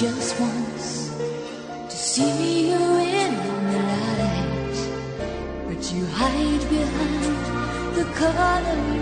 just once to see me in the light, but you hide behind the color.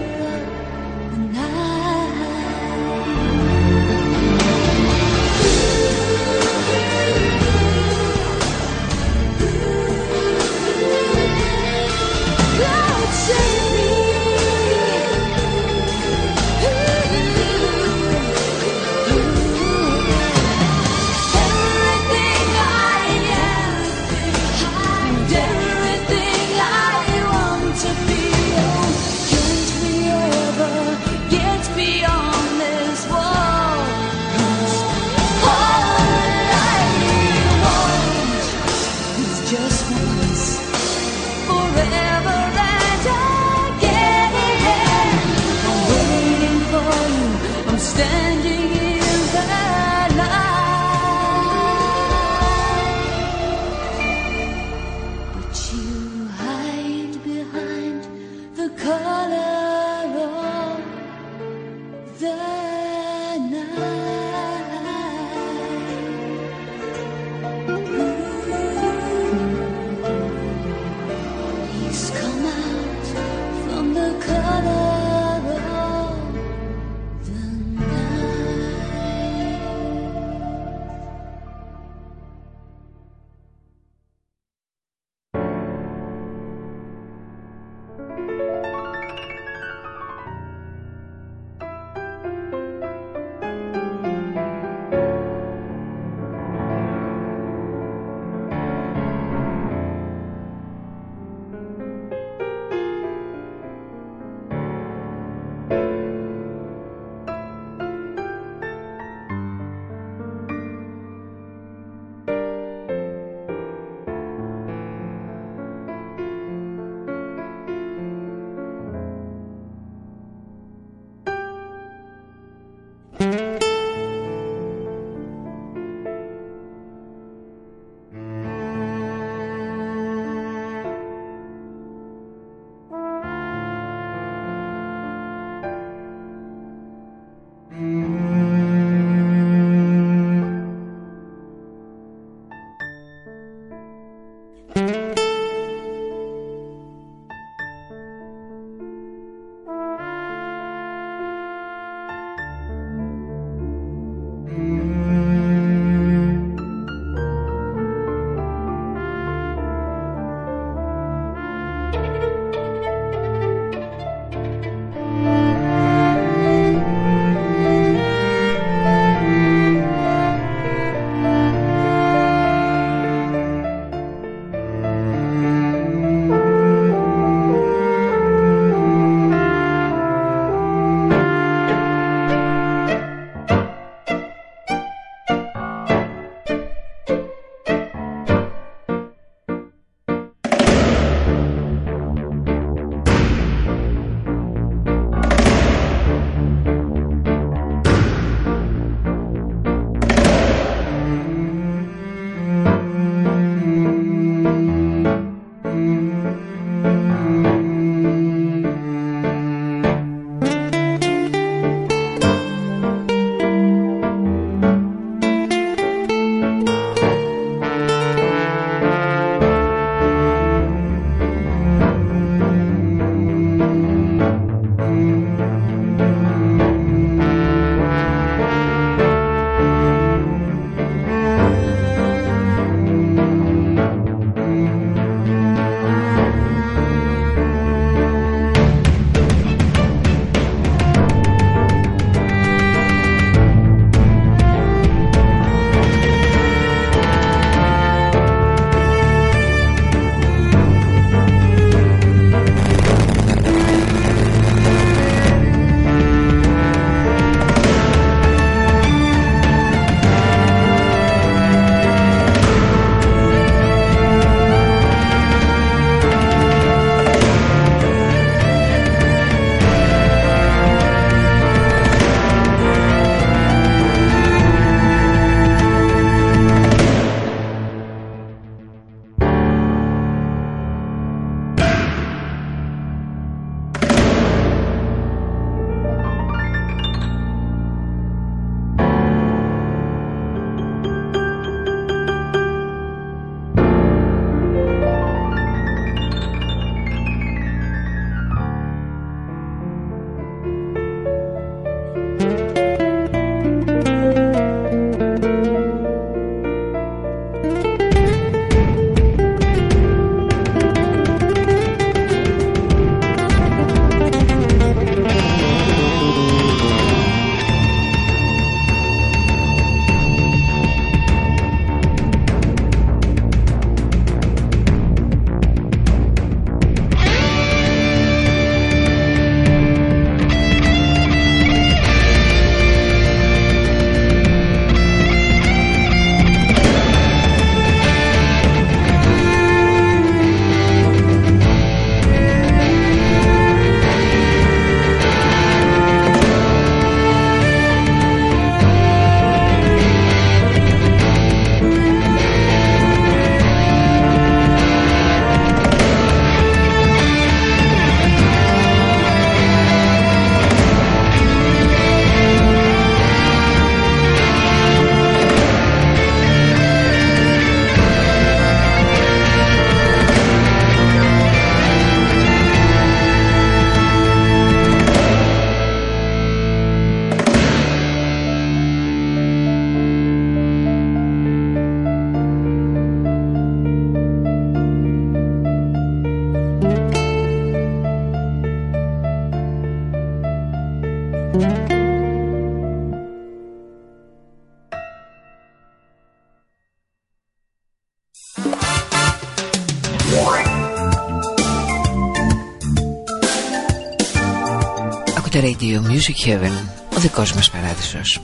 Radio Music Heaven, ο δικός μας παράδεισος.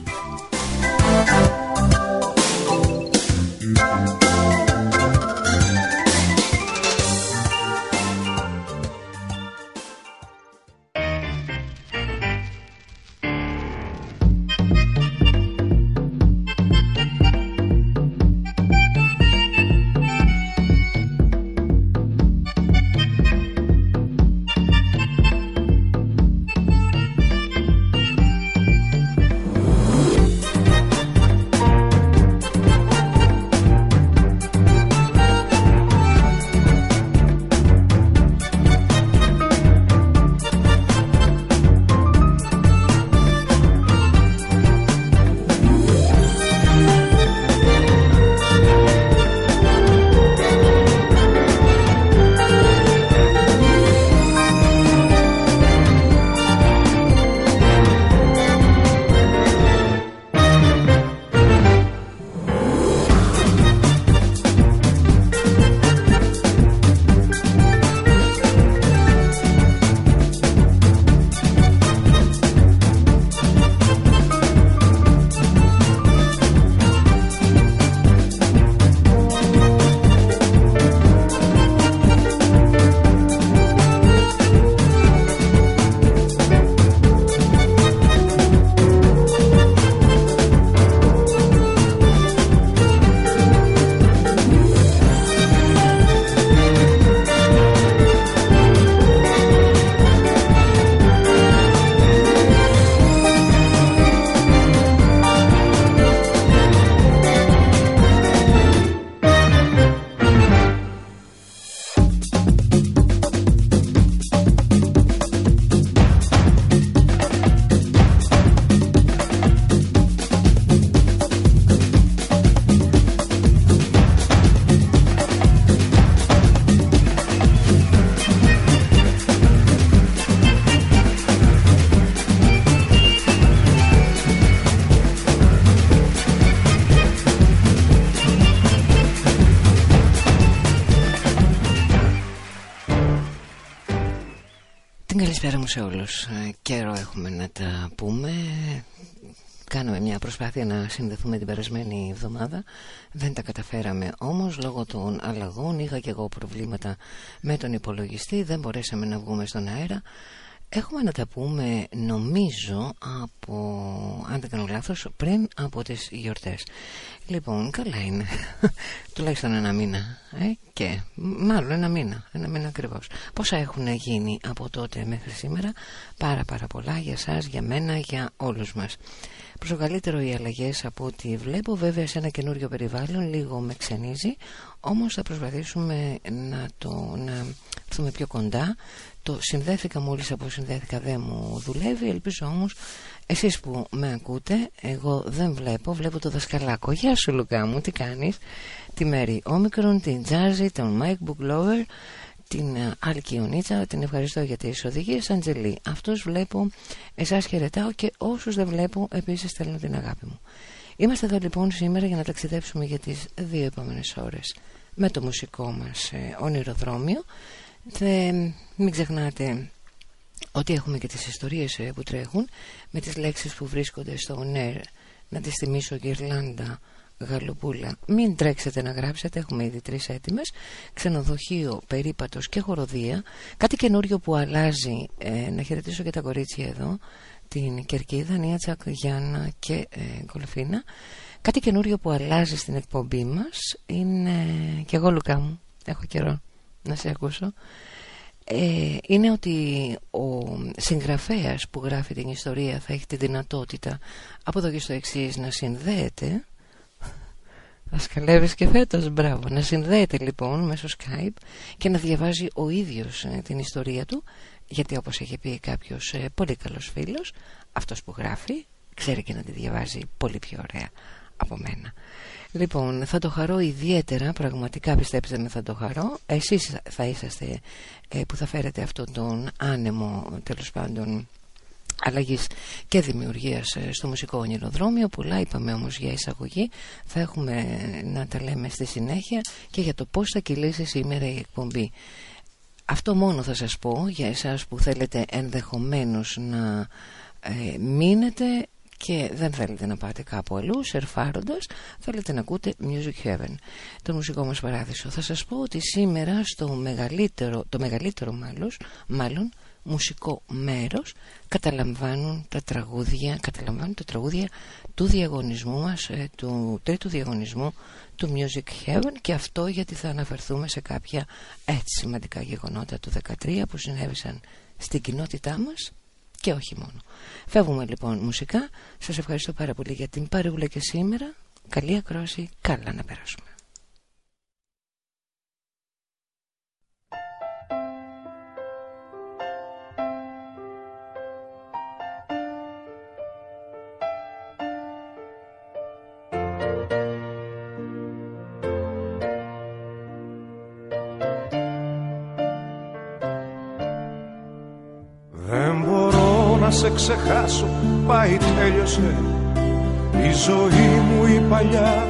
Καλησπέρα μου σε όλους. Ε, Καιρό έχουμε να τα πούμε. Κάναμε μια προσπάθεια να συνδεθούμε την περασμένη εβδομάδα. Δεν τα καταφέραμε όμως λόγω των αλλαγών. Είχα και εγώ προβλήματα με τον υπολογιστή. Δεν μπορέσαμε να βγούμε στον αέρα. Έχουμε να τα πούμε νομίζω από, αν δεν κάνω λάθος, πριν από τις γιορτές. Λοιπόν, καλά είναι. Τουλάχιστον ένα μήνα. Ε; Και μάλλον ένα μήνα. Ένα μήνα ακριβώς. Πόσα έχουν γίνει από τότε μέχρι σήμερα; Πάρα πάρα πολλά για σας, για μένα, για όλους μας. Προς το καλύτερο οι αλλαγές από ό,τι βλέπω βέβαια σε ένα καινούριο περιβάλλον λίγο με ξενίζει όμως θα προσπαθήσουμε να το να έρθουμε πιο κοντά το συνδέθηκα μόλις από συνδέθηκα δεν μου δουλεύει ελπίζω όμως εσείς που με ακούτε εγώ δεν βλέπω βλέπω το δασκαλάκο γεια σου Λουκά μου τι κάνεις; Τη Μέρη Όμικρον, την Τζάζι, τον Mike Book Lover την ε, άλλη Κιονίτσα την ευχαριστώ για τις οδηγίες. Αντζελή αυτός βλέπω εσάς χαιρετάω και όσους δεν βλέπω επίσης στέλνω την αγάπη μου. Είμαστε εδώ λοιπόν σήμερα για να ταξιδέψουμε για τις δύο επόμενες ώρες με το μουσικό μας ε, ονειροδρόμιο. Θε, μην ξεχνάτε ότι έχουμε και τις ιστορίες ε, που τρέχουν με τις λέξεις που βρίσκονται στο ΝΕΡ να τις θυμίσω Γερλάντα Γαλοπούλα. Μην τρέξετε να γράψετε έχουμε ήδη τρεις έτοιμες. Ξενοδοχείο, περίπατος και χοροδία. Κάτι καινούριο που αλλάζει ε, να χαιρετήσω και τα κορίτσια εδώ την Κερκίδα, Νία Γιάννα και ε, Κολφίνα κάτι καινούριο που αλλάζει στην εκπομπή μας είναι και εγώ Λουκά μου έχω καιρό να σε ακούσω. Ε, είναι ότι ο συγγραφέας που γράφει την ιστορία θα έχει τη δυνατότητα από εδώ και στο εξής να συνδέεται θα σκαλεύεις και φέτος. Μπράβο. Να συνδέεται λοιπόν μέσω Skype και να διαβάζει ο ίδιος ε, την ιστορία του γιατί όπως έχει πει κάποιος ε, πολύ καλός φίλος αυτός που γράφει ξέρει και να τη διαβάζει πολύ πιο ωραία από μένα. Λοιπόν, θα το χαρώ ιδιαίτερα, πραγματικά πιστέψτε με θα το χαρώ. Εσείς θα είσαστε ε, που θα φέρετε αυτόν τον άνεμο τέλος πάντων αλλαγής και δημιουργίας ε, στο μουσικό ονειροδρόμιο. Πολλά είπαμε όμως για εισαγωγή. Θα έχουμε να τα λέμε στη συνέχεια Και για το πώς θα κυλήσει σήμερα η εκπομπή. Αυτό μόνο θα σας πω για εσάς που θέλετε ενδεχομένως να ε, μείνετε και δεν θέλετε να πάτε κάπου αλλού σερφάροντας. Θέλετε να ακούτε Music Heaven το μουσικό μας παράδεισο. Θα σας πω ότι σήμερα στο μεγαλύτερο το μεγαλύτερο μάλλον, μάλλον μουσικό μέρος καταλαμβάνουν τα τραγούδια καταλαμβάνουν τα τραγούδια του διαγωνισμού μας ε, του τρίτου διαγωνισμού του Music Heaven και αυτό γιατί θα αναφερθούμε σε κάποια έτσι σημαντικά γεγονότα του 2013 που συνέβησαν στην κοινότητά μας και όχι μόνο. Φεύγουμε λοιπόν μουσικά. Σας ευχαριστώ πάρα πολύ για την παρεούλα και σήμερα. Καλή ακρόαση, καλά να περάσουμε. Σε ξεχάσω πάει τέλειωσε. Η ζωή μου η παλιά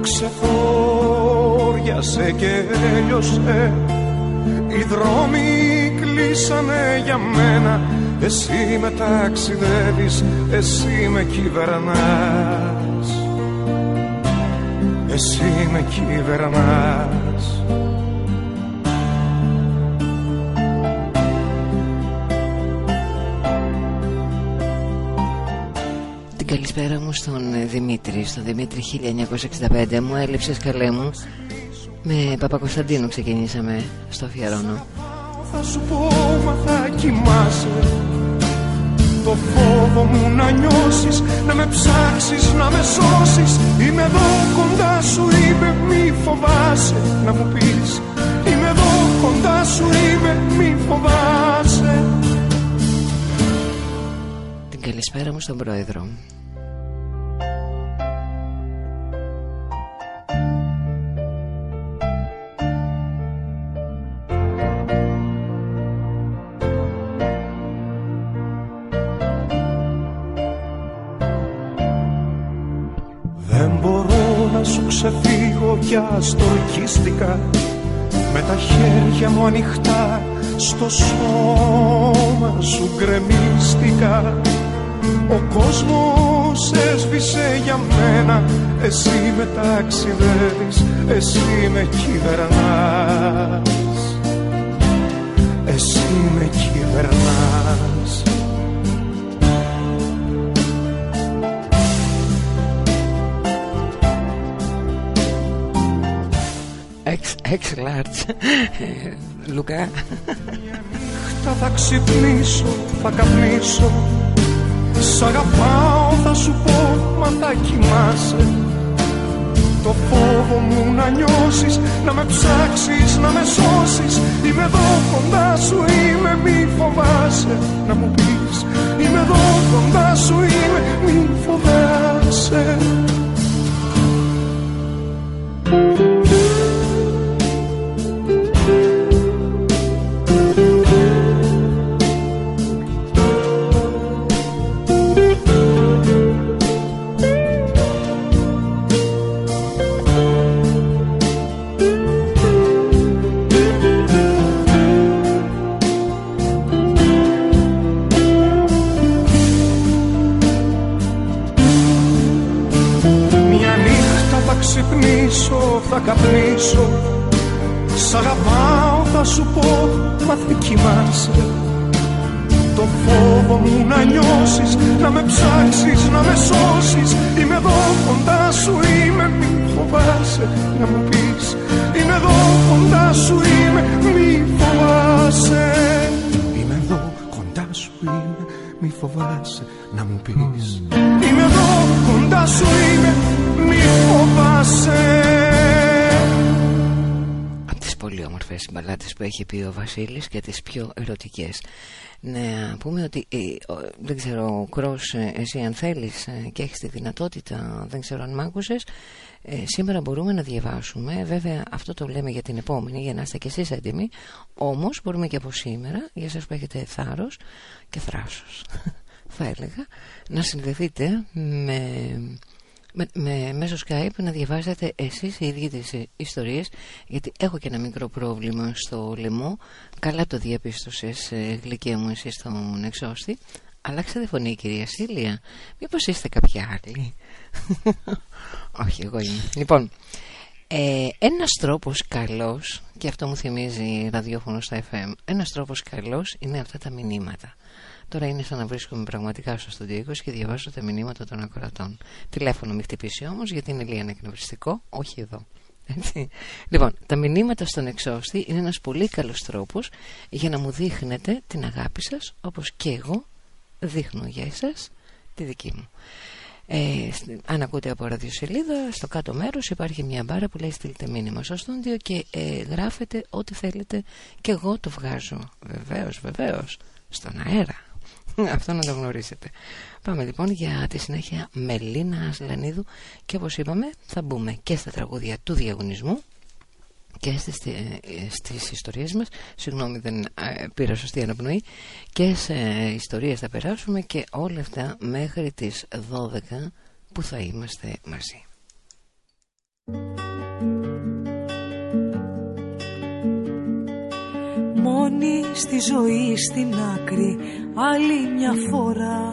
ξεθόριασε και έλειωσε. Οι δρόμοι κλείσανε για μένα Εσύ με ταξιδεύεις, εσύ με κυβερνάς. Εσύ με κυβερνάς καλησπέρα μου στον ε, Δημήτρη, στον Δημήτρη 1965. Μου έλειψες καλέ μου. Με Παπακοσταντίνο ξεκινήσαμε στο αφιερώνω. Θα σου πω μα θα κοιμάσαι Το φόβο μου να νιώσεις Να με ψάξεις, να με σώσεις Είμαι εδώ κοντά σου, είμαι μη φοβάσαι Να μου πεις Είμαι εδώ κοντά σου, είμαι μη φοβάσαι Την καλησπέρα μου στον πρόεδρο πια στορκίστηκα με τα χέρια μου ανοιχτά στο σώμα ξαφνικά ο κόσμος έσβησε για μένα Εσύ με ταξιδεύεις, εσύ με κυβερνάς. Εσύ με κυβερνάς Εξ, εξ large. Ε, Λουκά. νύχτα θα ξυπνήσω, θα καπνίσω. Σ' αγαπάω θα σου πω, μα θα κοιμάσαι. Το φόβο μου να νιώσεις, να με ψάξεις, να με σώσεις. Είμαι εδώ κοντά σου, είμαι, μη φοβάσαι. Να μου πεις, είμαι εδώ κοντά σου, είμαι, μη φοβάσαι πει ο Βασίλης και τις πιο ερωτικές. Να πούμε ότι ε, ο- δεν ξέρω Κρός ε, εσύ αν θέλεις ε, και έχεις τη δυνατότητα δεν ξέρω αν μ' άκουσες ε, σήμερα μπορούμε να διαβάσουμε βέβαια αυτό το λέμε για την επόμενη για να είστε και εσείς έτοιμοι όμως μπορούμε και από σήμερα για εσάς που έχετε θάρρος και θράσος θα έλεγα να συνδεθείτε με με, με, μέσω Skype να διαβάζετε εσείς οι ίδιοι τις ε, ιστορίες γιατί έχω και ένα μικρό πρόβλημα στο λαιμό. Καλά το διαπίστωσες ε, γλυκία μου εσύ στον εξώστη αλλάξατε φωνή κυρία Σίλια. Μήπως είστε κάποια άλλη; Όχι εγώ είμαι. Λοιπόν ε, ένας τρόπος καλός και αυτό μου θυμίζει ραδιόφωνο στα FM ένας τρόπος καλός είναι αυτά τα μηνύματα Τώρα είναι σαν να βρίσκομαι πραγματικά στο στοντιο 20 και διαβάζω τα μηνύματα των ακροατών. Τηλέφωνο μη χτυπήσει όμως γιατί είναι λίγο εκνευριστικό, όχι εδώ. Έτσι. Λοιπόν, τα μηνύματα στον εξώστη είναι ένας πολύ καλός τρόπος για να μου δείχνετε την αγάπη σας όπως και εγώ δείχνω για εσάς τη δική μου. Ε, σ- αν ακούτε από ραδιοσελίδα, στο κάτω μέρος υπάρχει μια μπάρα που λέει στείλτε μήνυμα στο στούντιο και ε, γράφετε ό,τι θέλετε και εγώ το βγάζω. Βεβαίως, βεβαίως, στον αέρα. Αυτό να το γνωρίσετε. Πάμε λοιπόν για τη συνέχεια Μελίνα Ασλανίδου και όπως είπαμε θα μπούμε και στα τραγούδια του διαγωνισμού και στις, ε, στις ιστορίες μας. Συγγνώμη δεν ε, πήρα σωστή αναπνοή. Και σε ιστορίες θα περάσουμε και όλα αυτά μέχρι τις 12 που θα είμαστε μαζί Μόνη στη ζωή στην άκρη άλλη μια φορά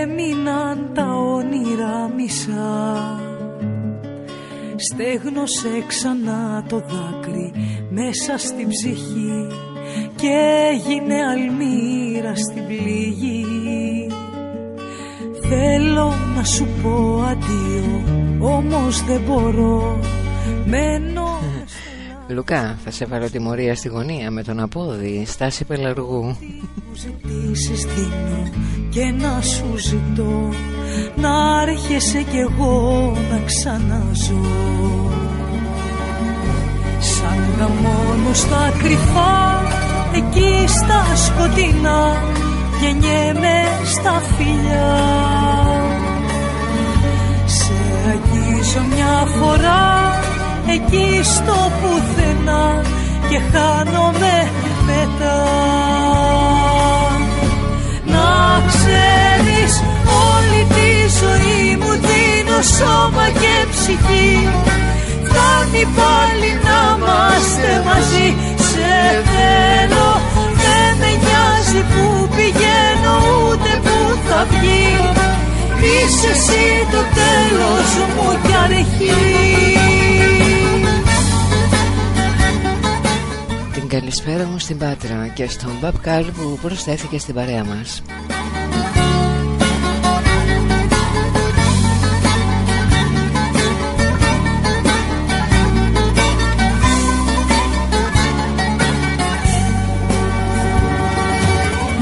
έμειναν τα όνειρα μισά. Στέγνωσε ξανά το δάκρυ μέσα στην ψυχή και έγινε αλμύρα στην πληγή. Θέλω να σου πω αντίο όμως δεν μπορώ Μένω Λουκά θα σε βάλω τιμωρία στη γωνία με τον απόδι στάση πελαργού. Μου ζητήσεις δίνω και να σου ζητώ να έρχεσαι κι εγώ να ξαναζώ σαν γαμώνω στα κρυφά εκεί στα σκοτεινά γεννιέμαι στα φιλιά. Σε αγγίζω μια φορά εκεί στο πουθενά και χάνομαι μετά. Να ξέρεις όλη τη ζωή μου δίνω σώμα και ψυχή. Φτάνει πάλι να είμαστε μαζί. Σε θέλω δεν με νοιάζει που πηγαίνω ούτε που θα βγει. Είσαι εσύ το τέλος μου κι αρχή καλησπέρα μου στην Πάτρα και στον Μπαπ Καλ που προσθέθηκε στην παρέα μας.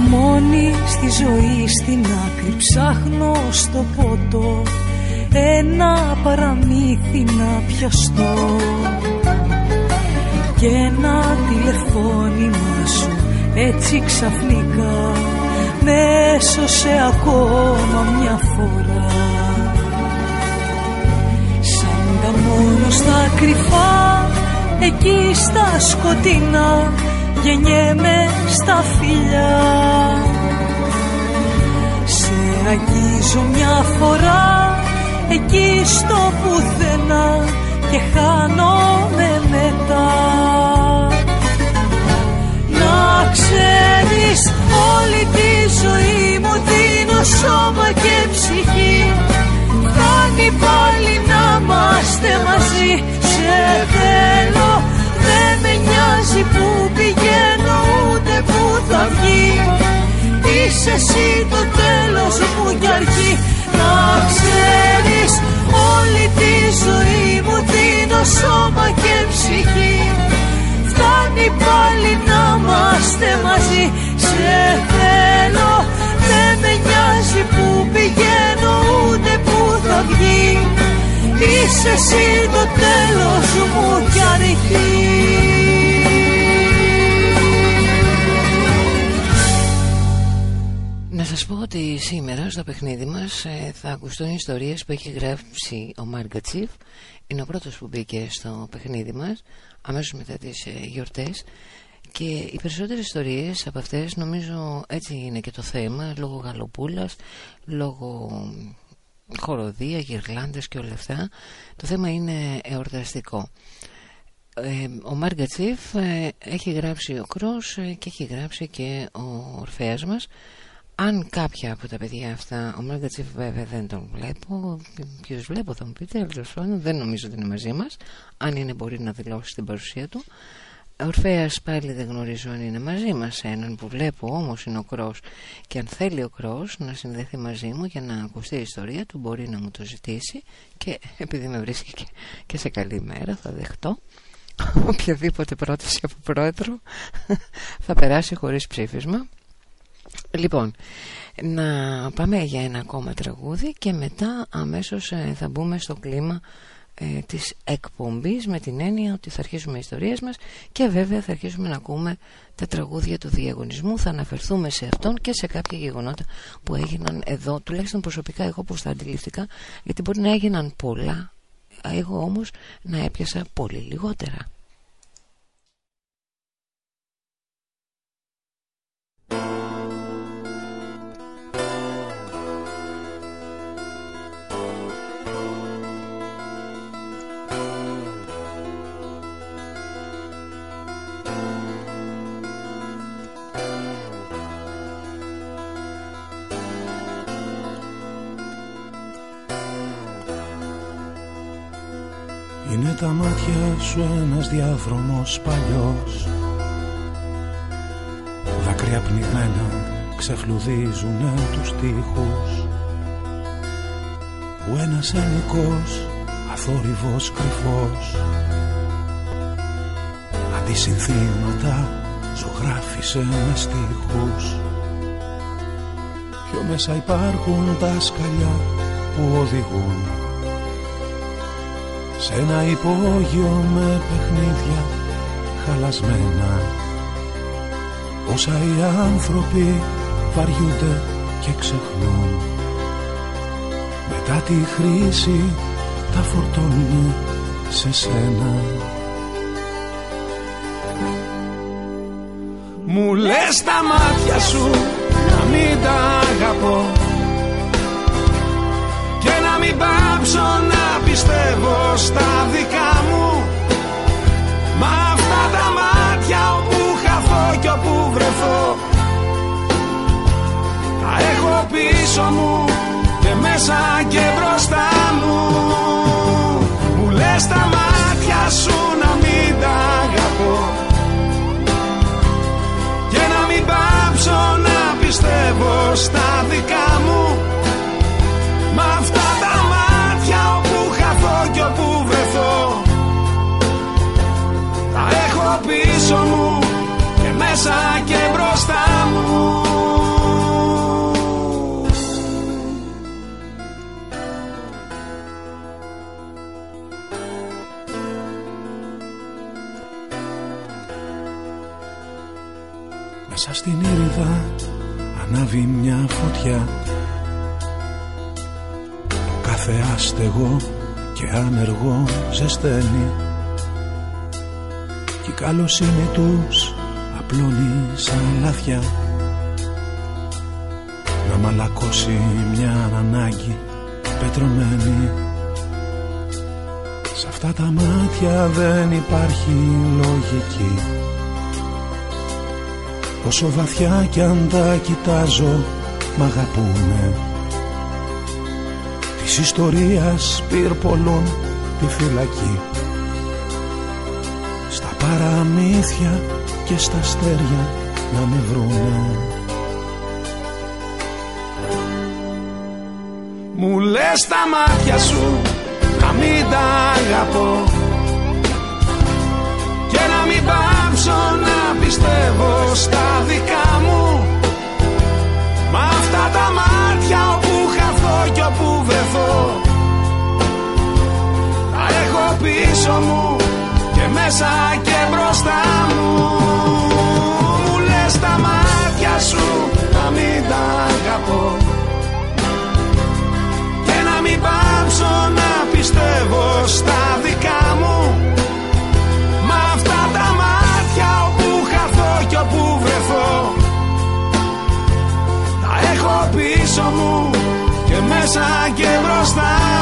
Μόνη στη ζωή στην άκρη ψάχνω στο ποτό ένα παραμύθι να πιαστώ και ένα τηλεφώνημα σου έτσι ξαφνικά με έσωσε ακόμα μια φορά. Σαν τα μόνο στα κρυφά εκεί στα σκοτεινά γεννιέμαι στα φιλιά. Σε αγγίζω μια φορά εκεί στο πουθενά και χάνομαι μετά. Να ξέρεις όλη τη ζωή μου δίνω σώμα και ψυχή. Φτάνει πάλι να είμαστε μαζί Σε θέλω. Δεν με νοιάζει που πηγαίνω ούτε που θα βγει. Είσαι εσύ το τέλος μου κι αρχή. Να ξέρεις όλη τη ζωή μου δίνω σώμα και ψυχή Φτάνει πάλι να είμαστε μαζί Σε θέλω. Δεν με νοιάζει που πηγαίνω ούτε που θα βγει. Είσαι εσύ το τέλος μου κι αρχή σας πω ότι σήμερα στο παιχνίδι μας ε, θα ακουστούν ιστορίες που έχει γράψει ο Μάργκατσιφ Είναι ο πρώτος που μπήκε στο παιχνίδι μας αμέσως μετά τις ε, γιορτές. Και οι περισσότερες ιστορίες από αυτές νομίζω έτσι είναι και το θέμα λόγω γαλοπούλας, λόγω χοροδία, γυρλάντες και όλα αυτά. Το θέμα είναι εορταστικό. Ε, ο Μάργκατσιφ ε, έχει γράψει ο Κρός ε, και έχει γράψει και ο Ορφέας μας αν κάποια από τα παιδιά αυτά, ο Μάγκατσιφ βέβαια δεν τον βλέπω, ποιος βλέπω θα μου πείτε, αλλά δεν νομίζω ότι είναι μαζί μας. Αν είναι, μπορεί να δηλώσει την παρουσία του. Ορφαία πάλι δεν γνωρίζω αν είναι μαζί μας. Έναν που βλέπω όμως είναι ο Κρός. Και αν θέλει ο Κρός να συνδεθεί μαζί μου για να ακουστεί η ιστορία του, μπορεί να μου το ζητήσει. Και επειδή με βρίσκει και, και σε καλή μέρα, θα δεχτώ οποιαδήποτε πρόταση από πρόεδρο θα περάσει χωρίς ψήφισμα Λοιπόν, να πάμε για ένα ακόμα τραγούδι και μετά αμέσως ε, θα μπούμε στο κλίμα ε, της εκπομπής με την έννοια ότι θα αρχίσουμε οι ιστορίες μας και βέβαια θα αρχίσουμε να ακούμε τα τραγούδια του διαγωνισμού. Θα αναφερθούμε σε αυτόν και σε κάποια γεγονότα που έγιναν εδώ τουλάχιστον προσωπικά εγώ πως τα αντιληφθήκα γιατί μπορεί να έγιναν πολλά. Εγώ όμως να έπιασα πολύ λιγότερα τα μάτια σου ένας διάδρομος παλιός. Δάκρυα πνιγμένα ξεφλουδίζουνε τους τείχους Που ένας ελληνικός αθόρυβος κρυφός. Αντισυνθήματα ζωγράφισε με στίχους. Πιο μέσα υπάρχουν τα σκαλιά που οδηγούν σε ένα υπόγειο με παιχνίδια χαλασμένα. Όσα οι άνθρωποι βαριούνται και ξεχνούν. Μετά τη χρήση τα φορτώνουν σε σένα. Μου λες τα μάτια σου να μην τα αγαπώ Και να μην πάψω να πιστεύω στα δικά μου. Μα αυτά τα μάτια όπου χαθώ και όπου βρεθώ Τα έχω πίσω μου και μέσα και μπροστά μου. Μου λες τα μάτια σου να μην τα αγαπώ Και να μην πάψω να πιστεύω στα δικά μου μέσα και μπροστά μου. Στην ήρυδα ανάβει μια φωτιά. Το κάθε άστεγο και άνεργο ζεσταίνει. Και η καλοσύνη απλώνει σαν λάθια. Να μαλακώσει μια ανάγκη πετρωμένη. Σ' αυτά τα μάτια δεν υπάρχει λογική. Όσο βαθιά κι αν τα κοιτάζω μ' αγαπούνε. Της ιστορίας πυρπολούν τη φυλακή. Στα παραμύθια και στα αστέρια να με βρούνε. Μου λες τα μάτια σου να μην τα αγαπώ και να μην πάψω να πιστεύω στα δικά μου. Μ' αυτά τα μάτια όπου χαθώ κι όπου βρεθώ Τα έχω πίσω μου. και μέσα και μπροστά μου. Μου λες τα μάτια σου να μην τα αγαπώ. Και να μην πάψω να πιστεύω στα δικά μου. Μ' αυτά τα μάτια όπου χαθώ κι όπου βρεθώ Τα έχω πίσω μου και μέσα και μπροστά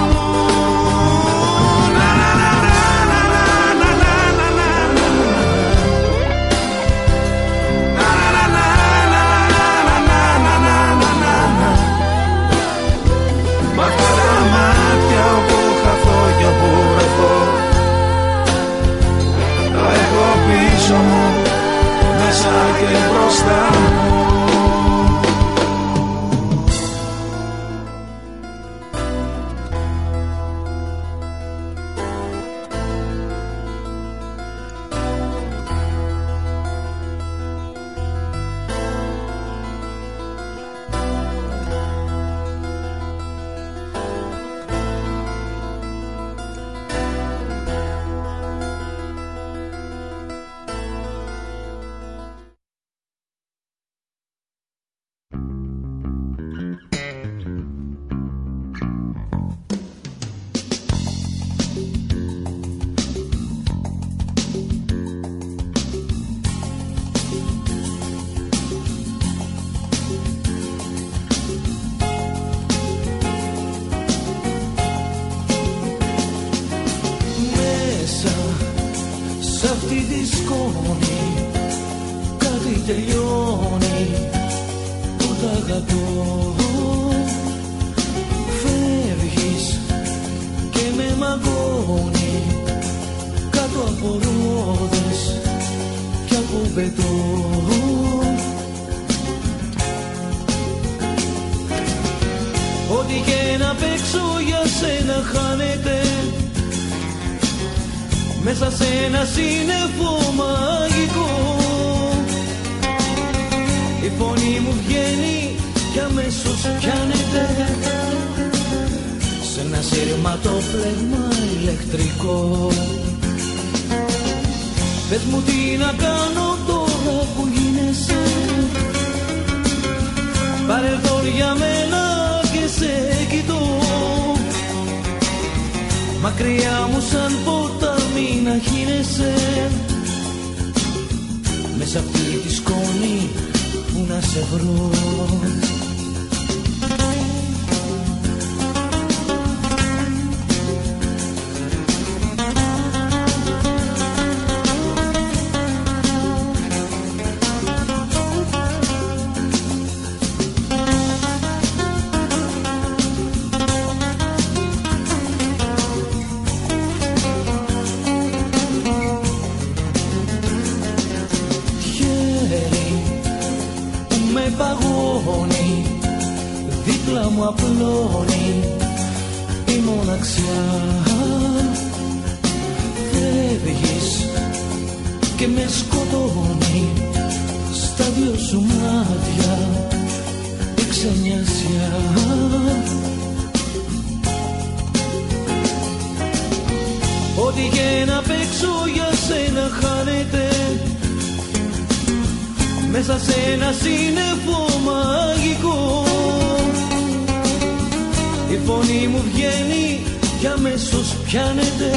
και αμέσως πιάνεται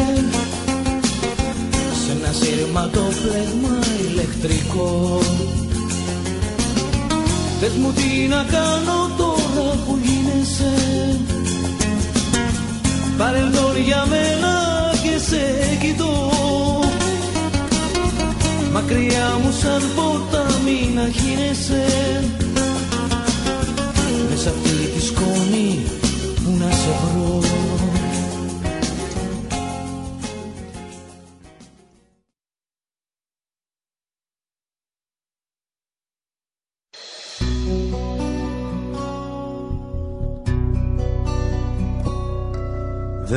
σε ένα σύρματο πλέγμα ηλεκτρικό. Πες μου τι να κάνω τώρα που γίνεσαι. Παρελθόν για μένα και σε κοιτώ. Μακριά μου σαν ποτάμι να χύνεσαι Μέσα αυτή τη σκόνη που να σε βρω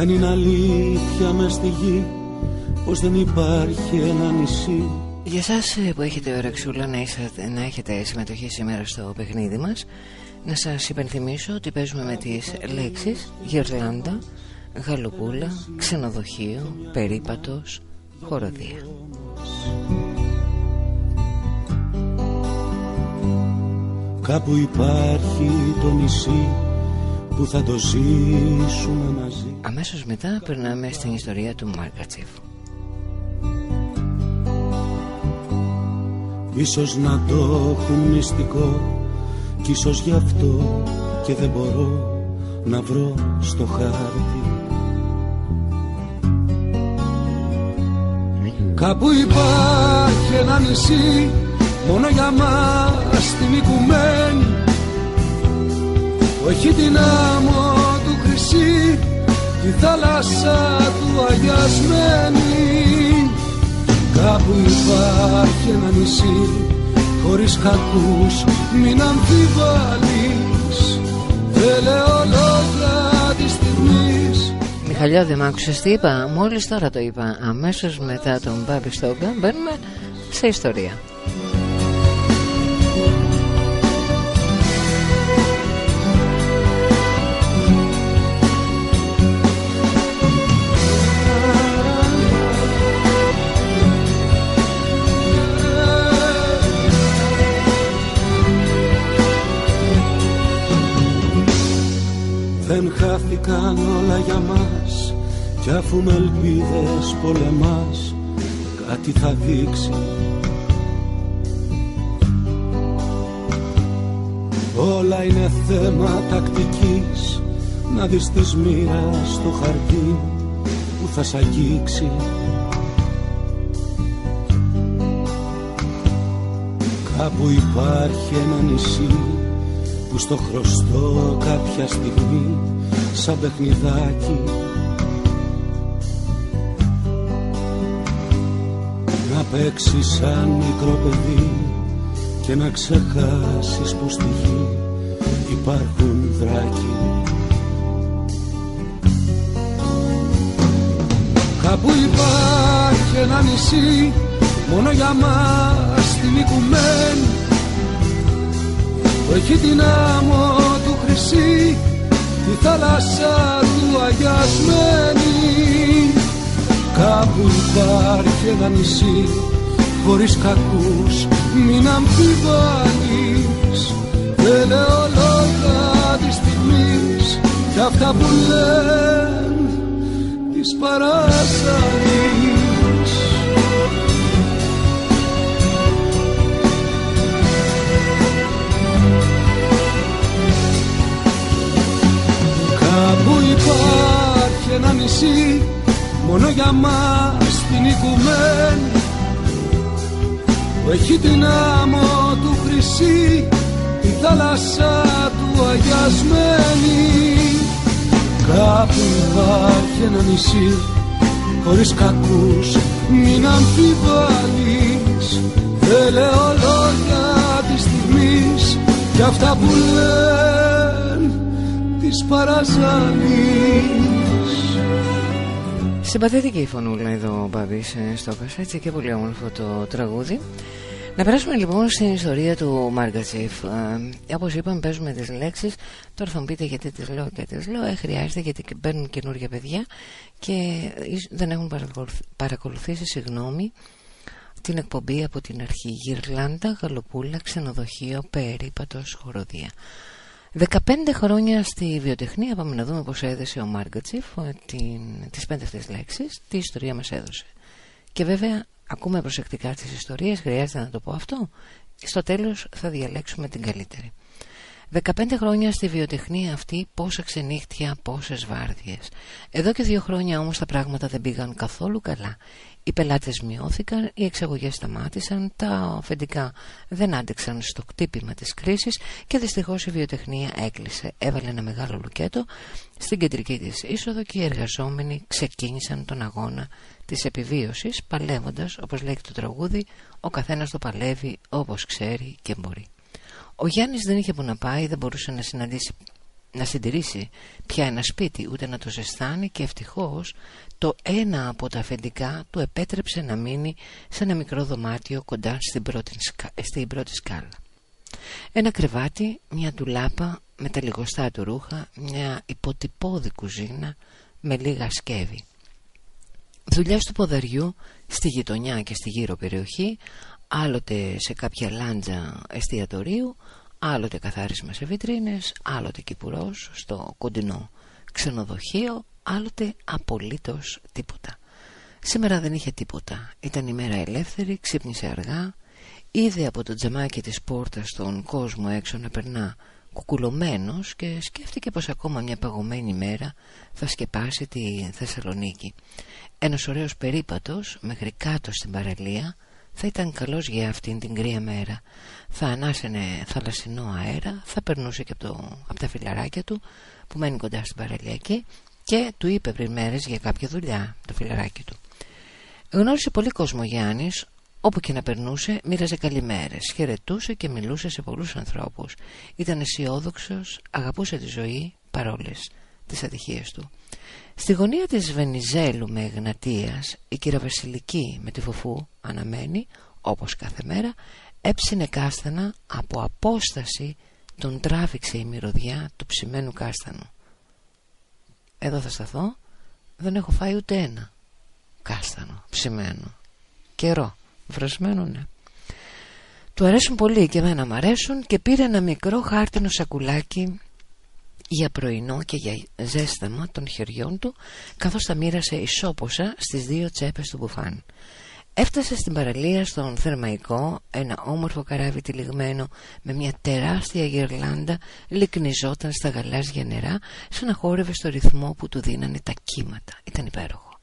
Δεν είναι αλήθεια μες στη γη πως δεν υπάρχει ένα νησί. Για εσάς ε, που έχετε ωρεξούλα να, είσαστε, να έχετε συμμετοχή σήμερα στο παιχνίδι μας Να σας υπενθυμίσω ότι παίζουμε με τις λέξεις Γερλάντα, Γαλοπούλα, Ξενοδοχείο, Περίπατος, Χοροδία. Κάπου υπάρχει το νησί που θα το ζήσουμε μαζί. Αμέσως μετά περνάμε στην ιστορία του Μάρκατσεφ. Ίσως να το έχουν μυστικό Κι ίσως γι' αυτό και δεν μπορώ να βρω στο χάρτη. Κάπου υπάρχει ένα νησί μόνο για μας την οικουμένη που έχει την άμμο του χρυσή τη θάλασσα του αγιασμένη. Κάπου υπάρχει ένα νησί χωρίς κακούς μην αμφιβάλλεις. Δεν λέω λόγια της στιγμής. Μιχαλιό δεν μ' άκουσες τι είπα; Μόλις τώρα το είπα. Αμέσως μετά τον Μπάμπη Στόγκα Μπαίνουμε σε ιστορία Δεν χάθηκαν όλα για μας Κι αφού με ελπίδες πολεμάς Κάτι θα δείξει. Όλα είναι θέμα τακτικής Να δεις της μοίρας στο χαρτί Που θα σ' αγγίξει. Κάπου υπάρχει ένα νησί που στο χρωστώ κάποια στιγμή σαν παιχνιδάκι. Να παίξεις σαν μικρό παιδί και να ξεχάσεις που στη γη υπάρχουν δράκοι. Κάπου υπάρχει ένα νησί μόνο για μας την οικουμένη. που έχει την άμμο του χρυσή τη θάλασσα του αγιασμένη. Κάπου υπάρχει ένα νησί χωρίς κακούς μην αμφιβάλλεις. Δεν λέω λόγια της στιγμής κι αυτά που λένε της παράσαρης Κάπου υπάρχει ένα νησί μόνο για μας την οικουμένη. Που έχει την άμμο του χρυσή τη θάλασσα του αγιασμένη. Κάπου υπάρχει ένα νησί χωρίς κακούς μην αμφιβάλλεις. Δεν λέω λόγια της στιγμής κι αυτά που λένε της παραζαλής Συμπαθητική η φωνούλα εδώ ο Μπάμπης ε, Στόκας Έτσι και πολύ όμορφο το τραγούδι. Να περάσουμε λοιπόν στην ιστορία του Μάργκατσεφ ε, Όπως είπαμε παίζουμε τις λέξεις. Τώρα θα μου πείτε γιατί τις λέω και τις λέω. Ε, Χρειάζεται γιατί και μπαίνουν καινούργια παιδιά Και ίσ- δεν έχουν παρακολουθ- παρακολουθήσει Συγγνώμη την εκπομπή από την αρχή. Γυρλάντα, Γαλοπούλα, Ξενοδοχείο, Περίπατος, Χοροδία 15 χρόνια στη βιοτεχνία. Πάμε να δούμε πως έδεσε ο Μάργκατσιφ την, τις πέντε αυτές λέξεις. Τι ιστορία μας έδωσε. Και βέβαια ακούμε προσεκτικά τις ιστορίες. Χρειάζεται να το πω αυτό. Στο τέλος θα διαλέξουμε την καλύτερη. 15 χρόνια στη βιοτεχνία αυτή πόσα ξενύχτια, πόσες βάρδιες. Εδώ και δύο χρόνια όμως τα πράγματα δεν πήγαν καθόλου καλά Οι πελάτες μειώθηκαν, οι εξαγωγές σταμάτησαν Τα αφεντικά δεν άντεξαν στο κτύπημα της κρίσης Και δυστυχώς η βιοτεχνία έκλεισε Έβαλε ένα μεγάλο λουκέτο στην κεντρική της είσοδο Και οι εργαζόμενοι ξεκίνησαν τον αγώνα της επιβίωσης Παλεύοντας, όπως λέει το τραγούδι Ο καθένας το παλεύει όπως ξέρει και μπορεί ο Γιάννης δεν είχε που να πάει, δεν μπορούσε να συναντήσει να συντηρήσει πια ένα σπίτι ούτε να το ζεστάνει και ευτυχώς το ένα από τα αφεντικά του επέτρεψε να μείνει σε ένα μικρό δωμάτιο κοντά στην πρώτη, στην πρώτη σκάλα. Ένα κρεβάτι, μια τουλάπα με τα λιγοστά του ρούχα, μια υποτυπώδη κουζίνα με λίγα σκεύη. Δουλειές του ποδαριού στη γειτονιά και στη γύρω περιοχή άλλοτε σε κάποια λάντζα εστιατορίου άλλοτε καθάρισμα σε βιτρίνες άλλοτε κυπουρός στο κοντινό ξενοδοχείο άλλοτε απολύτως τίποτα Σήμερα δεν είχε τίποτα Ήταν η μέρα ελεύθερη, ξύπνησε αργά Είδε από το τζαμάκι της πόρτας τον κόσμο έξω να περνά κουκουλωμένος και σκέφτηκε πως ακόμα μια παγωμένη μέρα θα σκεπάσει τη Θεσσαλονίκη. Ένας ωραίος περίπατος μέχρι κάτω στην παραλία θα ήταν καλός για αυτήν την κρύα μέρα. Θα ανάσαινε θαλασσινό αέρα, θα περνούσε και από, το, από τα φιλαράκια του που μένει κοντά στην παραλιακή και του είπε πριν μέρες για κάποια δουλειά το φιλαράκι του. Γνώρισε πολύ κόσμο Γιάννης, όπου και να περνούσε μοίραζε καλημέρες, χαιρετούσε και μιλούσε σε πολλούς ανθρώπους. Ήταν αισιόδοξος, αγαπούσε τη ζωή παρόλες τις ατυχίες του. Στη γωνία της Βενιζέλου με Εγνατίας η κύρα Βασιλική με τη φοφού αναμένη όπως κάθε μέρα έψινε κάστανα από απόσταση τον τράβηξε η μυρωδιά του ψημένου κάστανου. Εδώ θα σταθώ δεν έχω φάει ούτε ένα κάστανο ψημένο καιρό βρασμένο ναι του αρέσουν πολύ και εμένα μου αρέσουν και πήρε ένα μικρό χάρτινο σακουλάκι για πρωινό και για ζέσταμα των χεριών του καθώς τα μοίρασε ισόποσα στις δύο τσέπες του μπουφάν. Έφτασε στην παραλία στον Θερμαϊκό ένα όμορφο καράβι τυλιγμένο με μια τεράστια γερλάντα λυκνιζόταν στα γαλάζια νερά σαν να χόρευε στο ρυθμό που του δίνανε τα κύματα. Ήταν υπέροχο.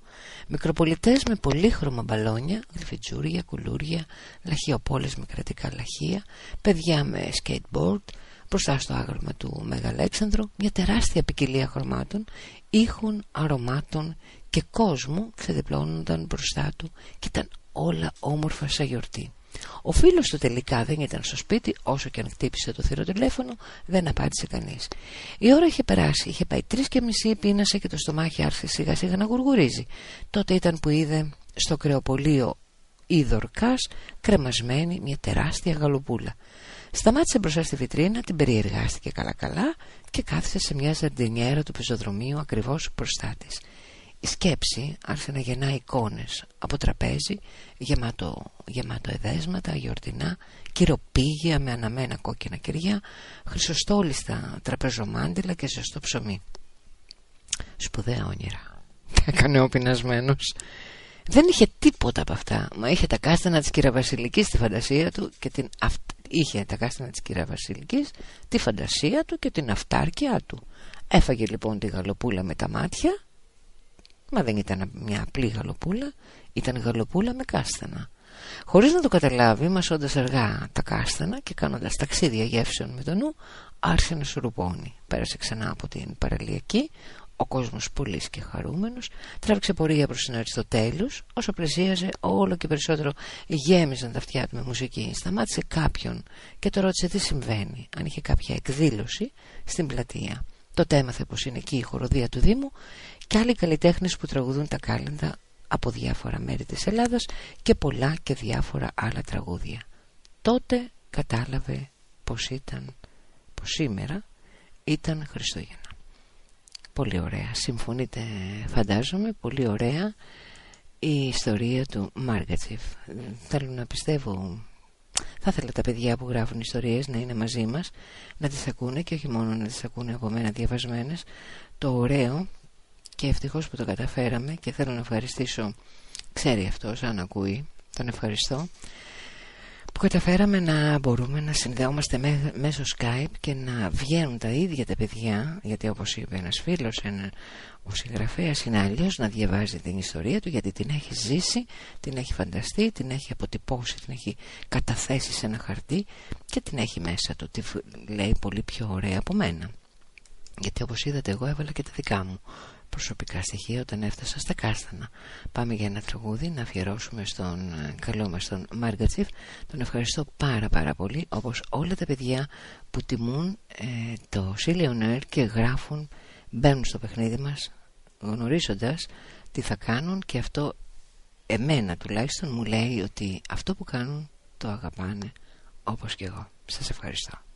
Μικροπολιτές με πολύχρωμα μπαλόνια, γλυφιτζούρια, κουλούρια, λαχιοπόλες με κρατικά λαχεία, παιδιά με skateboard, μπροστά στο άγαλμα του Μεγαλέξανδρου μια τεράστια ποικιλία χρωμάτων, ήχων, αρωμάτων και κόσμου ξεδιπλώνονταν μπροστά του και ήταν όλα όμορφα σαν γιορτή. Ο φίλος του τελικά δεν ήταν στο σπίτι όσο και αν χτύπησε το θηροτηλέφωνο δεν απάντησε κανείς. Η ώρα είχε περάσει, είχε πάει τρεις και μισή, πείνασε και το στομάχι άρχισε σιγά σιγά να γουργουρίζει. Τότε ήταν που είδε στο κρεοπολείο Ιδωρκάς κρεμασμένη μια τεράστια γαλοπούλα. Σταμάτησε μπροστά στη βιτρίνα, την περιεργάστηκε καλά-καλά και κάθισε σε μια ζαρντινιέρα του πεζοδρομίου ακριβώς μπροστά της. Η σκέψη άρχισε να γεννά εικόνες από τραπέζι γεμάτο, γεμάτο εδέσματα, γιορτινά, κυροπήγια με αναμένα κόκκινα κεριά, χρυσοστόλιστα τραπεζομάντιλα και ζεστό ψωμί. Σπουδαία όνειρα. Έκανε ο πεινασμένος. Δεν είχε τίποτα από αυτά, μα είχε τα κάστανα της κυραβασιλικής στη φαντασία του και την αυ... είχε τα κάστανα της κυραβασιλικής, τη φαντασία του και την αυτάρκεια του. Έφαγε λοιπόν τη γαλοπούλα με τα μάτια, μα δεν ήταν μια απλή γαλοπούλα, ήταν γαλοπούλα με κάστανα. Χωρίς να το καταλάβει, μασώντας αργά τα κάστανα και κάνοντας ταξίδια γεύσεων με το νου, άρχισε να σουρουπώνει. Πέρασε ξανά από την παραλιακή, ο κόσμος πολύ και χαρούμενος τράβηξε πορεία προς την Αριστοτέλους όσο πλησίαζε όλο και περισσότερο γέμιζαν τα αυτιά του με μουσική. Σταμάτησε κάποιον και το ρώτησε τι συμβαίνει αν είχε κάποια εκδήλωση στην πλατεία. Τότε έμαθε πως είναι εκεί η χοροδία του Δήμου και άλλοι καλλιτέχνες που τραγουδούν τα κάλεντα από διάφορα μέρη της Ελλάδας και πολλά και διάφορα άλλα τραγούδια. Τότε κατάλαβε πως ήταν πως σήμερα ήταν Χριστούγεννα Πολύ ωραία. Συμφωνείτε φαντάζομαι. Πολύ ωραία. η ιστορία του Μάργατσεφ θέλω να πιστεύω θα ήθελα τα παιδιά που γράφουν ιστορίες να είναι μαζί μας να τις ακούνε και όχι μόνο να τις ακούνε από μένα διαβασμένες το ωραίο και ευτυχώς που το καταφέραμε και θέλω να ευχαριστήσω ξέρει αυτός αν ακούει τον ευχαριστώ που καταφέραμε να μπορούμε να συνδεόμαστε μέ- μέσω Skype και να βγαίνουν τα ίδια τα παιδιά γιατί όπως είπε ένας φίλος ένα, ο συγγραφέας είναι αλλιώς να διαβάζει την ιστορία του γιατί την έχει ζήσει, την έχει φανταστεί, την έχει αποτυπώσει, την έχει καταθέσει σε ένα χαρτί και την έχει μέσα του, τη φ- λέει πολύ πιο ωραία από μένα. Γιατί όπως είδατε εγώ έβαλα και τα δικά μου προσωπικά στοιχεία όταν έφτασα στα Κάστανα. Πάμε για ένα τραγούδι να αφιερώσουμε στον ε, καλό μας τον Μάργατσιφ. Τον ευχαριστώ πάρα πάρα πολύ όπως όλα τα παιδιά που τιμούν ε, το Σίλιονέρ και γράφουν, μπαίνουν στο παιχνίδι μας γνωρίζοντας τι θα κάνουν και αυτό εμένα τουλάχιστον μου λέει ότι αυτό που κάνουν το αγαπάνε όπως και εγώ. Σας ευχαριστώ.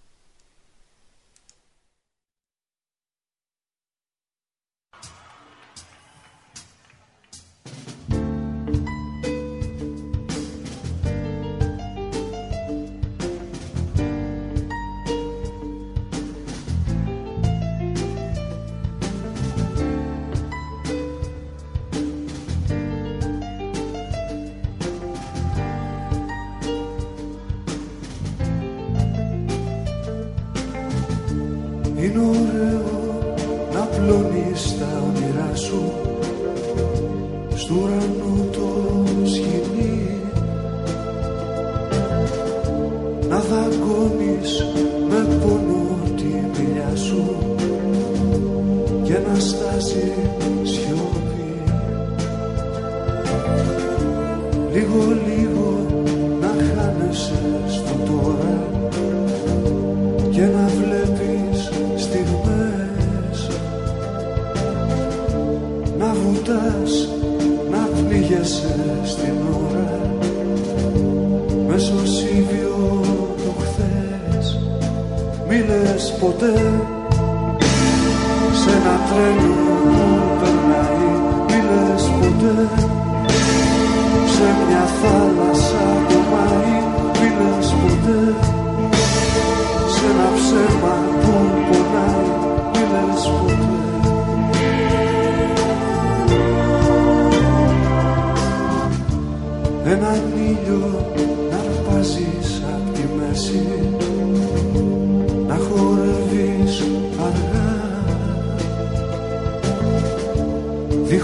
Είναι ωραίο να πλώνεις τα όνειρά σου. Στου ουρανού το σκηνή. Να δαγκώνεις με πόνο τη μιλιά σου Και να στάζει σιωπή. Λίγο λίγο να χάνεσαι ποτέ σε ένα τρένο που περνάει μη λες ποτέ. Σε μια θάλασσα το Μάη μη λες ποτέ. Σε ένα ψέμα που πονάει μη λες ποτέ. Έναν ήλιο να αρπάζεις απ' τη μέση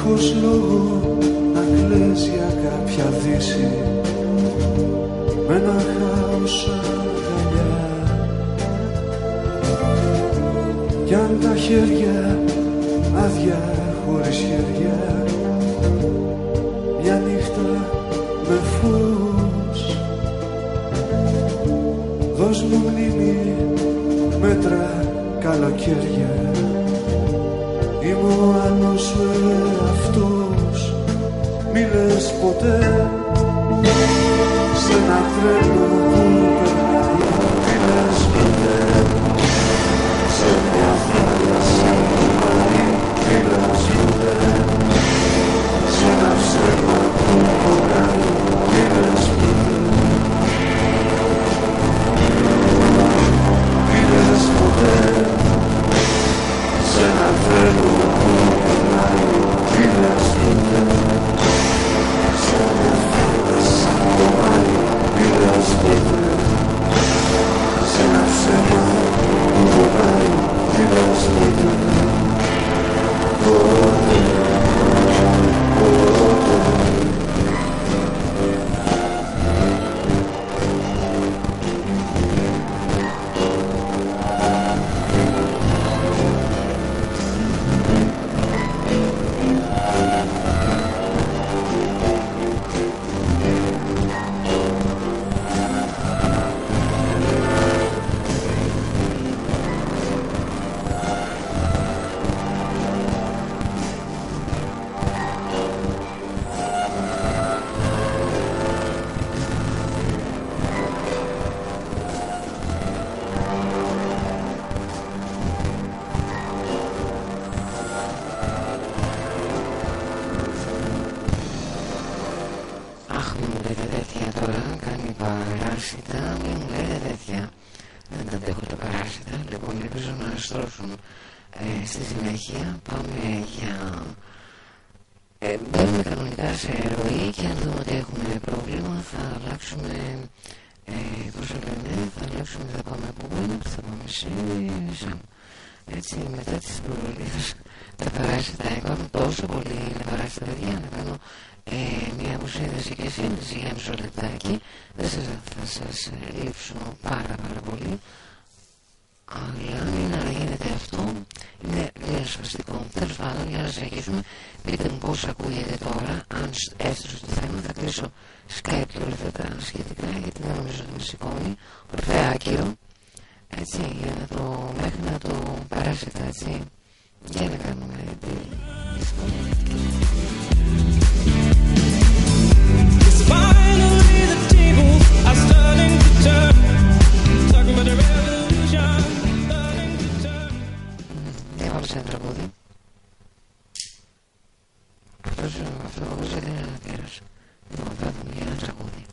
δίχως λόγο να κλαις για κάποια δύση. Με ένα χάος αγκαλιά. Κι αν τα χέρια άδεια χωρίς χέρια. Μια νύχτα με φως. Δώσ' μου μνήμη μέτρα καλοκαίρια είμαι ο άλλος σου εαυτός μη λες ποτέ. Σε ένα τρένο μπαίνουμε κανονικά σε ροή και αν δούμε ότι έχουμε πρόβλημα θα αλλάξουμε ε, πώς το λένε, θα αλλάξουμε θα πάμε από πού θα πάμε σε σαν έτσι μετά τις προβολίες θα περάσει τα είπαμε τόσο πολύ να περάσει τα παιδιά να κάνω ε, μια αποσύνδεση και σύνδεση για μισό λεπτάκι. Δεν σας, θα σας ε, λείψω πάρα πάρα πολύ αλλά αν είναι να γίνεται αυτό. Είναι διασπαστικό τέλος πάντων για να συνεχίσουμε πείτε μου πως ακούγεται τώρα. Αν έστω στο θέμα θα κλείσω Skype και όλα αυτά τα σχετικά γιατί δεν νομίζω ότι με σηκώνει. Ορφαία άκυρο. Έτσι για να το μέχρι να το περάσετε έτσι. Για να κάνουμε τη Finally, the tables are starting to turn. Talking about the Διάβαλα ένα τραγούδι Αυτός, αυτό που ακούσατε είναι ένα τέρας Λοιπόν, φεύγουμε για ένα τραγούδι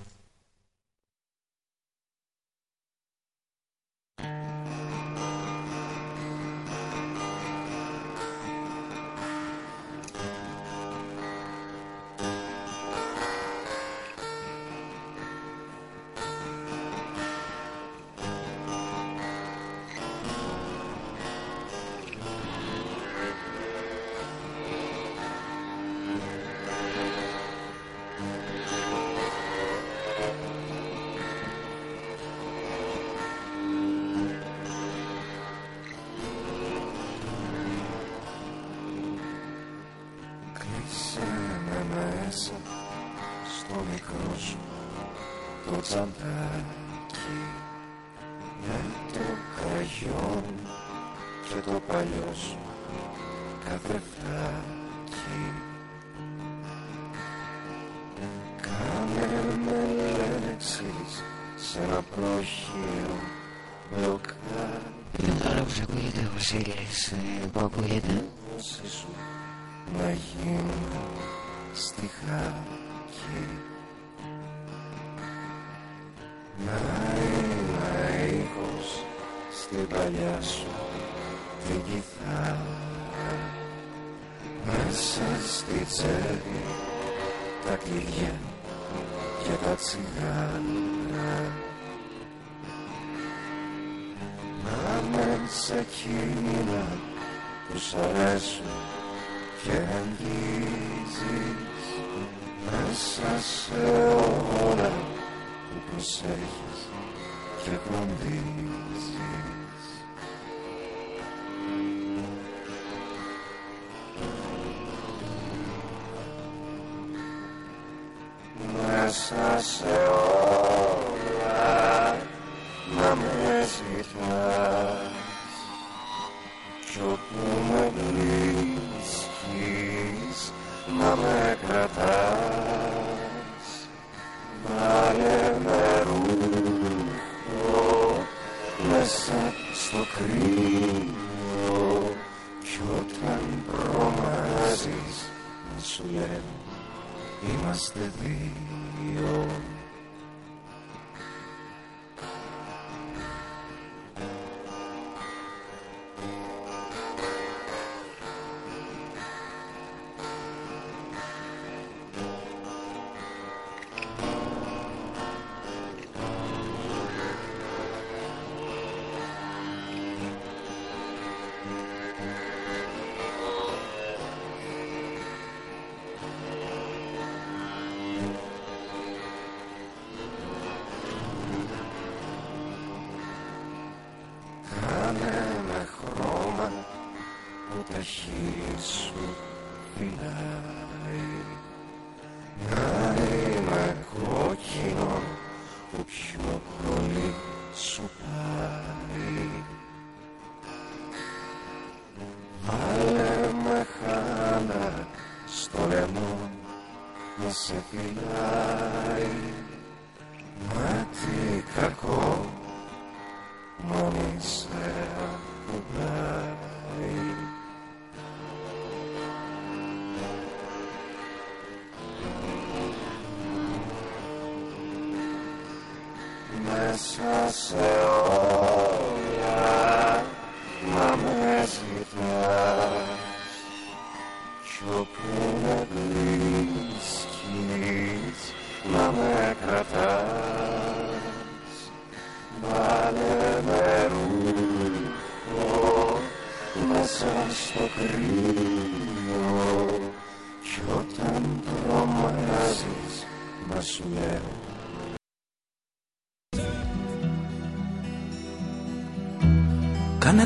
Μέσα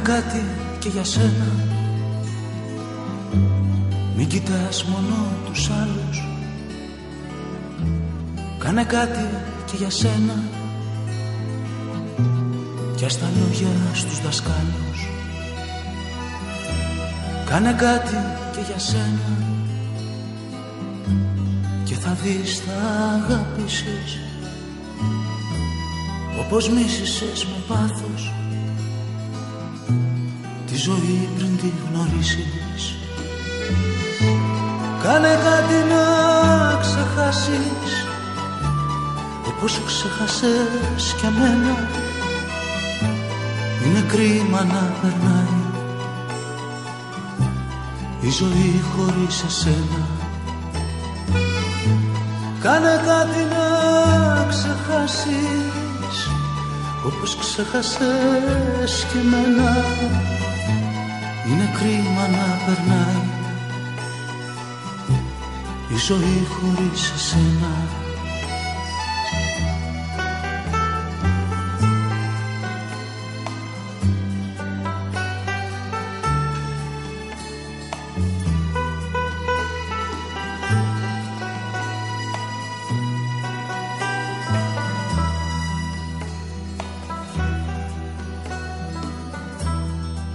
κάτι και για σένα. Μην κοιτάς μόνο τους άλλους. Κάνε κάτι και για σένα. Κι ας τα λόγια στους δασκάλους. Κάνε κάτι και για σένα. Και θα δεις θα αγαπήσεις. Όπως μίσησες με πάθος. Τη ζωή πριν τη γνωρίσεις. Κάνε κάτι να ξεχάσεις Όπως ξέχασες κι εμένα. Είναι κρίμα να περνάει Η ζωή χωρίς εσένα. Κάνε κάτι να ξεχάσεις Όπως ξέχασες κι εμένα. Είναι κρίμα να περνάει. Η ζωή χωρίς εσένα.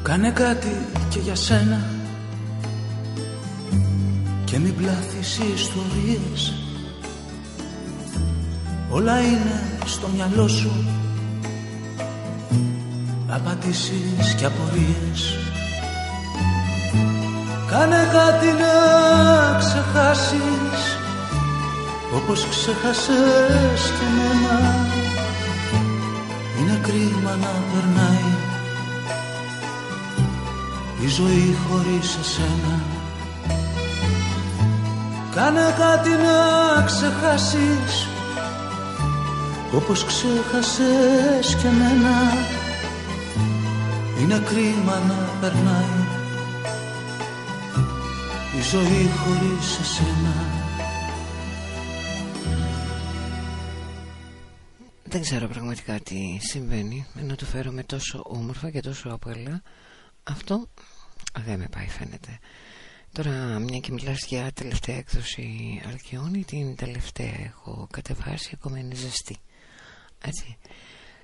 Κάνε κάτι και για σένα. Και μην πλάθεις ιστορίες. Όλα είναι στο μυαλό σου. Απαντήσεις και απορίες. Κάνε κάτι να ξεχάσεις Όπως ξέχασες και εμένα. Είναι κρίμα να περνάει η ζωή χωρίς εσένα. Κάνε κάτι να ξεχάσεις Όπως ξέχασες και εμένα. Είναι κρίμα να περνάει Η ζωή χωρίς εσένα. Δεν ξέρω πραγματικά τι συμβαίνει Ενώ το φέρομαι τόσο όμορφα και τόσο απαλά Αυτό δεν με πάει φαίνεται Τώρα μια και μιλάς για τελευταία έκδοση Αλκιόνη Την τελευταία έχω κατεβάσει Ακόμα είναι ζεστή Έτσι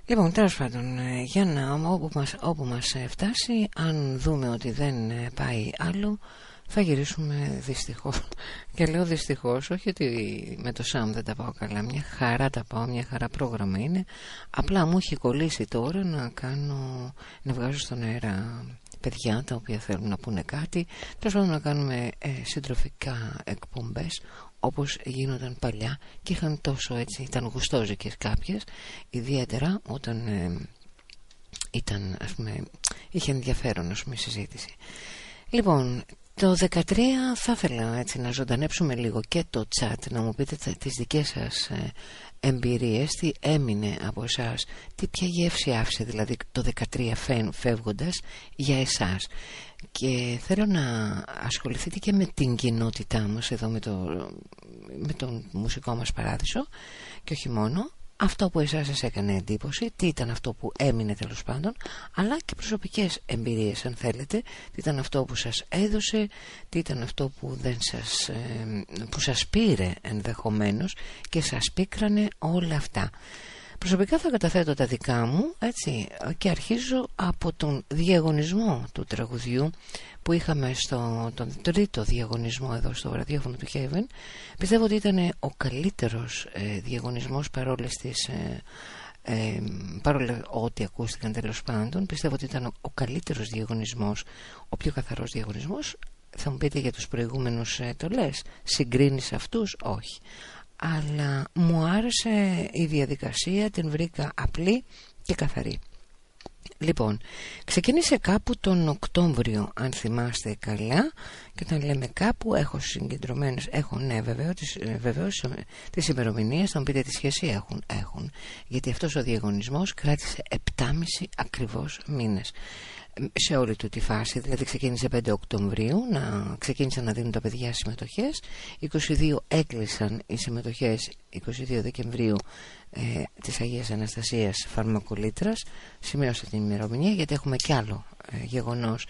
Λοιπόν, τέλος πάντων, ε, για να όπου μας, όπου μας ε, φτάσει, αν δούμε ότι δεν ε, πάει άλλο, θα γυρίσουμε δυστυχώς. Και λέω δυστυχώς, όχι ότι με το ΣΑΜ δεν τα πάω καλά, μια χαρά τα πάω, μια χαρά πρόγραμμα είναι. Απλά μου έχει κολλήσει τώρα να κάνω, να βγάζω στον αέρα παιδιά τα οποία θέλουν να πούνε κάτι. Τέλος πάντων να κάνουμε ε, συντροφικά εκπομπές όπως γίνονταν παλιά και είχαν τόσο έτσι, ήταν γουστόζικες κάποιες, ιδιαίτερα όταν ε, ήταν, ας πούμε, είχε ενδιαφέρον ας πούμε, η συζήτηση. Λοιπόν, το 13 θα ήθελα έτσι να ζωντανέψουμε λίγο και το chat, να μου πείτε τα- τις δικές σας ε, εμπειρίες, τι έμεινε από εσάς, τι ποια γεύση άφησε δηλαδή το 13 φεύγοντα φεύγοντας για εσάς. Και θέλω να ασχοληθείτε και με την κοινότητά μας εδώ με, το, με τον μουσικό μας παράδεισο και όχι μόνο αυτό που εσάς σας έκανε εντύπωση, τι ήταν αυτό που έμεινε τέλος πάντων, αλλά και προσωπικές εμπειρίες αν θέλετε, τι ήταν αυτό που σας έδωσε, τι ήταν αυτό που, δεν σας, ε, που σας πήρε ενδεχομένως και σας πίκρανε όλα αυτά. Προσωπικά θα καταθέτω τα δικά μου έτσι, και αρχίζω από τον διαγωνισμό του τραγουδιού που είχαμε στο τον τρίτο διαγωνισμό εδώ στο ραδιόφωνο του Heaven. Πιστεύω ότι ήταν ο καλύτερος ε, διαγωνισμός παρόλες τις... Ε, ε, παρόλο ό,τι ακούστηκαν τέλος πάντων. Πιστεύω ότι ήταν ο, ο καλύτερος διαγωνισμός ο πιο καθαρός διαγωνισμός. Θα μου πείτε για τους προηγούμενους ε, το λες συγκρίνεις αυτούς; Όχι αλλά μου άρεσε η διαδικασία, την βρήκα απλή και καθαρή. Λοιπόν, ξεκίνησε κάπου τον Οκτώβριο, αν θυμάστε καλά, και όταν λέμε κάπου έχω συγκεντρωμένες, έχω ναι βεβαίως τις, ε, βεβαίως, ε, τις ημερομηνίες, θα μου πείτε τι σχέση έχουν, έχουν, γιατί αυτός ο διαγωνισμός κράτησε 7,5 ακριβώς μήνες. Σε όλη του τη φάση. Δηλαδή ξεκίνησε 5 Οκτωβρίου να ξεκίνησαν να δίνουν τα παιδιά συμμετοχές. 22 έκλεισαν οι συμμετοχές 22 Δεκεμβρίου ε, της Αγίας Αναστασίας Φαρμακολήτρας σημείωσα την ημερομηνία γιατί έχουμε κι άλλο ε, γεγονός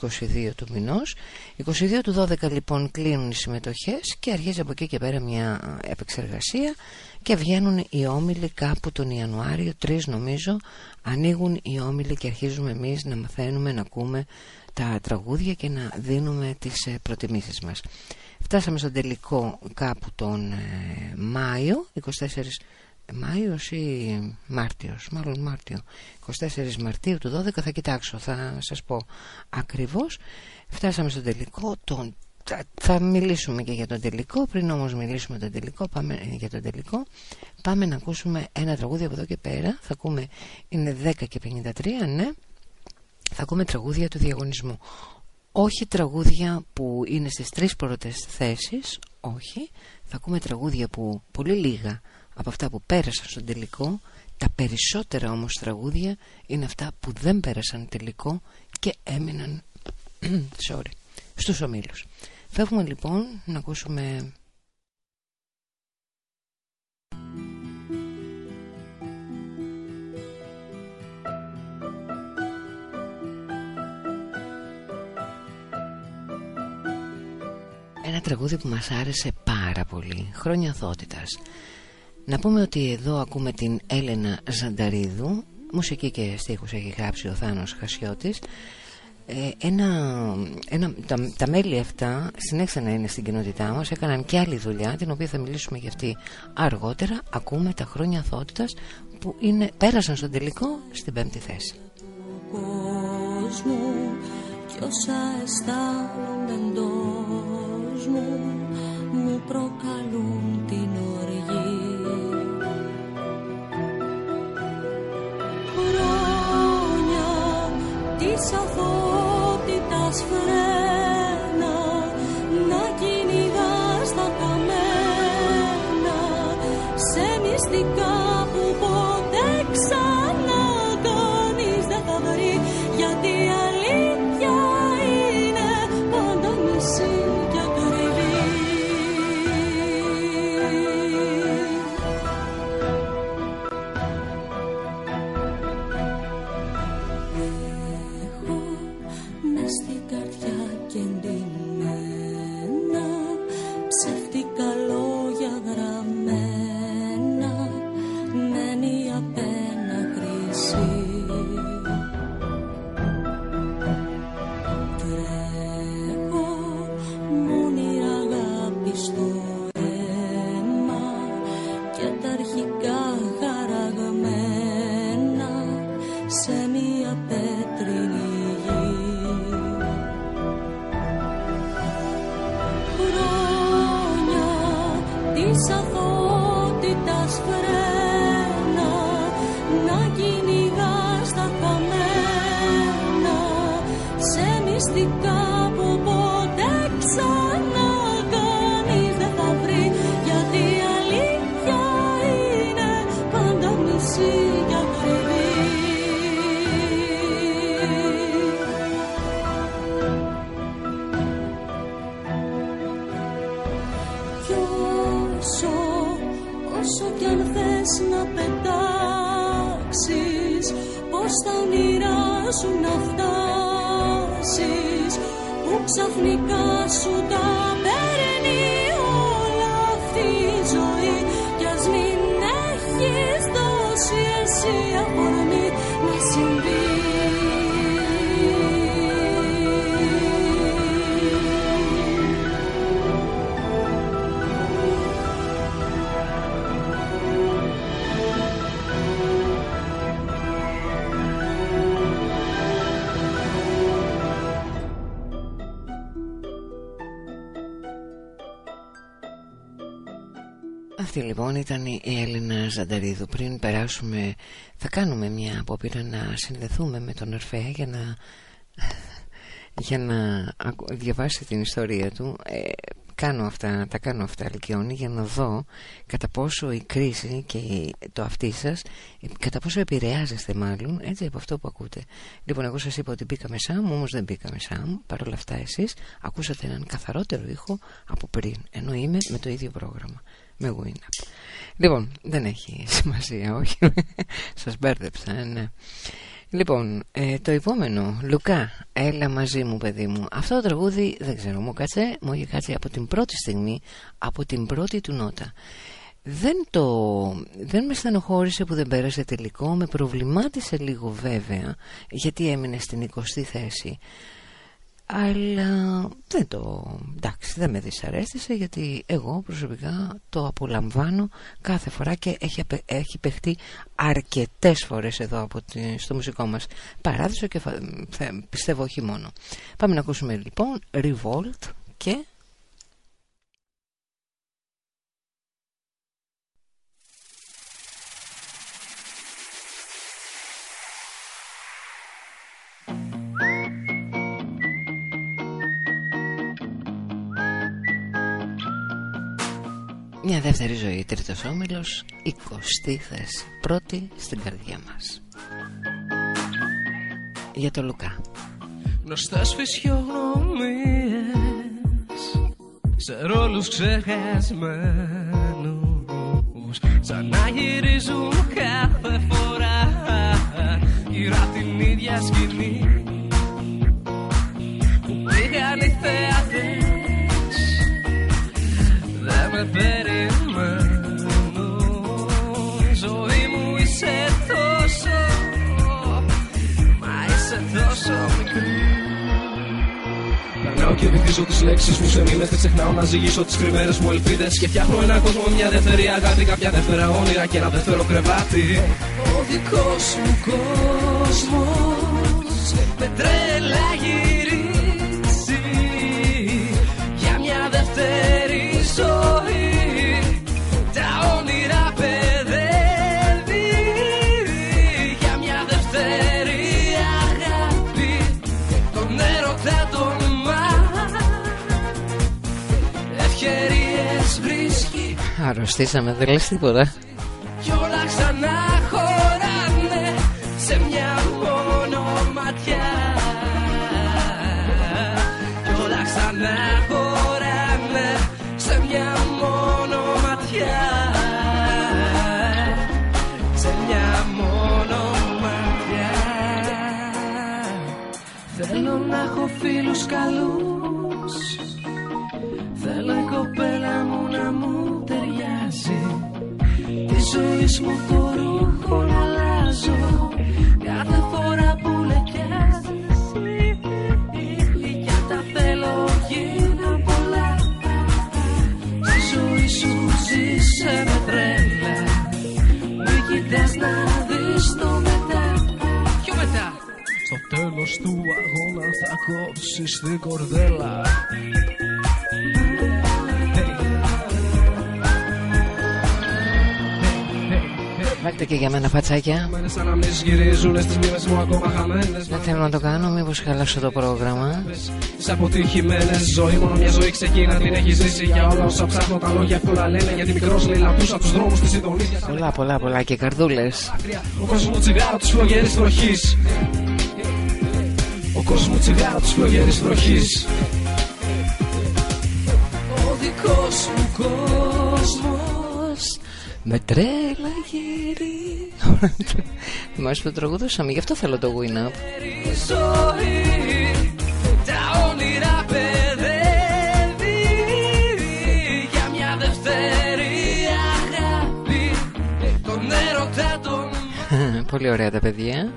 22 του μηνός. 22 του 12 λοιπόν κλείνουν οι συμμετοχές και αρχίζει από εκεί και πέρα μια επεξεργασία και βγαίνουν οι όμιλοι κάπου τον Ιανουάριο, τρεις νομίζω, ανοίγουν οι όμιλοι και αρχίζουμε εμείς να μαθαίνουμε, να ακούμε τα τραγούδια και να δίνουμε τις ε, προτιμήσεις μας. Φτάσαμε στον τελικό κάπου τον ε, Μάιο, 24 Μάιος ή Μάρτιος, μάλλον Μάρτιο 24 Μαρτίου του 12 θα κοιτάξω, θα σας πω ακριβώς Φτάσαμε στον τελικό τον θα- θα μιλήσουμε και για τον τελικό. Πριν όμως μιλήσουμε τον τελικό πάμε, ε, για τον τελικό Πάμε να ακούσουμε ένα τραγούδι από εδώ και πέρα. Θα ακούμε, είναι 10 και 53 ναι. Θα ακούμε τραγούδια του διαγωνισμού. Όχι τραγούδια που είναι στις τρεις πρώτες θέσεις Όχι. Θα ακούμε τραγούδια που πολύ λίγα από αυτά που πέρασαν στον τελικό. Τα περισσότερα όμως τραγούδια είναι αυτά που δεν πέρασαν τελικό Και έμειναν sorry, στους ομίλους Φεύγουμε λοιπόν να ακούσουμε ένα τραγούδι που μας άρεσε πάρα πολύ Χρόνια αθότητας Να πούμε ότι εδώ ακούμε την Έλενα Ζανταρίδου. Μουσική και στίχους έχει γράψει ο Θάνος Χασιώτης. ε, ένα, ένα, τα, τα μέλη αυτά συνέχισαν να είναι στην κοινότητά μας Έκαναν και άλλη δουλειά την οποία θα μιλήσουμε για αυτή αργότερα. Ακούμε τα χρόνια αθότητας που είναι, πέρασαν στον τελικό στην πέμπτη θέση. Κόσμου κι όσα αισθάνονται εντός μου μου προκαλούν την οργή. Χρόνια της αθότητας φρένα να κυνηγάς τα καμένα σε μυστικά λοιπόν ήταν η Έλληνα Ζανταρίδου. Πριν περάσουμε θα κάνουμε μια απόπειρα να συνδεθούμε με τον Ορφέα για να, για να ακου- διαβάσει την ιστορία του. Ε, κάνω αυτά, τα κάνω αυτά Αλκιόνι για να δω κατά πόσο η κρίση και η- το αυτί σας κατά πόσο επηρεάζεστε μάλλον έτσι από αυτό που ακούτε. Λοιπόν εγώ σας είπα ότι μπήκα με Σάμ όμως δεν μπήκα με Σάμ παρ' όλα αυτά εσείς ακούσατε έναν καθαρότερο ήχο από πριν ενώ είμαι με το ίδιο πρόγραμμα με Winamp λοιπόν δεν έχει σημασία όχι. Σας μπέρδεψα ε, ναι. Λοιπόν, ε, το επόμενο, Λουκά, έλα μαζί μου παιδί μου Αυτό το τραγούδι δεν ξέρω, μου κάτσε, μου είχε κάτσει από την πρώτη στιγμή Από την πρώτη του νότα. Δεν, το, δεν με στενοχώρησε που δεν πέρασε τελικό Με προβλημάτισε λίγο βέβαια Γιατί έμεινε στην 20η θέση αλλά δεν το εντάξει δεν με δυσαρέστησε γιατί εγώ προσωπικά το απολαμβάνω κάθε φορά και έχει, απε- έχει παιχτεί αρκετές φορές εδώ από τη, στο μουσικό μας παράδεισο και φα- θε- πιστεύω όχι μόνο. Πάμε να ακούσουμε λοιπόν Revolt και Μια δεύτερη ζωή, τρίτος όμιλος, 20η θέση, πρώτη στην καρδιά μας. Για το Λουκά. Γνωστές φυσιογνωμίες Σε ρόλους ξεχασμένους Σαν να γυρίζουν κάθε φορά Γύρω απ' την ίδια σκηνή Που πήγαν οι θεατές Δεν με περιμένουν είσαι τόσο Μα είσαι τόσο μικρή. Περνάω και βυθίζω τις λέξεις μου σε μήνες Δεν ξεχνάω να ζυγίσω τις κρυμμένες μου ελπίδες. Και φτιάχνω έναν κόσμο με μια δεύτερη αγάπη Κάποια δεύτερα όνειρα και ένα δεύτερο κρεβάτι. Ο δικός μου κόσμος Με τρέλα γυρίζει Για μια δεύτερη ζωή Αρρωστήσαμε, δεν λες τίποτα. Μου το ρούχο να αλλάζω. Κάθε φορά που λεκιάζει Για τα θέλω γίνα πολλά. Στη ζωή σου ζήσε με τρέλα. Μη κοιτάς να δεις το μετά. Ποιο μετά; Στο τέλος του αγώνα θα κόψεις την κορδέλα Βάλτε και για μένα φατσάκια. Μένες σαν να μην γυρίζουν στις μοίρες μου ακόμα χαμένες Δεν θέλω να το κάνω, μήπως χαλάσω το πρόγραμμα. Τις αποτυχημένες ζωή Μόνο μια ζωή ξεκίνα την έχει ζήσει Για όλα όσα ψάχνω τα λόγια εύκολα λένε Γιατί μικρός λέει λαπούσα τους δρόμους της Ιδονής Πολλά, πολλά, πολλά και καρδούλες. Ο κόσμος μου τσιγάρο της φλογέρης βροχής Ο κόσμος μου τσιγάρο της φλογέρης βροχής Ο δικός μου κόσμος Με τρέλα γύρι. Θυμάσαι που το τραγουδούσαμε, γι' αυτό θέλω το win up. η ζωή Τα όνειρα παιδεύει Για μια δεύτερη αγάπη Τον έρωτα τον Πολύ ωραία τα παιδιά.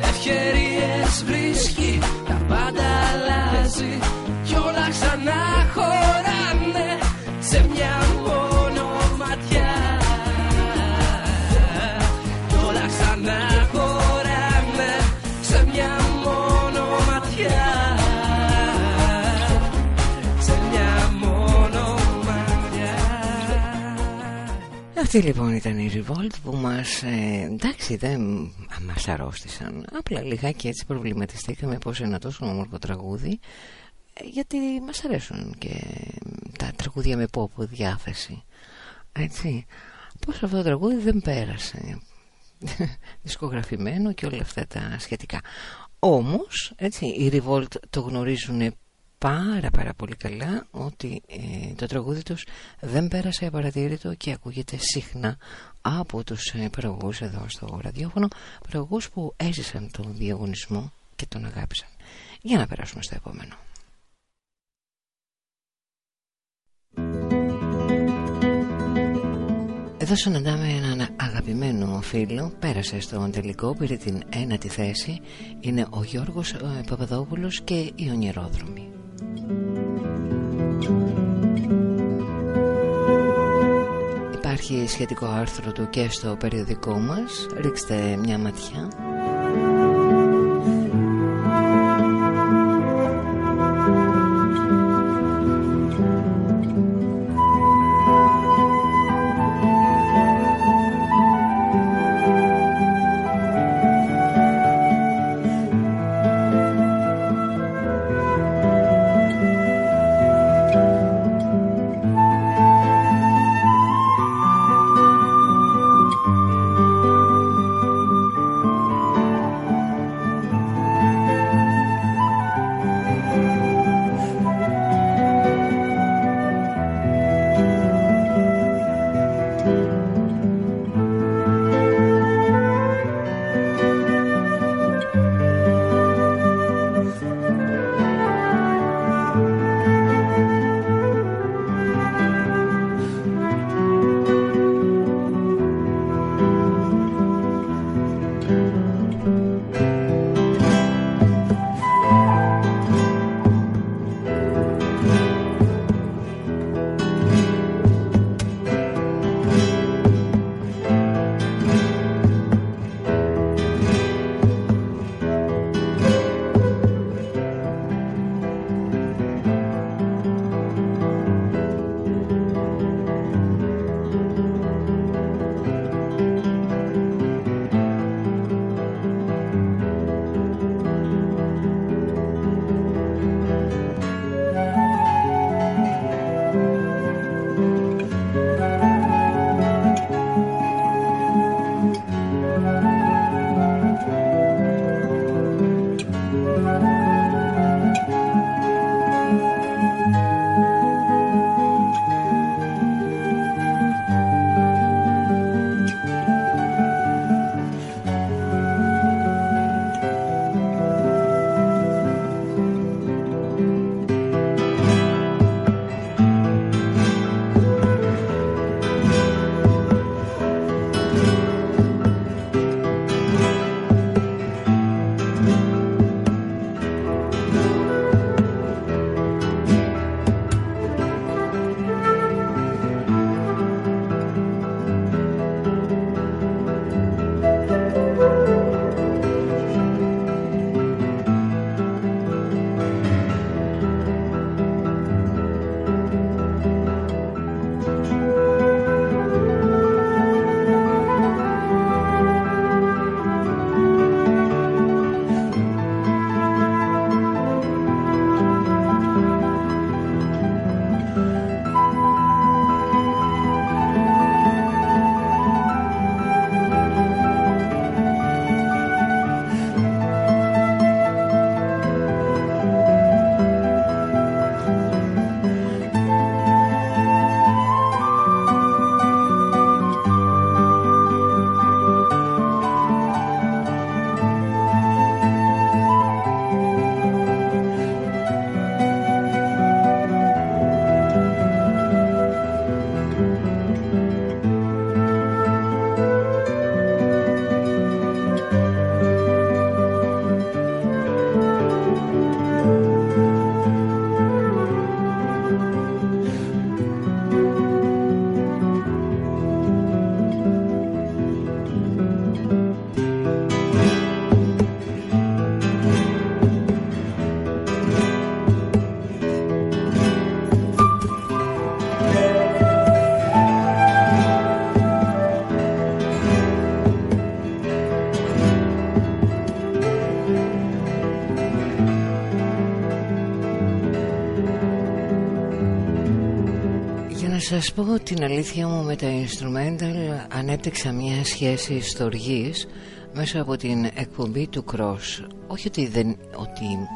Ευκαιρίες βρίσκει Τα πάντα αλλάζει Κι όλα ξανά χωράνε Σε μια Αυτή λοιπόν ήταν η Revolt που μας, ε, εντάξει δεν μας αρρώστησαν. Απλά λιγάκι έτσι προβληματιστήκαμε πως ένα τόσο όμορφο τραγούδι γιατί μας αρέσουν και τα τραγούδια με pop διάθεση. Έτσι. Πως αυτό το τραγούδι δεν πέρασε. Δισκογραφημένο και όλα αυτά τα σχετικά. Όμως έτσι οι Revolt το γνωρίζουν πάρα πάρα πολύ καλά ότι ε, το τραγούδι τους δεν πέρασε απαρατήρητο και ακούγεται συχνά από τους ε, παραγωγούς εδώ στο ραδιόφωνο παραγωγούς που έζησαν τον διαγωνισμό και τον αγάπησαν. Για να περάσουμε στο επόμενο. Εδώ συναντάμε έναν αγαπημένο φίλο Πέρασε στον τελικό, πήρε την ένατη θέση. Είναι ο Γιώργος ε, Παπαδόπουλος και οι Ονειρόδρομοι Υπάρχει σχετικό άρθρο του και στο περιοδικό μας. Ρίξτε μια ματιά σας πω την αλήθεια μου με τα instrumental ανέπτυξα μια σχέση στοργής μέσα από την εκπομπή του Cross. Όχι ότι δεν ότι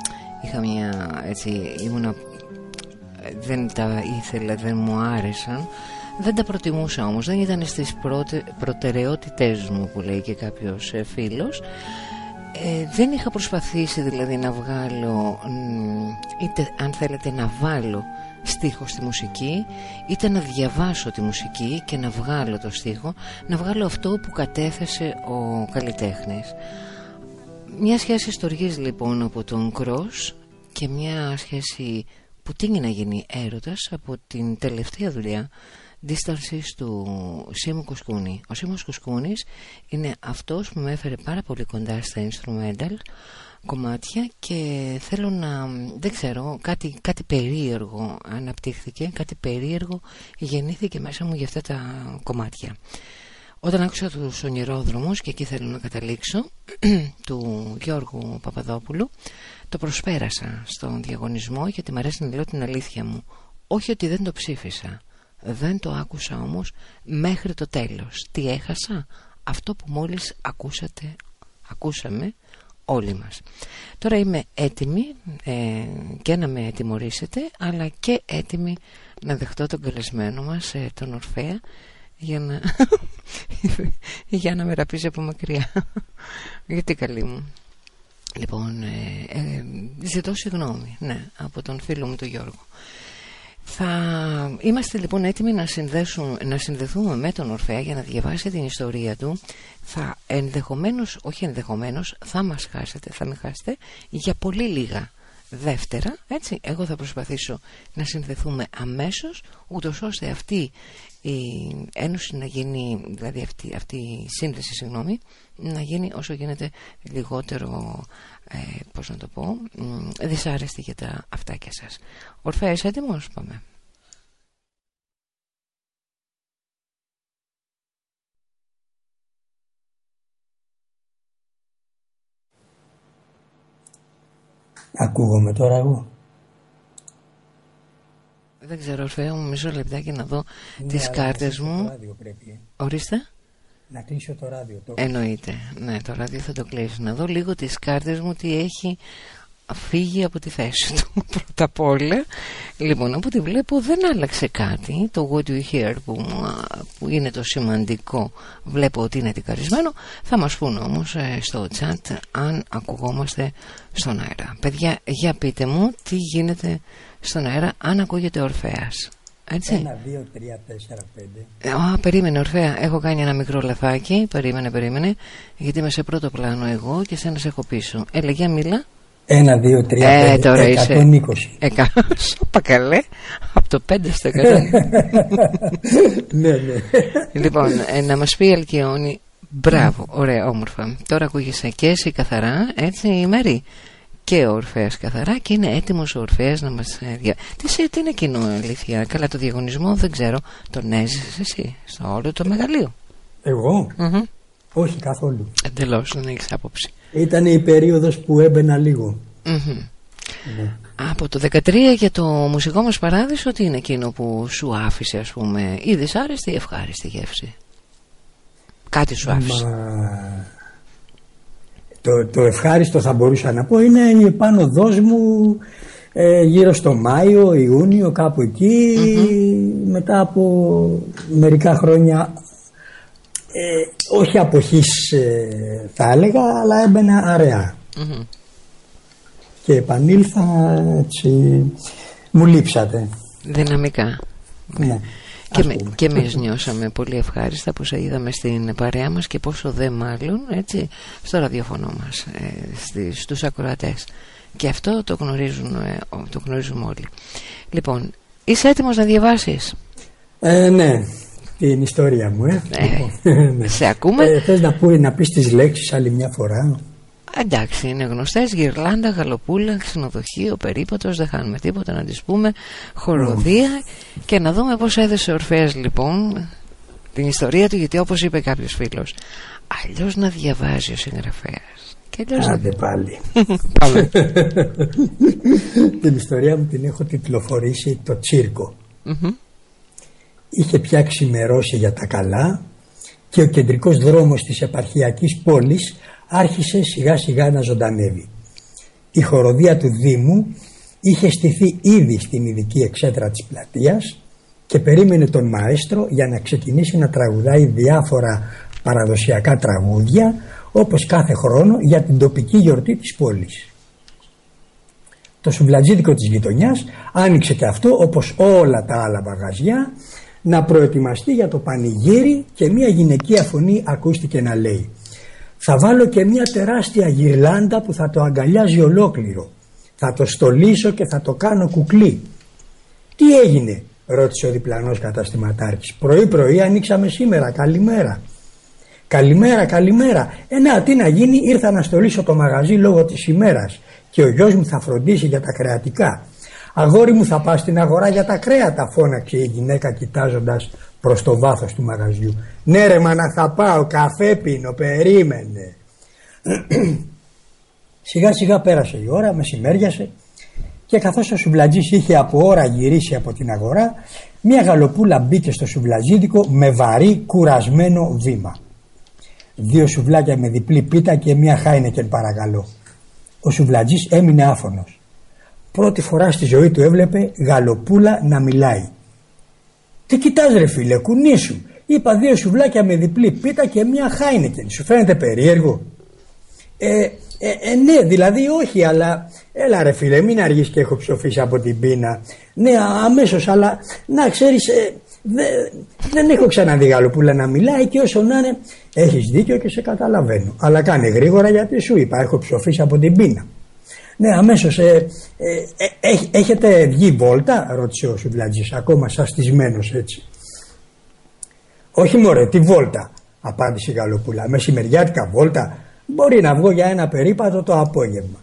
είχα μια έτσι ήμουνα δεν τα ήθελα δεν μου άρεσαν. Δεν τα προτιμούσα όμως. Δεν ήταν στις πρώτε, προτεραιότητές μου που λέει και κάποιος ε, φίλος ε, δεν είχα προσπαθήσει δηλαδή να βγάλω μ, είτε αν θέλετε να βάλω στίχο στη μουσική είτε να διαβάσω τη μουσική και να βγάλω το στίχο να βγάλω αυτό που κατέθεσε ο καλλιτέχνης. Μια σχέση στοργής λοιπόν από τον Κρός και μια σχέση που τίνει να γίνει έρωτας από την τελευταία δουλειά Distances του Σίμου Κουσκούνη. Ο Σίμος Κουσκούνης είναι αυτός που με έφερε πάρα πολύ κοντά στα instrumental κομμάτια και θέλω να, δεν ξέρω, κάτι, κάτι περίεργο αναπτύχθηκε, κάτι περίεργο γεννήθηκε μέσα μου για αυτά τα κομμάτια. Όταν άκουσα τους ονειρόδρομους και εκεί θέλω να καταλήξω του Γιώργου Παπαδόπουλου το προσπέρασα στον διαγωνισμό γιατί μου αρέσει να λέω την αλήθεια μου όχι ότι δεν το ψήφισα δεν το άκουσα όμως μέχρι το τέλος. Τι έχασα; Αυτό που μόλις ακούσατε ακούσαμε όλοι μας. Τώρα είμαι έτοιμη ε, και να με τιμωρήσετε αλλά και έτοιμη να δεχτώ τον καλεσμένο μας ε, τον Ορφέα για να, για να με ραπίζει από μακριά. Γιατί καλή μου. Λοιπόν ε, ε, ζητώ συγγνώμη ναι, από τον φίλο μου τον Γιώργο θα είμαστε λοιπόν έτοιμοι να, να συνδεθούμε με τον Ορφέα για να διαβάσει την ιστορία του. Θα ενδεχομένως, όχι ενδεχομένως, θα μας χάσετε, θα με χάσετε για πολύ λίγα δεύτερα, έτσι. Εγώ θα προσπαθήσω να συνδεθούμε αμέσως, ούτως ώστε αυτή η ένωση να γίνει, δηλαδή αυτή, αυτή η σύνδεση, συγγνώμη, να γίνει όσο γίνεται λιγότερο, ε, πώς να το πω, δυσάρεστη για τα αυτάκια σας. Ορφέα, είσαι έτοιμος, πάμε. Ακούγομαι τώρα εγώ; Δεν ξέρω, Ορφέα μου, μισό λεπτάκι να δω Ναι, τις αλλά κάρτες να κλείσω μου. Το ράδιο πρέπει. ε. Ορίστε. Να κλείσω το ράδιο. Το... Εννοείται. Ναι, το ράδιο θα το κλείσει. Να δω λίγο τις κάρτες μου τι έχει φύγει από τη θέση του πρώτα απ' όλα. Λοιπόν, από ό,τι βλέπω δεν άλλαξε κάτι. Το what you hear που, που είναι το σημαντικό βλέπω ότι είναι τικαρισμένο. Θα μας πούνε όμως ε, στο chat αν ακουγόμαστε στον αέρα. Παιδιά, για πείτε μου τι γίνεται στον αέρα αν ακούγεται Ορφέας. Έτσι. Ένα, δύο, τρία, τέσσερα, πέντε. Ε, Α, περίμενε, Ορφέα. Έχω κάνει ένα μικρό λαθάκι. Περίμενε, περίμενε. Γιατί είμαι σε πρώτο πλάνο εγώ και σένα σε έχω πίσω. Έλα, για μίλα. Ένα, δύο, τρία, Ε, πέντε. τώρα είσαι. 120. Εκα... Σοπα καλέ. Από το 5 στο 100. ναι, ναι. λοιπόν, ε, να μας πει η Αλκιόνη. Μπράβο, ωραία, όμορφα. Τώρα ακούγεσαι και εσύ καθαρά, έτσι, η Μέρη. Και ο Ορφέας καθαρά και είναι έτοιμος ο Ορφέας να μας ε, δια... Τι, σε- τι είναι εκείνο αλήθεια, καλά το διαγωνισμό δεν ξέρω Τον έζησες εσύ στο όλο το μεγαλείο; Εγώ, Μμμ. όχι καθόλου. Εντελώς δεν έχεις άποψη Ήταν η περίοδος που έμπαινα λίγο. Μμμ. Ναι. Από το 13 για το μουσικό μας παράδεισο Τι είναι εκείνο που σου άφησε ας πούμε Ή δυσάρεστη ή ευχάριστη γεύση; Κάτι σου άφησε Μα... Το, το ευχάριστο θα μπορούσα να πω είναι η επάνωδός μου ε, γύρω στο Μάιο, Ιούνιο, κάπου εκεί, μετά από μερικά χρόνια ε, όχι αποχής ε, θα έλεγα, αλλά έμπαινα αραιά. Μμμ. Και επανήλθα έτσι, μου λείψατε. Δυναμικά Ναι, και, ας με, πούμε. και εμείς νιώσαμε πολύ ευχάριστα που σε είδαμε στην παρέα μας και πόσο δε μάλλον έτσι, στο ραδιοφωνό μας, ε, στις, στους ακροατές. Και αυτό το, γνωρίζουν, ε, ο- το γνωρίζουμε όλοι. Λοιπόν, είσαι έτοιμος να διαβάσεις; Ε, ναι, την ιστορία μου, ε. Ε, Ναι. σε ακούμε; Ε, θες να, πω, να πεις τις λέξεις άλλη μια φορά; Εντάξει, είναι γνωστές Γυρλάντα, Γαλοπούλα, ξενοδοχείο, περίπατος Δεν χάνουμε τίποτα να τις πούμε Χοροδία Και να δούμε πως έδεσε ο Ορφέας λοιπόν Την ιστορία του γιατί όπως είπε κάποιος φίλος Αλλιώς να διαβάζει ο συγγραφέας Και αλλιώς να... Άντε πάλι. Πάμε την ιστορία μου την έχω τιτλοφορήσει το τσίρκο. Μμμ. είχε πια ξημερώσει για τα καλά και ο κεντρικός δρόμος της επαρχιακής πόλης άρχισε σιγά σιγά να ζωντανεύει. Η χοροδία του Δήμου είχε στηθεί ήδη στην ειδική εξέδρα της πλατείας και περίμενε τον μαέστρο για να ξεκινήσει να τραγουδάει διάφορα παραδοσιακά τραγούδια όπως κάθε χρόνο για την τοπική γιορτή της πόλης. Το σουβλατζίδικο της γειτονιάς άνοιξε και αυτό όπως όλα τα άλλα μαγαζιά να προετοιμαστεί για το πανηγύρι και μια γυναικεία φωνή ακούστηκε να λέει θα βάλω και μια τεράστια γυρλάντα που θα το αγκαλιάζει ολόκληρο. Θα το στολίσω και θα το κάνω κουκλί. Τι έγινε ρώτησε ο διπλανός καταστηματάρχης. Πρωί πρωί ανοίξαμε σήμερα. Καλημέρα. Καλημέρα, καλημέρα. Ε, να, τι να γίνει, ήρθα να στολίσω το μαγαζί λόγω της ημέρας και ο γιος μου θα φροντίσει για τα κρεατικά. Αγόρι μου θα πας στην αγορά για τα κρέατα, φώναξε η γυναίκα κοιτάζοντας προς το βάθος του μαγαζιού. Ναι ρε μάνα θα πάω, καφέ πίνω, περίμενε. σιγά σιγά πέρασε η ώρα, μεσημέριασε και καθώς ο σουβλατζής είχε από ώρα γυρίσει από την αγορά, μια γαλοπούλα μπήκε στο σουβλατζίδικο με βαρύ κουρασμένο βήμα. Δύο σουβλάκια με διπλή πίτα και μια χάινεκεν παρακαλώ. Ο σουβλατζής έμεινε άφωνος. Πρώτη φορά στη ζωή του έβλεπε γαλοπούλα να μιλάει. Τι κοιτάς ρε φίλε κουνήσου. Είπα δύο σουβλάκια με διπλή πίτα και μια χάινεκεν. Σου φαίνεται περίεργο. Ε, ε, ε, ναι δηλαδή όχι αλλά έλα ρε φίλε μην αργείς και έχω ψοφήσει από την πείνα. Ναι αμέσως αλλά να ξέρεις ε, δεν έχω ξαναδεί γαλοπούλα να μιλάει και όσο να είναι έχεις δίκιο και σε καταλαβαίνω. Αλλά κάνε γρήγορα γιατί σου είπα έχω ψοφήσει από την πείνα. Ναι αμέσως ε, ε, ε, έχετε βγει βόλτα ρώτησε ο Σουβλατζής ακόμα σαστισμένος έτσι. Όχι μωρέ τι βόλτα απάντησε η γαλοπούλα. Μεσημεριάτικα βόλτα μπορεί να βγω για ένα περίπατο το απόγευμα.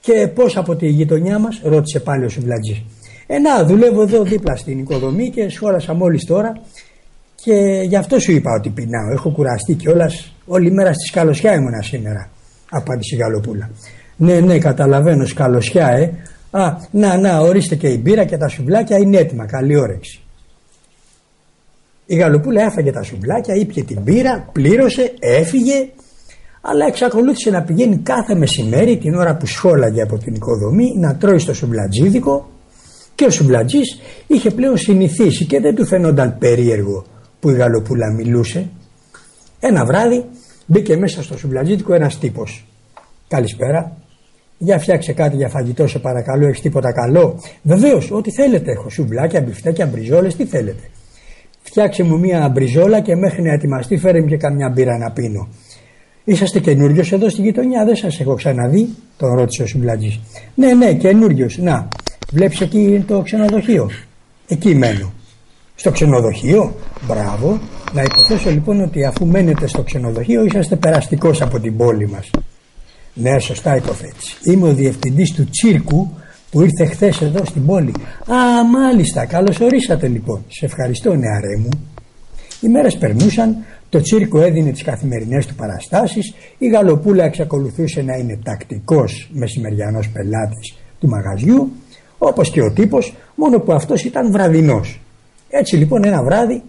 Και πώς από τη γειτονιά μας ρώτησε πάλι ο Σουβλατζής. Ε, να, δουλεύω εδώ δίπλα στην οικοδομή και σχόλασα μόλις τώρα και γι' αυτό σου είπα ότι πεινάω. Έχω κουραστεί κιόλας. Όλη μέρα στη σκαλωσιά ήμουνα σήμερα. Απάντησε η Γαλοπούλα. Ναι, ναι, καταλαβαίνω, σκαλωσιά, ε. Α, να, να, ορίστε και η μπύρα και τα σουβλάκια είναι έτοιμα. Καλή όρεξη. Η Γαλοπούλα έφαγε τα σουβλάκια, ήπια την μπύρα, πλήρωσε, έφυγε, αλλά εξακολούθησε να πηγαίνει κάθε μεσημέρι την ώρα που σχόλαγε από την οικοδομή να τρώει στο σουβλατζίδικο και ο Σουμπλατζής είχε πλέον συνηθίσει και δεν του φαινόταν περίεργο που η Γαλοπούλα μιλούσε. Ένα βράδυ μπήκε μέσα στο Σουμπλατζίτικο ένας τύπος. Καλησπέρα. Για φτιάξε κάτι για φαγητό, σε παρακαλώ. Έχεις τίποτα καλό. Βεβαίως, ό,τι θέλετε. Έχω σουβλάκια, μπιφτέκια, μπριζόλες, τι θέλετε. Φτιάξε μου μία μπριζόλα και μέχρι να ετοιμαστεί φέρε μου και καμιά μπύρα να πίνω. Είσαστε καινούριο εδώ στη γειτονιά, δεν σας έχω ξαναδεί, τον ρώτησε ο Σουμπλατζή. Ναι, ναι, καινούριο. Να, Βλέπεις εκεί το ξενοδοχείο; Εκεί μένω. Στο ξενοδοχείο; Μπράβο. Να υποθέσω λοιπόν ότι αφού μένετε στο ξενοδοχείο είσαστε περαστικός από την πόλη μας. Ναι, σωστά υποθέτεις. Είμαι ο διευθυντής του τσίρκου που ήρθε χθες εδώ στην πόλη. Α, μάλιστα. Καλώς ορίσατε λοιπόν. Σε ευχαριστώ νεαρέ μου. Οι μέρες περνούσαν, το τσίρκο έδινε τις καθημερινές του παραστάσεις, η Γαλοπούλα εξακολουθούσε να είναι τακτικός μεσημεριανός πελάτης του μαγαζιού όπως και ο τύπος μόνο που αυτός ήταν βραδινός έτσι λοιπόν ένα βράδυ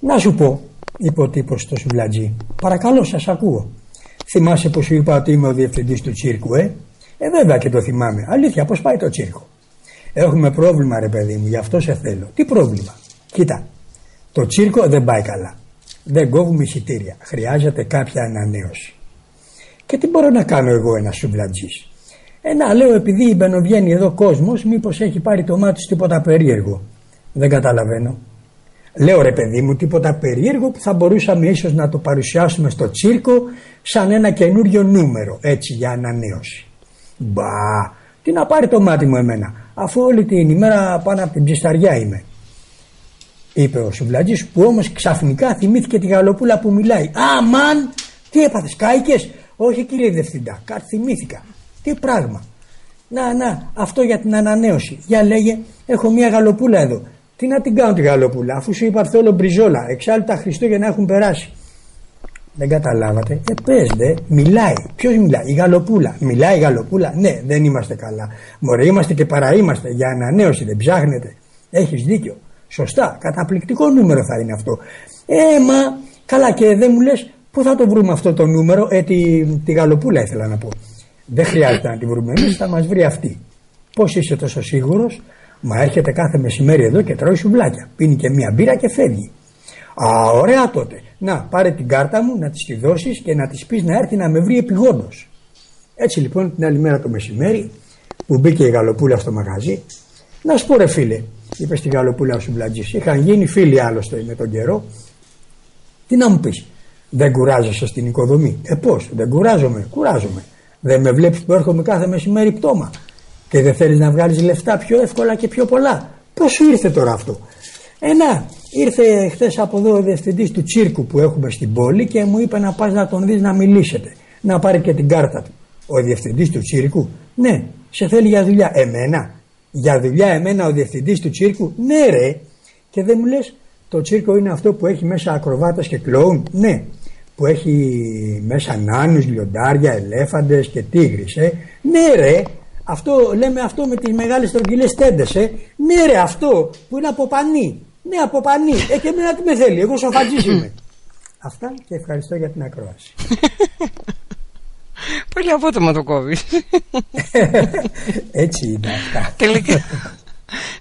να σου πω είπε ο τύπος στο σουβλατζή παρακαλώ σας ακούω θυμάσαι που σου είπα ότι είμαι ο διευθυντής του τσίρκου ε; Ε βέβαια και το θυμάμαι. Αλήθεια πως πάει το τσίρκο; Έχουμε πρόβλημα ρε παιδί μου γι' αυτό σε θέλω. Τι πρόβλημα; Κοίτα το τσίρκο δεν πάει καλά. Δεν κόβουμε εισιτήρια. Χρειάζεται κάποια ανανέωση. Και τι μπορώ να κάνω εγώ ένας σουβλατζής; Ε, να λέω επειδή μπαινοβγαίνει εδώ κόσμος, μήπως έχει πάρει το μάτι τίποτα περίεργο. Δεν καταλαβαίνω. Λέω ρε παιδί μου τίποτα περίεργο που θα μπορούσαμε ίσως να το παρουσιάσουμε στο τσίρκο σαν ένα καινούριο νούμερο έτσι για ανανέωση. Μπα, τι να πάρει το μάτι μου εμένα αφού όλη την ημέρα πάνω από την ψισταριά είμαι. Είπε ο Σουβλατζής που όμως ξαφνικά θυμήθηκε τη γαλοπούλα που μιλάει. Α, μαν, τι έπαθες, κάηκες; Όχι κύριε Διευθυντά, κάτι θυμήθηκα. Τι πράγμα. Να, να, αυτό για την ανανέωση. Για λέγε, έχω μια γαλοπούλα εδώ. Τι να την κάνω τη γαλοπούλα, αφού σου είπα όλο μπριζόλα. Εξάλλου τα Χριστούγεννα έχουν περάσει. Δεν καταλάβατε. Ε, πες δε, μιλάει. Ποιος μιλάει, η γαλοπούλα. Μιλάει η γαλοπούλα. Ναι, δεν είμαστε καλά. Μωρέ, είμαστε και παραείμαστε. Για ανανέωση δεν ψάχνετε. Έχεις δίκιο. Σωστά, καταπληκτικό νούμερο θα είναι αυτό. Ε, μα καλά και δεν μου λες πού θα το βρούμε αυτό το νούμερο, ε, τη, τη γαλοπούλα ήθελα να πω. Δεν χρειάζεται να τη βρούμε εμείς, θα μας βρει αυτή. Πώς είσαι τόσο σίγουρος, μα έρχεται κάθε μεσημέρι εδώ και τρώει σουβλάκια. Πίνει και μία μπύρα και φεύγει. Α, ωραία τότε. Να, πάρε την κάρτα μου, να της τη δώσεις και να της πεις να έρθει να με βρει επιγόντως. Έτσι λοιπόν την άλλη μέρα το μεσημέρι που μπήκε η γαλοπούλα στο μαγαζί, να σου πω ρε φίλε, είπε στη γαλοπούλα ο Σουμπλατζή. Είχαν γίνει φίλοι άλλωστε με τον καιρό. Τι να μου πεις, δεν κουράζεσαι στην οικοδομή. Ε, πώς, δεν κουράζομαι, κουράζομαι. Δεν με βλέπεις που έρχομαι κάθε μεσημέρι πτώμα. Και δεν θέλεις να βγάλεις λεφτά πιο εύκολα και πιο πολλά. Πώς σου ήρθε τώρα αυτό; Ένα, ήρθε χθες από εδώ ο διευθυντής του τσίρκου που έχουμε στην πόλη και μου είπε να πας να τον δεις να μιλήσετε. Να πάρει και την κάρτα του. Ο διευθυντής του τσίρκου, ναι, σε θέλει για δουλειά. Εμένα, για δουλειά εμένα ο διευθυντής του τσίρκου, ναι ρε. Και δεν μου λες, το τσίρκο είναι αυτό που έχει μέσα ακροβάτες και κλόουν; Ναι, που έχει μέσα νάνους, λιοντάρια, ελέφαντες και τίγρης. Ε; Ναι ρε, αυτό, λέμε αυτό με τις μεγάλες τρογγυλές τέντες. Ε. Ναι ρε, αυτό που είναι από πανί. Ναι, από πανί. Ε, και εμένα τι με θέλει, εγώ σοφατζής είμαι. Αυτά και ευχαριστώ για την ακρόαση. Πολύ απότομα το κόβει. Έτσι είναι αυτά. τελικά,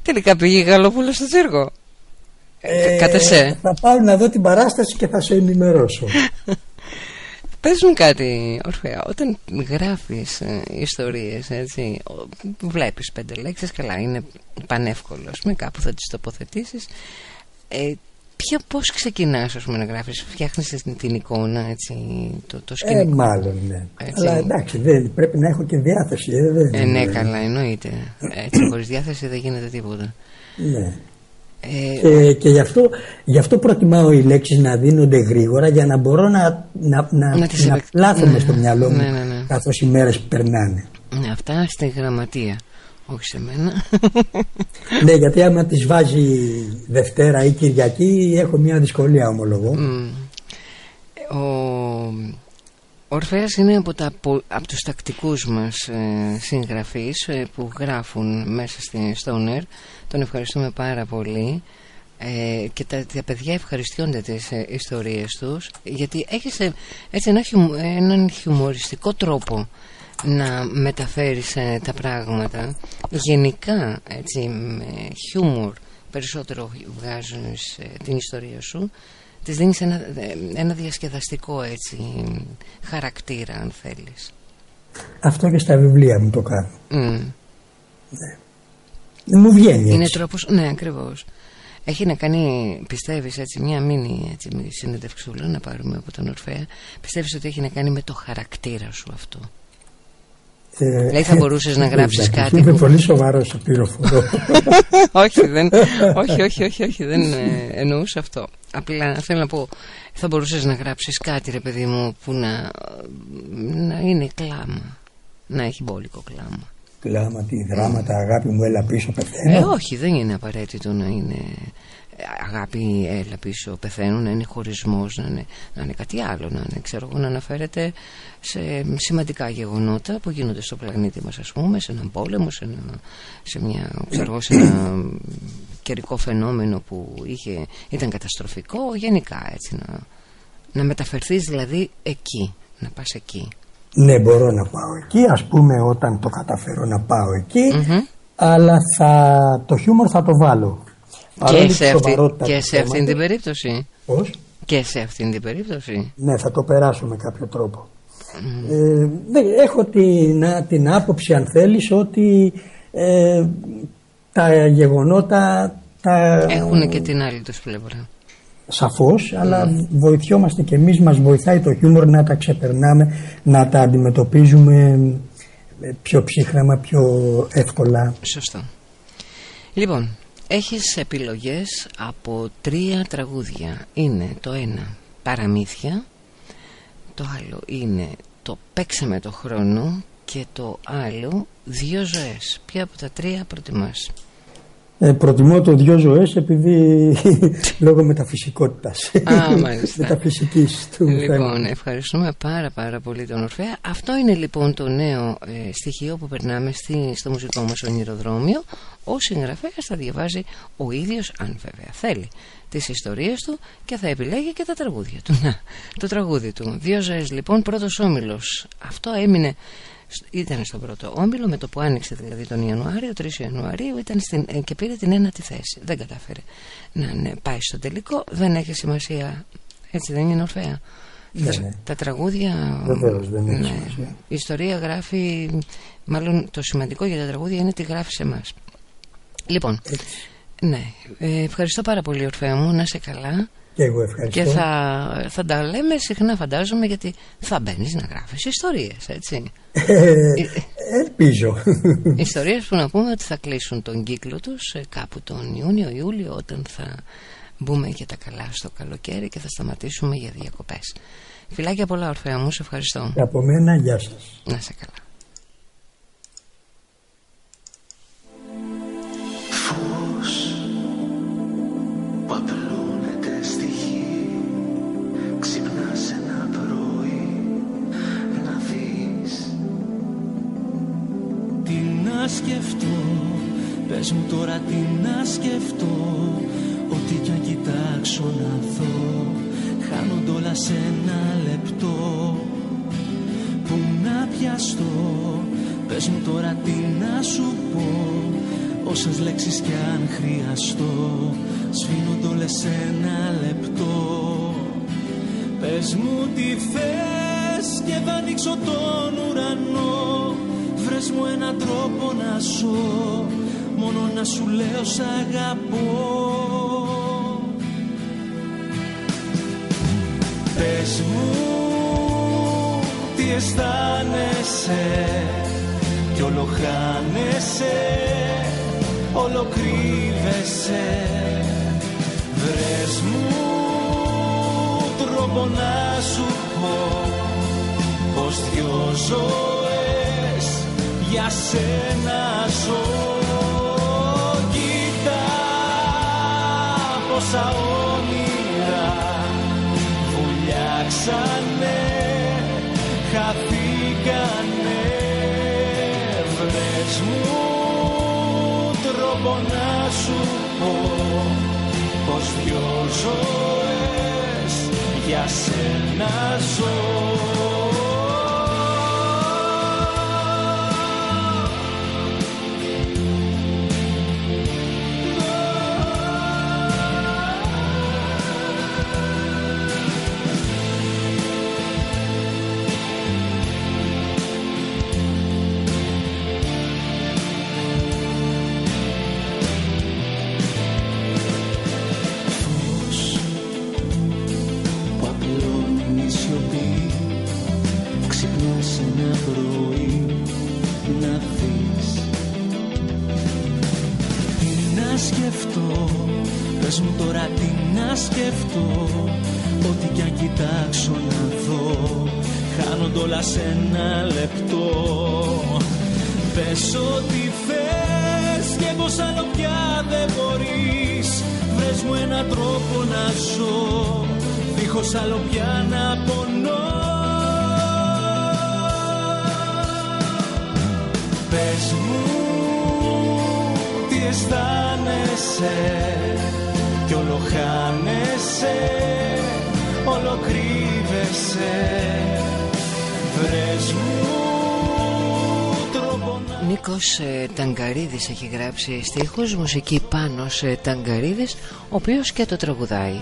τελικά πήγε η Γαλοπούλα στο τσίρκο. Ε, Κατ' εσέ. Θα πάω να δω την παράσταση και θα σε ενημερώσω. Πες μου κάτι, Ορφέα, όταν γράφεις ε, ιστορίες, έτσι, ο- βλέπεις πέντε λέξεις, καλά, είναι πανεύκολο, με κάπου θα τις τοποθετήσεις. Ε, ποια, πώς ξεκινάς, ας πούμε, να γράφεις, φτιάχνεις την, την εικόνα, έτσι, το, το Ε, σκηνικό; μάλλον ναι. Έτσι. Αλλά εντάξει, δεν, πρέπει να έχω και διάθεση. Ε, δεν, Ε, ναι, καλά, εννοείται. Έτσι, χωρίς διάθεση δεν γίνεται τίποτα. Ναι. Ε, Και, και γι, αυτό, γι' αυτό προτιμάω οι λέξεις να δίνονται γρήγορα για να μπορώ να, να, να, Να τις να επεκ- πλάθομαι Ναι, στο μυαλό μου ναι, ναι, ναι. καθώς οι μέρες περνάνε. ναι, αυτά στη γραμματεία, όχι σε μένα. ναι, γιατί άμα τις βάζει Δευτέρα ή Κυριακή έχω μια δυσκολία ομολογώ. Μμ. Ο Ορφέας είναι από, τα, πο- από τους τακτικούς μας ε, συγγραφείς ε, που γράφουν μέσα στη Stoner. Τον ευχαριστούμε πάρα πολύ. Ε, και τα, τα παιδιά ευχαριστιόνται τις ε, ιστορίες τους γιατί έχεις ε, έτσι ένα χιου- έναν χιουμοριστικό τρόπο να μεταφέρεις ε, τα πράγματα γενικά έτσι με χιούμορ περισσότερο βγάζεις ε, την ιστορία σου της δίνεις ένα, ε, ένα διασκεδαστικό έτσι χαρακτήρα αν θέλεις Αυτό και στα βιβλία μου το κάνω. Μμ. Μου βγαίνει Είναι έτσι. τρόπος, ναι ακριβώς έχει να κάνει, πιστεύεις έτσι μια μίνι έτσι, μη συνεντευξούλα να πάρουμε από τον Ορφέα Πιστεύεις ότι έχει να κάνει με το χαρακτήρα σου αυτό; Ε, Δηλαδή θα μπορούσες να γράψεις εντάξει, κάτι Είμαι που- πολύ σοβαρός σε πληροφορώ. όχι, δεν, όχι, όχι, όχι, όχι, δεν ε, εννοούσα αυτό. Απλά θέλω να πω, θα μπορούσες να γράψεις κάτι, ρε παιδί μου, που να, να είναι κλάμα. Να έχει μπόλικο κλάμα. Κλάμα, τι δράματα, αγάπη μου, έλα πίσω, πεθαίνω. Ε, όχι, δεν είναι απαραίτητο να είναι ε, αγάπη, έλα πίσω, πεθαίνουν, να είναι χωρισμός, να είναι, να είναι κάτι άλλο, να είναι, ξέρω εγώ, να αναφέρεται σε σημαντικά γεγονότα που γίνονται στο πλανήτη μας, ας πούμε, σε έναν πόλεμο, σε, ένα, σε, μια, ξέρω εγώ, σε ένα καιρικό φαινόμενο που είχε, ήταν καταστροφικό, γενικά έτσι, να, να μεταφερθείς δηλαδή εκεί, να πας εκεί. Ναι, μπορώ να πάω εκεί, ας πούμε όταν το καταφέρω να πάω εκεί, Μμμ. αλλά θα, το χιούμορ θα το βάλω. Παρόλη Και τη σε, αυτή, σοβαρότητα και του σε αυτήν την θέματος. περίπτωση; Πώς; Και σε αυτήν την περίπτωση; Ναι, θα το περάσω με κάποιο τρόπο. Ε, δεν- έχω την, την άποψη, αν θέλεις, ότι ε, τα γεγονότα τα, Έχουν και την άλλη τους πλευρά. Σαφώς, αλλά βοηθιόμαστε και εμείς, μας βοηθάει το χιούμορ να τα ξεπερνάμε, να τα αντιμετωπίζουμε ε, πιο ψύχραμα, πιο εύκολα. Σωστό. Λοιπόν, έχεις επιλογές από τρία τραγούδια. Είναι το ένα παραμύθια, το άλλο είναι το παίξε με το χρόνο και το άλλο δύο ζωές. Ποια από τα τρία προτιμάς; Ε, προτιμώ το δυο ζωές επειδή λόγω μεταφυσικότητας. Α, μάλιστα. Μεταφυσικής του Λοιπόν, θέματος. ευχαριστούμε πάρα πάρα πολύ τον Ορφέα. Αυτό είναι λοιπόν το νέο ε, στοιχείο που περνάμε στη, στο μουσικό μας ονειροδρόμιο. Ο συγγραφέας θα διαβάζει ο ίδιος, αν βέβαια θέλει, τις ιστορίες του και θα επιλέγει και τα τραγούδια του. Να, το τραγούδι του. Δύο ζωές λοιπόν, πρώτος όμιλος. Αυτό έμεινε ήταν στον πρώτο όμιλο με το που άνοιξε δηλαδή τον Ιανουάριο 3 Ιανουαρίου ήταν στην, ε, και πήρε την ένατη θέση. Δεν κατάφερε να ναι, πάει στο τελικό. Δεν έχει σημασία. Έτσι δεν είναι ορφαία. Ναι, τα, ναι. τα τραγούδια Βεβαίως, δεν έχει ναι, σημασία. η ιστορία γράφει μάλλον το σημαντικό για τα τραγούδια είναι τι γράφει σε εμάς. Λοιπόν ναι, ε, ευχαριστώ πάρα πολύ Ορφέα μου. Να είσαι καλά Και εγώ ευχαριστώ. και θα, θα τα λέμε συχνά φαντάζομαι γιατί θα μπαίνεις να γράφεις ιστορίες έτσι Ε, ελπίζω. Ιστορίες που να πούμε ότι θα κλείσουν τον κύκλο τους ε, κάπου τον Ιούνιο-Ιούλιο όταν θα μπούμε για τα καλά στο καλοκαίρι και θα σταματήσουμε για διακοπές. Φιλάκια πολλά Ορφέα μου, σε ευχαριστώ. Από μένα, γεια σας. Να σε καλά. Φως να σκεφτώ, πες μου τώρα τι να σκεφτώ. Ό,τι κι αν κοιτάξω να δω, χάνονται όλα σε ένα λεπτό. Πού να πιαστώ, πες μου τώρα τι να σου πω. Όσες λέξεις κι αν χρειαστώ, σβήνονται όλες σε ένα λεπτό. Πες μου τι θες και θα ανοίξω τον ουρανό Βρες μου έναν τρόπο να ζω. Μόνο να σου λέω σ' αγαπώ. Πες μου τι αισθάνεσαι; Κι όλο χάνεσαι Όλο κρύβεσαι Βρες μου τρόπο να σου πω πως δυο ζωές για σένα ζω Κοίτα πόσα όνειρα βουλιάξανε χαθήκανε. Βρες μου τρόπο να σου πω πως δυο ζωές για σένα ζω αισθάνεσαι Κι όλο χάνεσαι Όλο κρύβεσαι Βρες μου τρόπο να Νίκος ε, Ταγκαρίδης έχει γράψει στίχους, μουσική πάνω σε Ταγκαρίδης, ο οποίος και το τραγουδάει.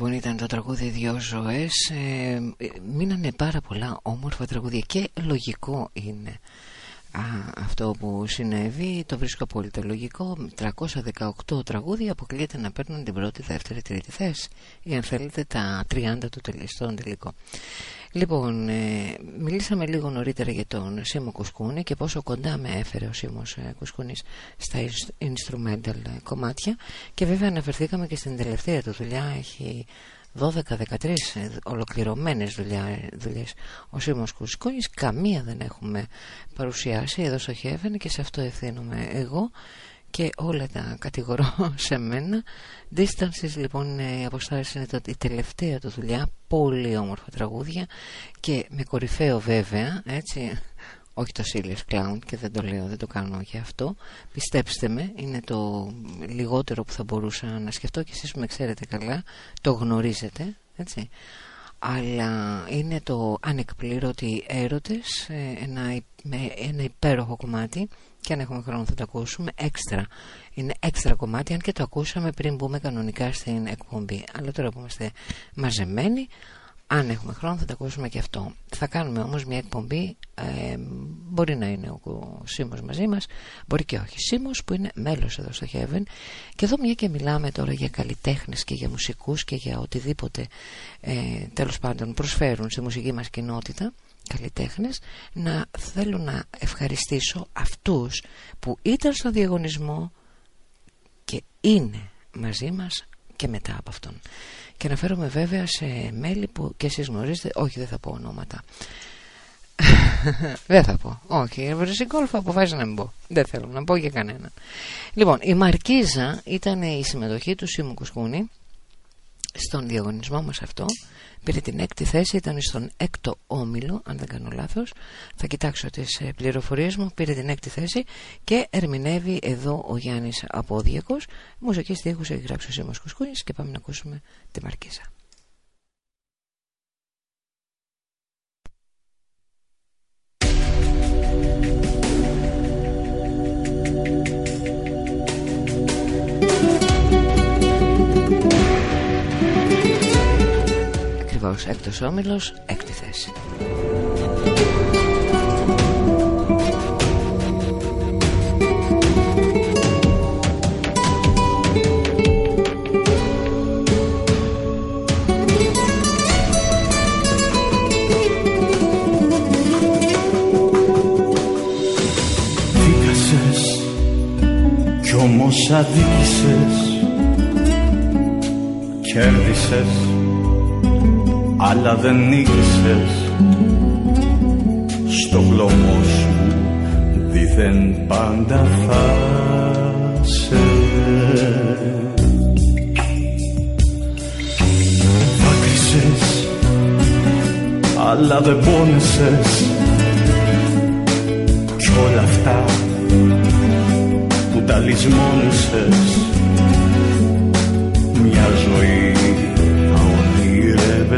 Λοιπόν ήταν το τραγούδι «Δυο ζωές» ε, Μείνανε πάρα πολλά όμορφα τραγούδια και λογικό είναι Α, αυτό που συνέβη. Το βρίσκω απόλυτα λογικό. 318 τραγούδια αποκλείεται να παίρνουν την πρώτη, δεύτερη, τρίτη θέση ή αν θέλετε τα 30 του τελιστών τελικό Λοιπόν, ε, μιλήσαμε λίγο νωρίτερα για τον Σίμω Κουσκούνη και πόσο κοντά με έφερε ο Σίμος ε, Κουσκούνης στα instrumental ε, κομμάτια. Και βέβαια αναφερθήκαμε και στην τελευταία του δουλειά. Έχει 12-13 ολοκληρωμένες δουλειές ο Σίμος Κουσκούνης. Καμία δεν έχουμε παρουσιάσει εδώ στο Heaven και σε αυτό ευθύνομαι εγώ και όλα τα κατηγορώ σε μένα. Distances λοιπόν η αποστάσεις είναι το, η τελευταία του δουλειά. Πολύ όμορφα τραγούδια. Και με κορυφαίο βέβαια έτσι όχι το Serious Clown και δεν το λέω, δεν το κάνω και αυτό. Πιστέψτε με, είναι το λιγότερο που θα μπορούσα να σκεφτώ και εσείς που με ξέρετε καλά το γνωρίζετε έτσι. Αλλά είναι το ανεκπλήρωτη έρωτες ε, ένα, με ένα υπέροχο κομμάτι και αν έχουμε χρόνο θα το ακούσουμε έξτρα. Είναι έξτρα κομμάτι αν και το ακούσαμε πριν μπούμε κανονικά στην εκπομπή. Αλλά τώρα που είμαστε μαζεμένοι αν έχουμε χρόνο θα το ακούσουμε και αυτό. Θα κάνουμε όμως μια εκπομπή ε, μπορεί να είναι ο Σίμος μαζί μας μπορεί και όχι. Σίμος που είναι μέλος εδώ στο Heaven. Και εδώ μια και μιλάμε τώρα για καλλιτέχνες και για μουσικούς και για οτιδήποτε ε, τέλος πάντων προσφέρουν στη μουσική μας κοινότητα καλλιτέχνες να θέλω να ευχαριστήσω αυτούς που ήταν στο διαγωνισμό και είναι μαζί μας και μετά από αυτόν και αναφέρομαι βέβαια σε μέλη που και εσείς γνωρίζετε όχι δεν θα πω ονόματα δεν θα πω. Όχι, η Βρεσικόλφα αποφάσισε να μην πω. Δεν θέλω να πω για κανέναν. Λοιπόν, η Μαρκίζα ήταν η συμμετοχή του Σίμου Κουσκούνη στον διαγωνισμό μας αυτό πήρε την έκτη θέση, ήταν στον έκτο όμιλο, αν δεν κάνω λάθος. Θα κοιτάξω τις ε, πληροφορίες μου, πήρε την έκτη θέση και ερμηνεύει εδώ ο Γιάννης Απόδιακος. Μουσικής στίχους έχει γράψει ο Σίμος Κουσκούνης και πάμε να ακούσουμε τη Μαρκίζα. Ακριβώς έκτος όμιλος, έκτη θέση. Δίκασες κι όμως αδίκησες Κέρδισες αλλά δεν νίκησες στο βλόμο σου δίθεν πάντα θα σε. Δάκρυσες αλλά δεν πόνεσες. Κι όλα αυτά που τα λησμόνησες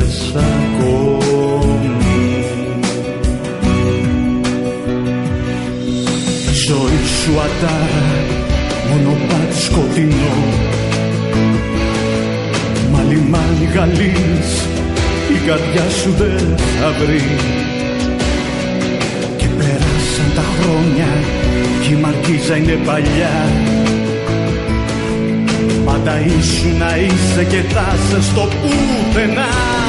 ονειρεύες ακόμη. Ζωή σου ατάρα, μονοπάτι σκοτεινό. Μα λιμάνι γαλήνης, η καρδιά σου δεν θα βρει. Και πέρασαν τα χρόνια, κι η μαρκίζα είναι παλιά. Πάντα ήσουν να είσαι και θα σε στο πουθενά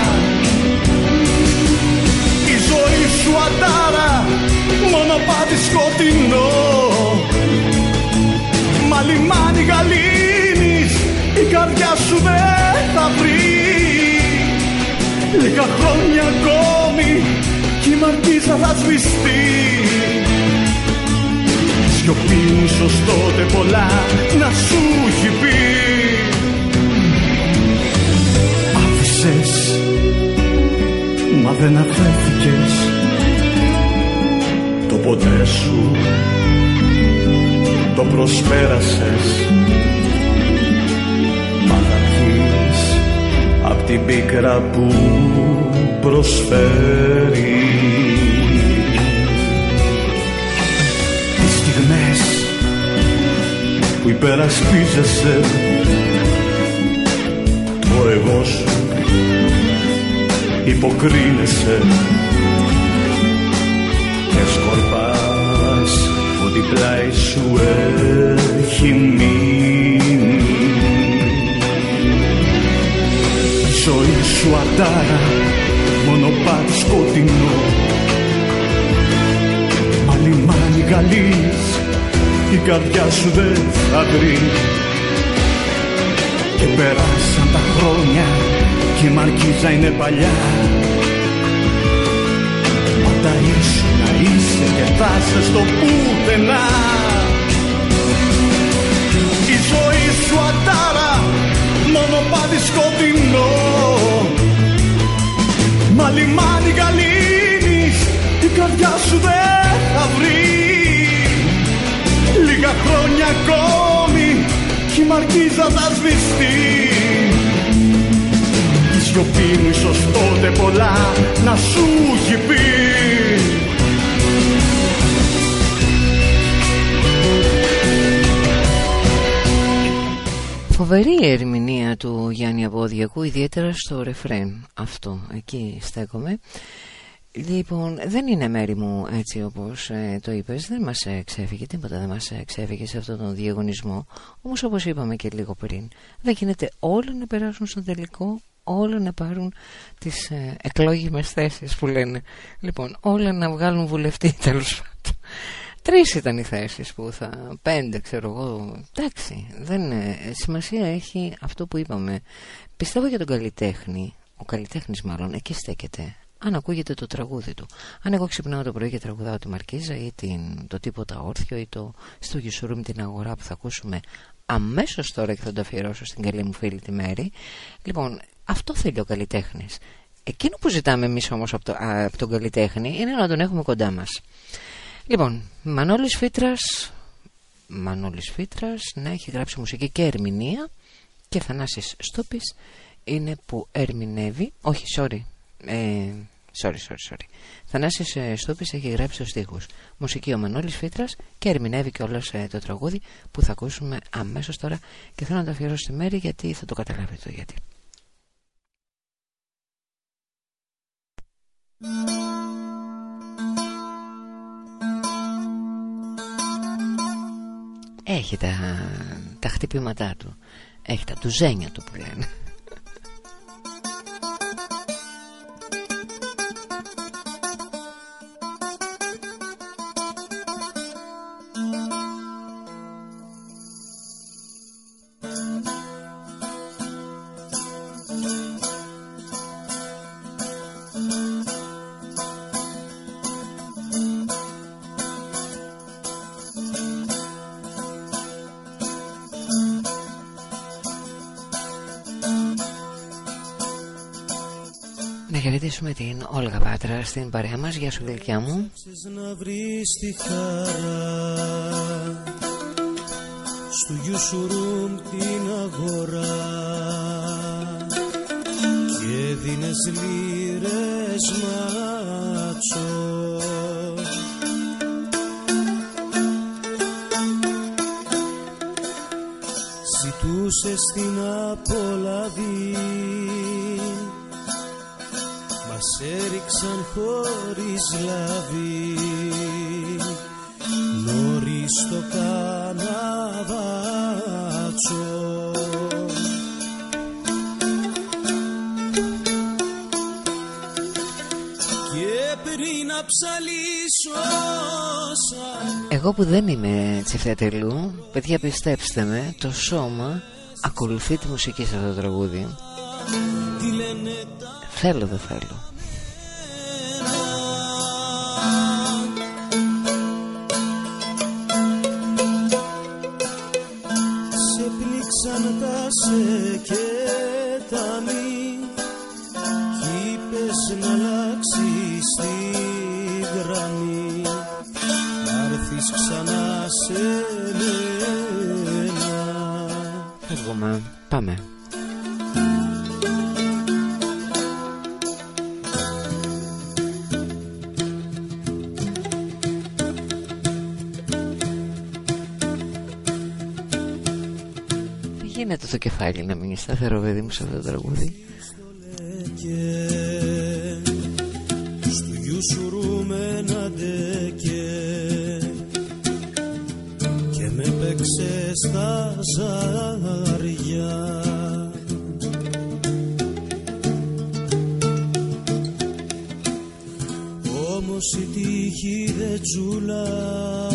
μονοπάτι σκοτεινό Μα λιμάνι γαλήνης, η καρδιά σου δεν θα βρει. Λίγα χρόνια ακόμη κι η μαρκίζα θα σβηστεί. Σιωπή μου ίσως τότε πολλά να σου έχει πει. Άφησες, μα δεν αφέθηκες. Το ποτέ σου. Το προσπέρασες. Μα θα βγεις απ' την πίκρα που προσφέρει. Στιγμές που υπερασπίζεσαι. Το εγώ εαυτό σου υποκρίνεσαι πλάι σου έχει μείνει. Η ζωή σου αντάρα μονοπάτι σκοτεινό. Μα λιμάνι γαλής η καρδιά σου δεν θα βρει. Και περάσαν τα χρόνια και η μαρκίζα είναι παλιά Όταν ήσουν να είσαι και θα είσαι στο πουθενά. Η ζωή σου ατάρα μονοπάτι σκοτεινό. Μα λιμάνι γαλήνης η καρδιά σου δεν θα βρει. Λίγα χρόνια ακόμη κι η μαρκίζα θα σβηστεί. Η σιωπή μου ίσως τότε πολλά να σου έχει πει Φοβερή η ερμηνεία του Γιάννη Απόδιακου, ιδιαίτερα στο ρεφρέν. Αυτό, εκεί στέκομαι. Λοιπόν, δεν είναι μέρη μου έτσι όπως ε, το είπες, δεν μας εξέφυγε, τίποτα δεν μας εξέφυγε σε αυτόν τον διαγωνισμό. Όμως όπως είπαμε και λίγο πριν, δεν γίνεται όλοι να περάσουν στον τελικό, όλοι να πάρουν τις ε, εκλόγιμες θέσεις που λένε. Λοιπόν, όλοι να βγάλουν βουλευτή τέλος πάντων. Τρεις ήταν οι θέσεις που θα... Πέντε ξέρω εγώ. Εντάξει, δεν, ε, σημασία έχει αυτό που είπαμε. Πιστεύω για τον καλλιτέχνη, ο καλλιτέχνης μάλλον, εκεί στέκεται. Αν ακούγεται το τραγούδι του. Αν εγώ ξυπνάω το πρωί και τραγουδάω τη Μαρκίζα ή την, το τίποτα όρθιο ή το στο Γιουσουρούμ την αγορά που θα ακούσουμε αμέσως τώρα και θα το αφιερώσω στην καλή μου φίλη τη Μέρη. Λοιπόν, αυτό θέλει ο καλλιτέχνης. Εκείνο που ζητάμε εμείς όμως από, το, α, από τον καλλιτέχνη είναι να τον έχουμε κοντά μας. Λοιπόν, Μανώλης Φίτρας Μανώλης Φίτρας ναι, έχει γράψει μουσική και ερμηνεία. Και Θανάσης Στόπης είναι που ερμηνεύει. Όχι, sorry. Ε, sorry, sorry, sorry. Θανάσης ε, Στόπης έχει γράψει τους στίχους. Μουσική ο Μανώλης Φίτρας και ερμηνεύει και ε, το τραγούδι που θα ακούσουμε αμέσως τώρα. Και θέλω να το αφιερώσω στη μέρη γιατί θα το καταλάβετε το γιατί Έχει τα, τα χτυπήματά του. Έχει τα τουζένια του που λένε Πάτρα στην παρέα μας. Γεια σου γλυκιά μου. Να βρεις τη χαρά Στου γιου σου ρούμ την αγορά. Και δίνες λίρες μάτσο. Ζητούσες την απολαβή έριξαν χωρίς λαβή. Νωρίς στο καναβάτσο. Και πριν να ψαλίσω σαν Εγώ που δεν είμαι τσιφτετελού Παιδιά πιστέψτε με Το σώμα ακολουθεί τη μουσική σε αυτό το τραγούδι. Τι λένε τα Θέλω δεν θέλω σε και τα μη Κι είπες να αλλάξεις τη γραμμή. Να έρθεις ξανά σε μένα. Φεύγουμε Πάμε αυτό το κεφάλι να μείνει σταθερό παιδί μου σε αυτό το τραγούδι. Και στου γιου σου ρούμενα ντεκέ. Και με παίξε στα ζάρια. Όμως η τύχη δε τσούλα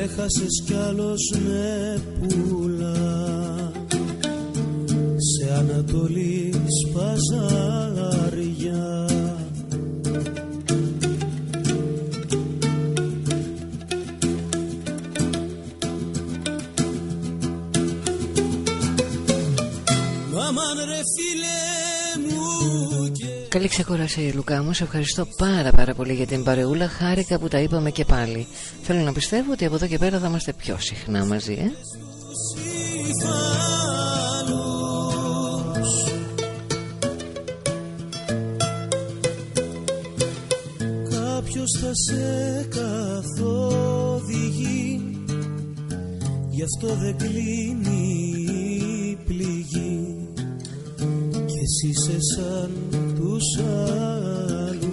με χάσες κι άλλος με πουλά. Σε Ανατολή σπαζάρια Καλή ξεκόραση Λουκά μου, σε ευχαριστώ πάρα πάρα πολύ για την παρεούλα. Χάρηκα που τα είπαμε και πάλι. Θέλω να πιστεύω ότι από εδώ και πέρα θα είμαστε πιο συχνά μαζί ε; υφάλους Κάποιος θα σε καθοδηγεί. Γι' αυτό δεν κλείνει η πληγή. Και εσύ είσαι σαν τους άλλους.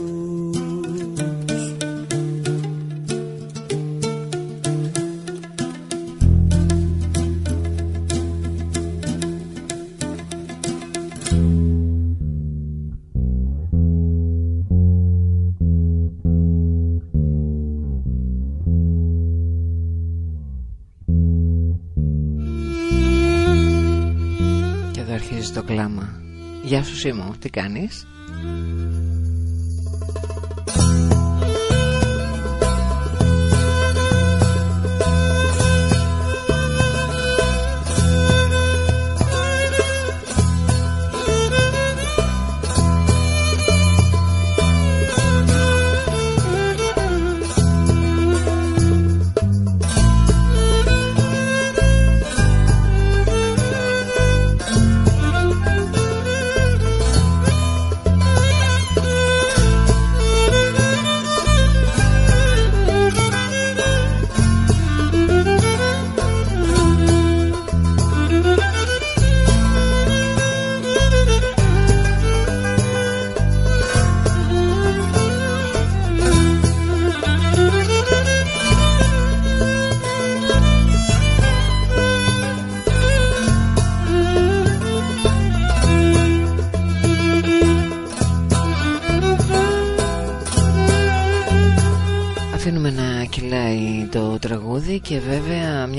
Και εδώ αρχίζει το κλάμα Γεια σου Σίμω, τι κάνεις;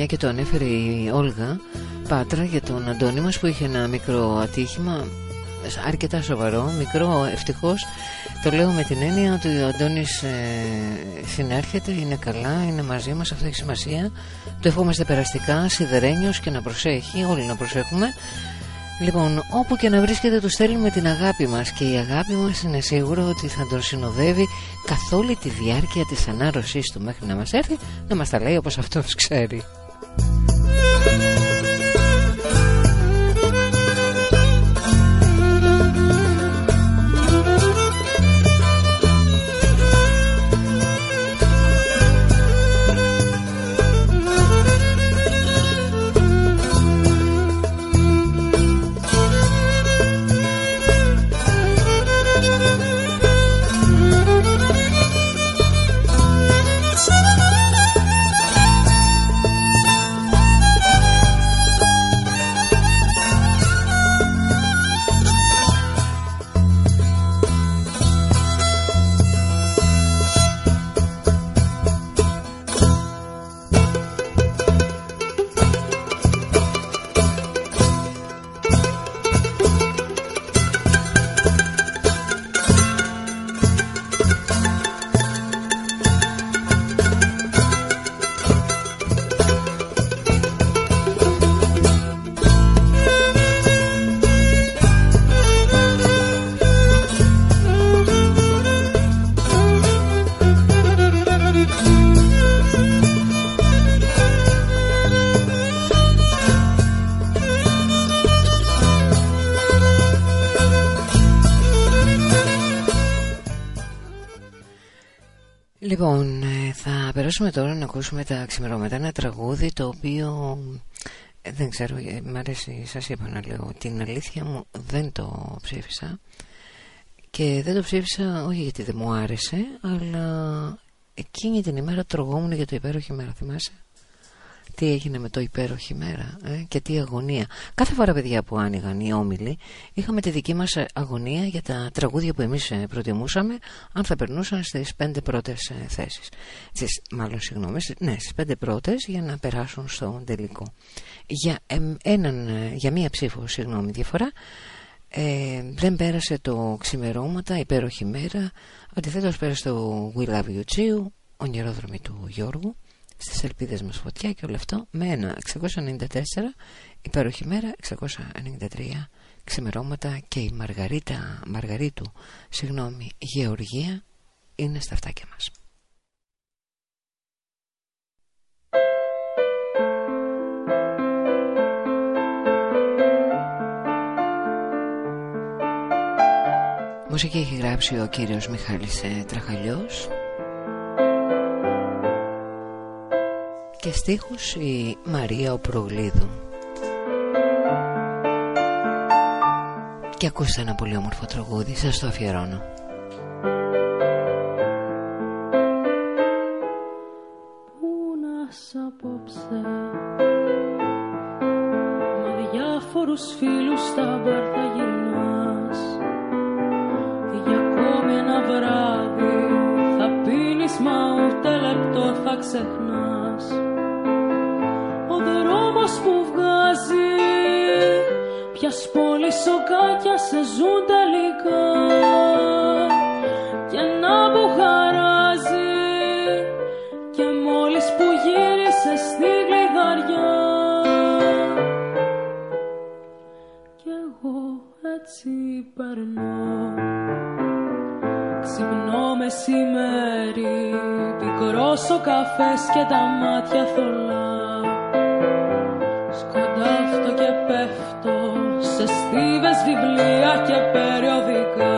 Μια και το ανέφερε η Όλγα Πάτρα για τον Αντώνη μας που είχε ένα μικρό ατύχημα αρκετά σοβαρό, μικρό ευτυχώς. Το λέω με την έννοια ότι ο Αντώνης ε, συνέρχεται, είναι καλά, είναι μαζί μας, αυτό έχει σημασία. Το ευχόμαστε περαστικά, σιδερένιος και να προσέχει, όλοι να προσέχουμε. Λοιπόν, όπου και να βρίσκεται τους στέλνουμε την αγάπη μας και η αγάπη μας είναι σίγουρο ότι θα τον συνοδεύει καθ' όλη τη διάρκεια της ανάρρωσής του μέχρι να μας έρθει να μας τα λέει όπως αυτός ξέρει. Thank you. Περάσουμε τώρα να ακούσουμε τα ξημερώματα. Ένα τραγούδι το οποίο δεν ξέρω, ε, μ' αρέσει, σας είπα να λέω Την αλήθεια μου δεν το ψήφισα Και δεν το ψήφισα όχι γιατί δεν μου άρεσε Αλλά εκείνη την ημέρα τρογόμουν για το υπέροχη μέρα Θυμάσαι; Τι έγινε με το υπέροχη μέρα ε, και τι αγωνία. Κάθε φορά, παιδιά, που άνοιγαν οι όμιλοι, είχαμε τη δική μας ε, αγωνία για τα τραγούδια που εμείς ε, προτιμούσαμε, αν θα περνούσαν στις πέντε πρώτες ε, θέσεις. Στις, μάλλον, συγγνώμη, στις- ναι, στις πέντε πρώτες για να περάσουν στο τελικό. Για, εμ, έναν, ε, για μία ψήφο, συγγνώμη, διαφορά, ε, δεν πέρασε το ξημερώματα, υπέροχη μέρα. Αντιθέτως πέρασε το We Love You Too, ονειρόδρομη του Γιώργου, στις ελπίδες μας φωτιά και όλο αυτό με ένα 694, υπέροχη μέρα 693, ξημερώματα και η Μαργαρίτα, Μαργαρίτου, συγγνώμη, Γεωργία είναι στα αυτάκια μας. Μουσική έχει γράψει ο κύριος Μιχάλης ε, Τραχαλιός και στίχους η Μαρία Οπρογλίδου. Και ακούστε ένα πολύ όμορφο τραγούδι σας το αφιερώνω. Πού να σ' απόψε Με διάφορους φίλους στα μπαρ θα γυρνάς Για ακόμη ένα βράδυ Θα πίνεις μα ούτε λεπτό θα ξεχνάς. Ο δρόμος που βγάζει. Ποιας πόλης σοκάκια σε ζουν τελικά. Και να που χαράζει. Και μόλις που γύρισε στη γλυδαριά Κι εγώ έτσι περνώ. Ξυπνώ μεσημέρι Πικρός ο καφές και τα μάτια θολά βιβλία και περιοδικά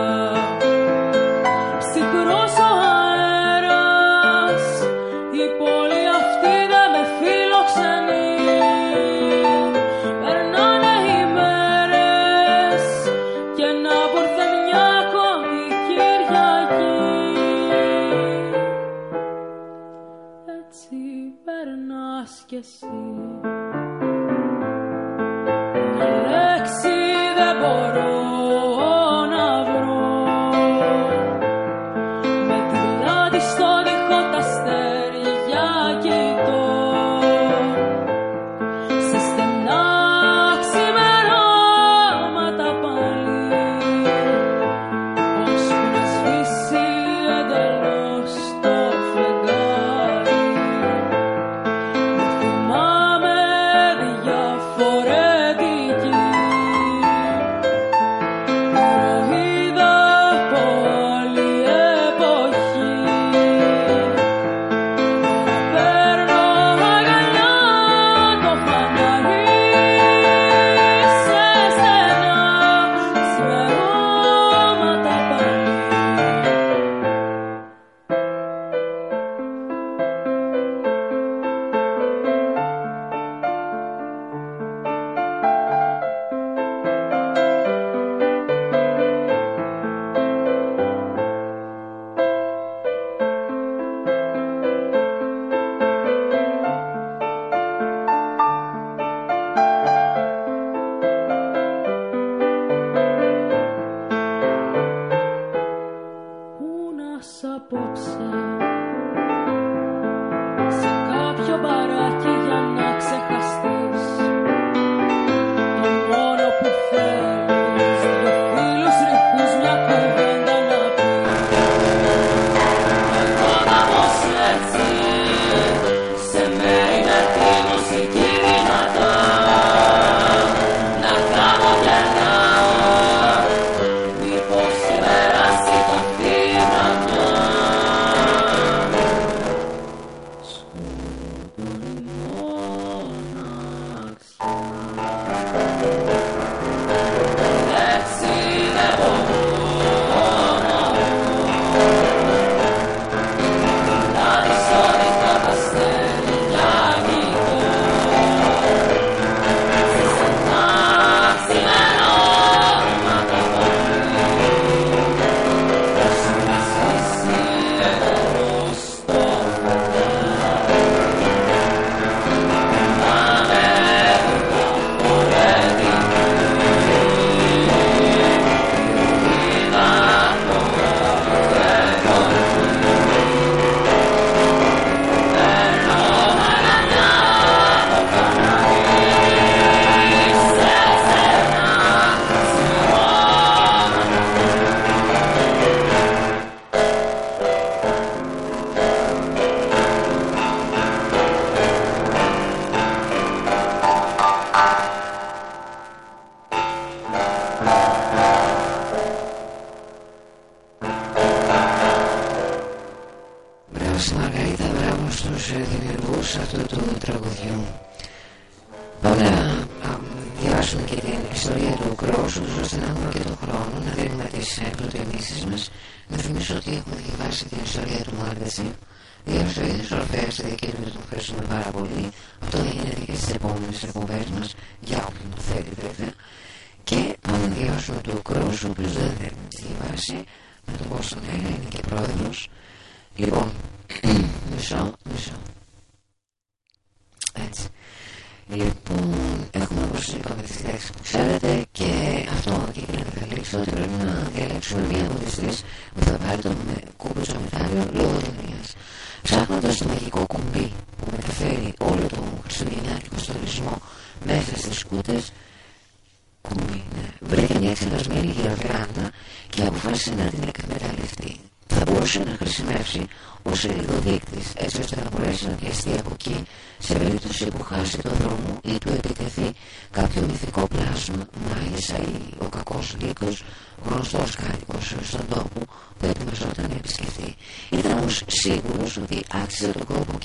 access to the global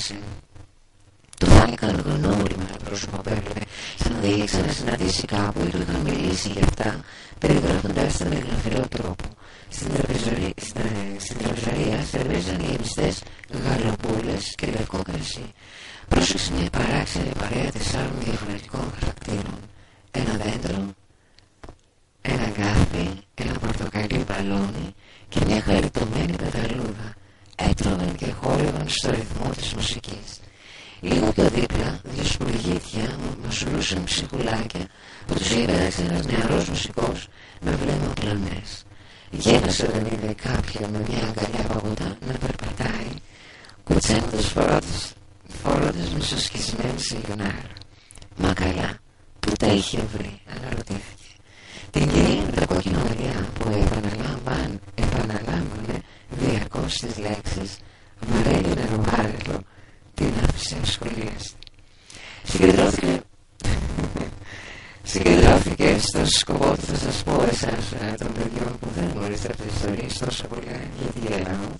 θέση μου. Το φάνηκα αργονόμορφη με τα πρόσωπα που έπρεπε. σαν να είχαν συναντήσει κάπου ή του είχαν μιλήσει για αυτά σκοπό της θα σας πω εσάς των παιδιών που δεν γνωρίζετε από τις ιστορίες τόσο πολλά γιατί γελάω.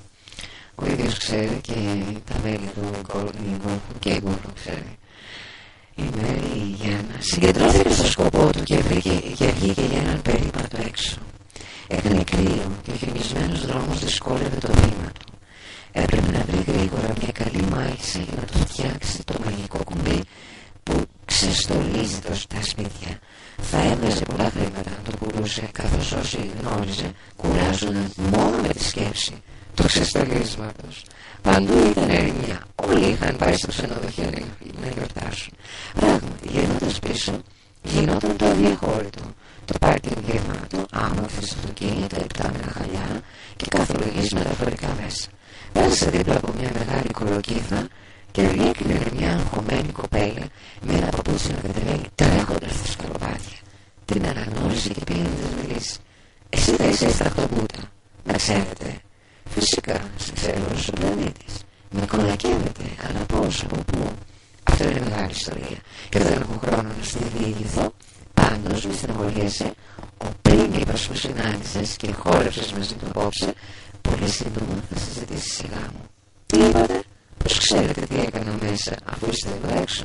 τραγούδισες και χόρεψες μαζί του απόψε, πολύ σύντομα θα συζητήσεις σιγά μου. Τι είπατε, πώς ξέρετε τι έκανα μέσα, αφού είστε εδώ έξω.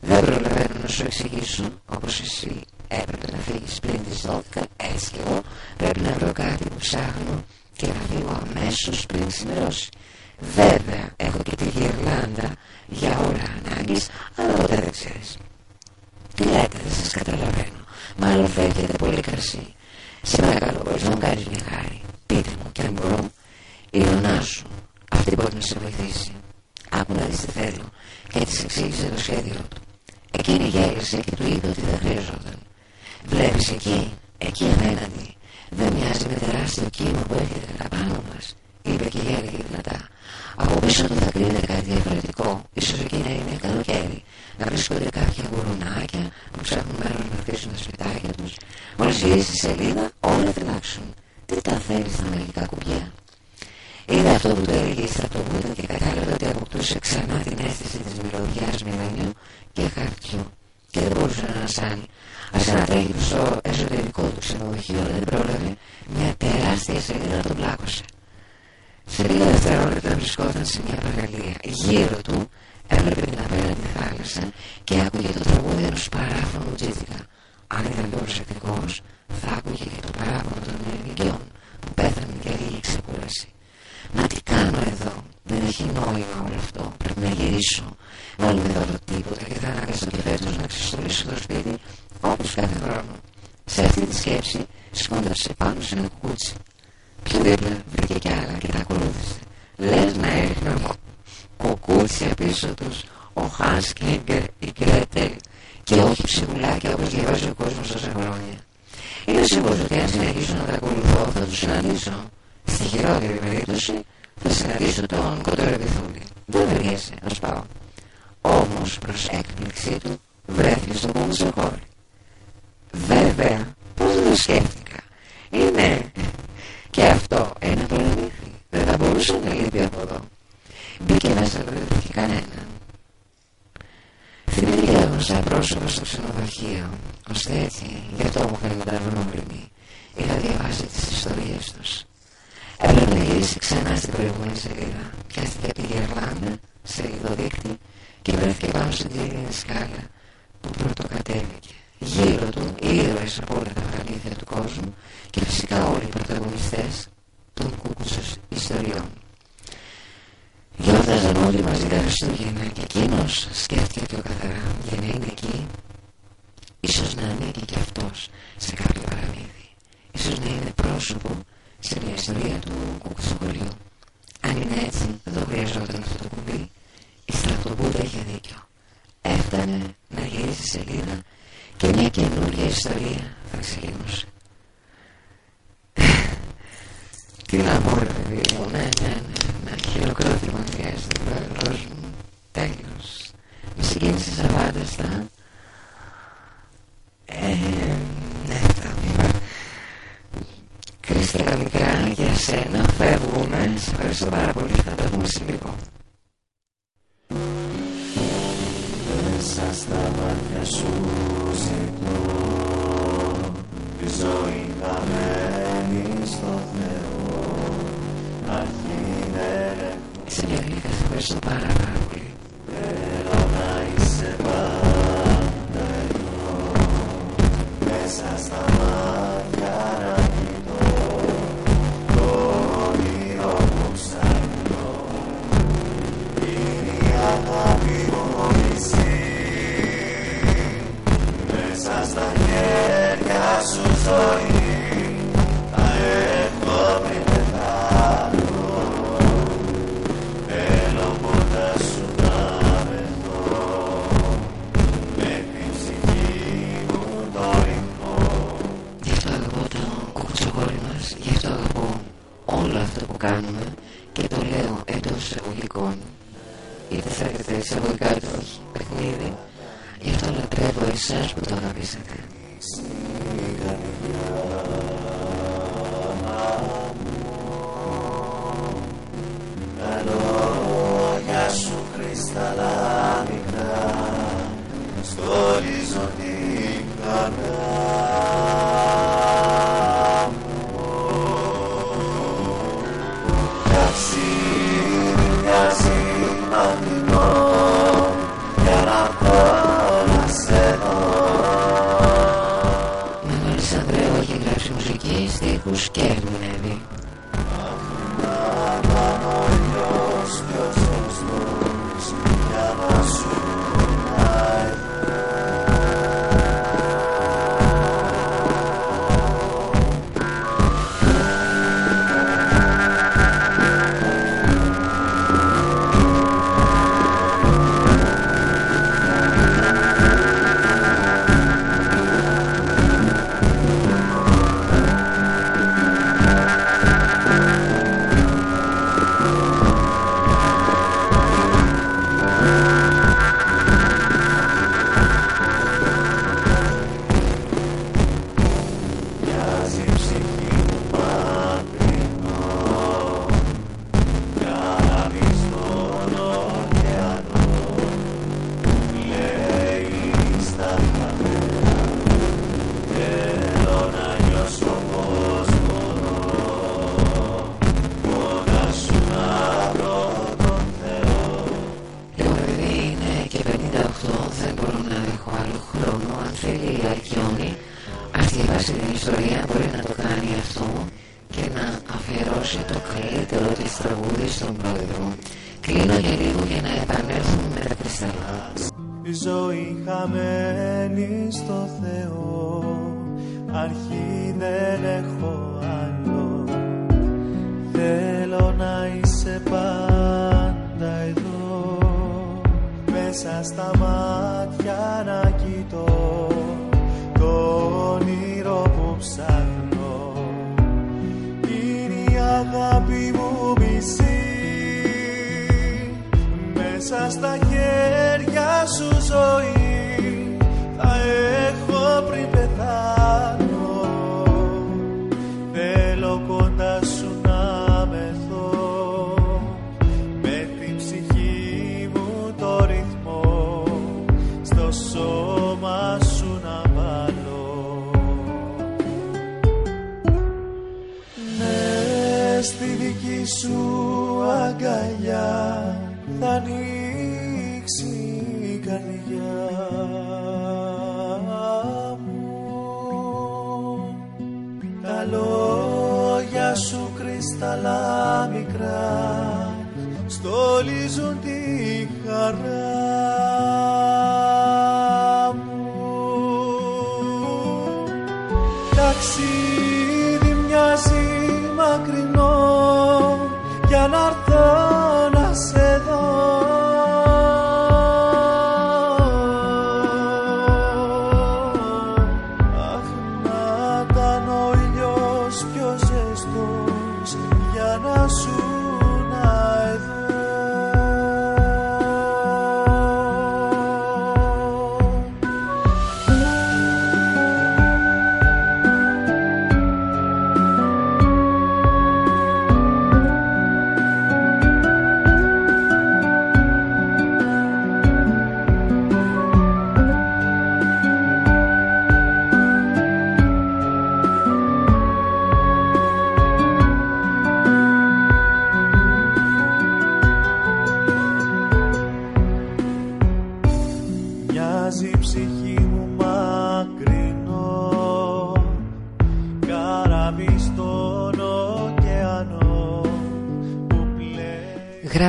Δεν προλαβαίνω να σου εξηγήσω, όπως εσύ έπρεπε να φύγεις πριν τις 12, έτσι κι εγώ πρέπει να βρω κάτι που ψάχνω και να φύγω αμέσως πριν ξημερώσει. Βέβαια, έχω και τη γυρλάντα για ώρα ανάγκης, αλλά ποτέ δεν ξέρεις. Τι λέτε, δεν σας καταλαβαίνω. Μάλλον φεύγετε πολύ κρασί. Σε παρακαλώ, μπορείς να μου κάνεις μια χάρη. Πείτε μου και αν μπορώ. Η ονά σου. Αυτή μπορεί να σε βοηθήσει. Άκου να δεις τι θέλω. Και της εξήγησε το σχέδιο του. Εκείνη γέλασε και του είπε ότι δεν χρειαζόταν. Βλέπεις εκεί, εκεί απέναντι. Δεν μοιάζει με τεράστιο κύμα που έρχεται κατά πάνω μας. Είπε και γέλεγε δυνατά. Από πίσω του θα κρίνεται κάτι διαφορετικό. Ίσως εκεί να είναι καλοκαίρι. Να βρίσκονται κάποια γουρουνάκια που ψάχνουν μέρος να χτίσουν τα σπιτάκια τους. Μόλις γυρίσει τη σελίδα, όλα θα αλλάξουν. Τι τα θέλεις στα μαγικά κουμπιά; Είδε αυτό που το έλεγε η στρατοβούτα και κατάλαβε ότι αποκτούσε ξανά την αίσθηση της μυρωδιάς μελανιού και χαρτιού. Και δεν μπορούσε να ανασάνει. Άρχισε να τρέχει στο εσωτερικό του ξενοδοχείο, αλλά δεν πρόλαβε. Μια τεράστια σελίδα τον πλάκωσε. Σε λίγα δευτερόλεπτα βρισκόταν σε μια παραλία. Γύρω του έβλεπε την απέναντι θάλασσα και άκουγε το τραγούδι ενός παράφωνου τζίθικα. Αν ήταν προσεκτικός, θα άκουγε και το παράπονο των ελληνικών που πέθανε για λίγη ξεκούραση. Μα τι κάνω εδώ, δεν έχει νόημα όλο αυτό. Πρέπει να γυρίσω. Μάλλον δεν θα βρω τίποτα και θα αναγκαστώ και φέτος να ξεστολίσω το σπίτι όπως κάθε χρόνο. Σε αυτή τη σκέψη σκόνταψε πάνω σε ένα κουκούτσι. Πιο δίπλα βρήκε κι άλλα και τα ακολούθησε. Λες να έριχναν κοκούτσια πίσω τους ο Χάνς και η Γκρέτελ και όχι ψυχουλάκια όπως διαβάζει ο κόσμος τόσα χρόνια. Είμαι σίγουρος ότι αν συνεχίσω να τα ακολουθώ θα τους συναντήσω. Στη χειρότερη περίπτωση θα συναντήσω τον κοντόρο επιθούλη. Δεν βρίσκεσαι, να σπάω. Όμως προς έκπληξή του βρέθηκε στο κομματσοκόρι. Βέβαια, πώς δεν το σκέφτηκα. Είναι και αυτό ένα παραμύθι. Δεν θα μπορούσε να λείπει από εδώ. Μπήκε μέσα, αλλά δεν βρήκε κανέναν. Θυμήθηκε τα γνωστά πρόσωπα στο ξενοδοχείο. Ώστε έτσι, γι' αυτό μου φαίνονταν γνώριμοι. Είχα διαβάσει τις ιστορίες τους. Έπρεπε να γυρίσει ξανά στην προηγούμενη σελίδα. Πιάστηκε από τη Γερλάνδα, σελίδο και βρέθηκε πάνω στην τυρίνη σκάλα που πρωτοκατέβηκε. Γύρω του οι ήρωες από όλα τα μεγαλύτερα του κόσμου και φυσικά όλοι οι πρωταγωνιστές των κούκουσος ιστοριών. Γιόρταζαν όλοι μαζί τα Χριστούγεννα και εκείνος σκέφτηκε πιο καθαρά για να είναι εκεί ίσως να ανήκει και αυτός σε κάποιο παραμύθι. Ίσως να είναι πρόσωπο σε μια ιστορία του κουκουσοκοριού. Αν είναι έτσι, δεν χρειαζόταν αυτό το κουμπί. Η στρατοπούτα είχε δίκιο. Έφτανε να γυρίσει σελίδα και μια καινούργια ιστορία θα ξεκινούσε. Τι να πω ρε παιδί μου, ναι, ναι, ναι, ναι, χειροκρότημα χρειάζεται πρόεδρος μου, τέλος. Με συγκίνησε σαβάνταστα. Ε, ναι, θα πούμε. Κρίστερα μικρά για σένα, φεύγουμε, σε ευχαριστώ πάρα πολύ, θα τα πούμε σε λίγο. Μέσα στα μάτια σου ζητώ Τη ζωή χαμένη στο Θεό Αρχή δεν έχω Σε μια γλύκα σε ευχαριστώ πάρα πάρα πολύ. Θέλω να είσαι πάντα εδώ Μέσα στα μάτια να κοιτώ Το όνειρο που ψάχνω Είναι η αγάπη μου εσύ Μέσα στα χέρια σου ζωή Θα έχω πριν που κάνουμε και το λέω εντός εισαγωγικών. Είτε θέλετε εισαγωγικά είτε όχι, παιχνίδι. Γι' αυτό λατρεύω εσάς που το αγαπήσατε. Τα λόγια σου κρυσταλλά μικρά στολίζουν την καρδιά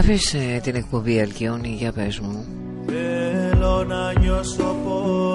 Βλέπεις ε, την εκπομπή Αλκιόνι για πες μου. Θέλω να νιώσω πως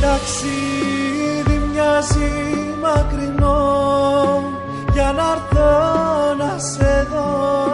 ταξίδι μοιάζει μακρινό. Για να έρθω να σε δω.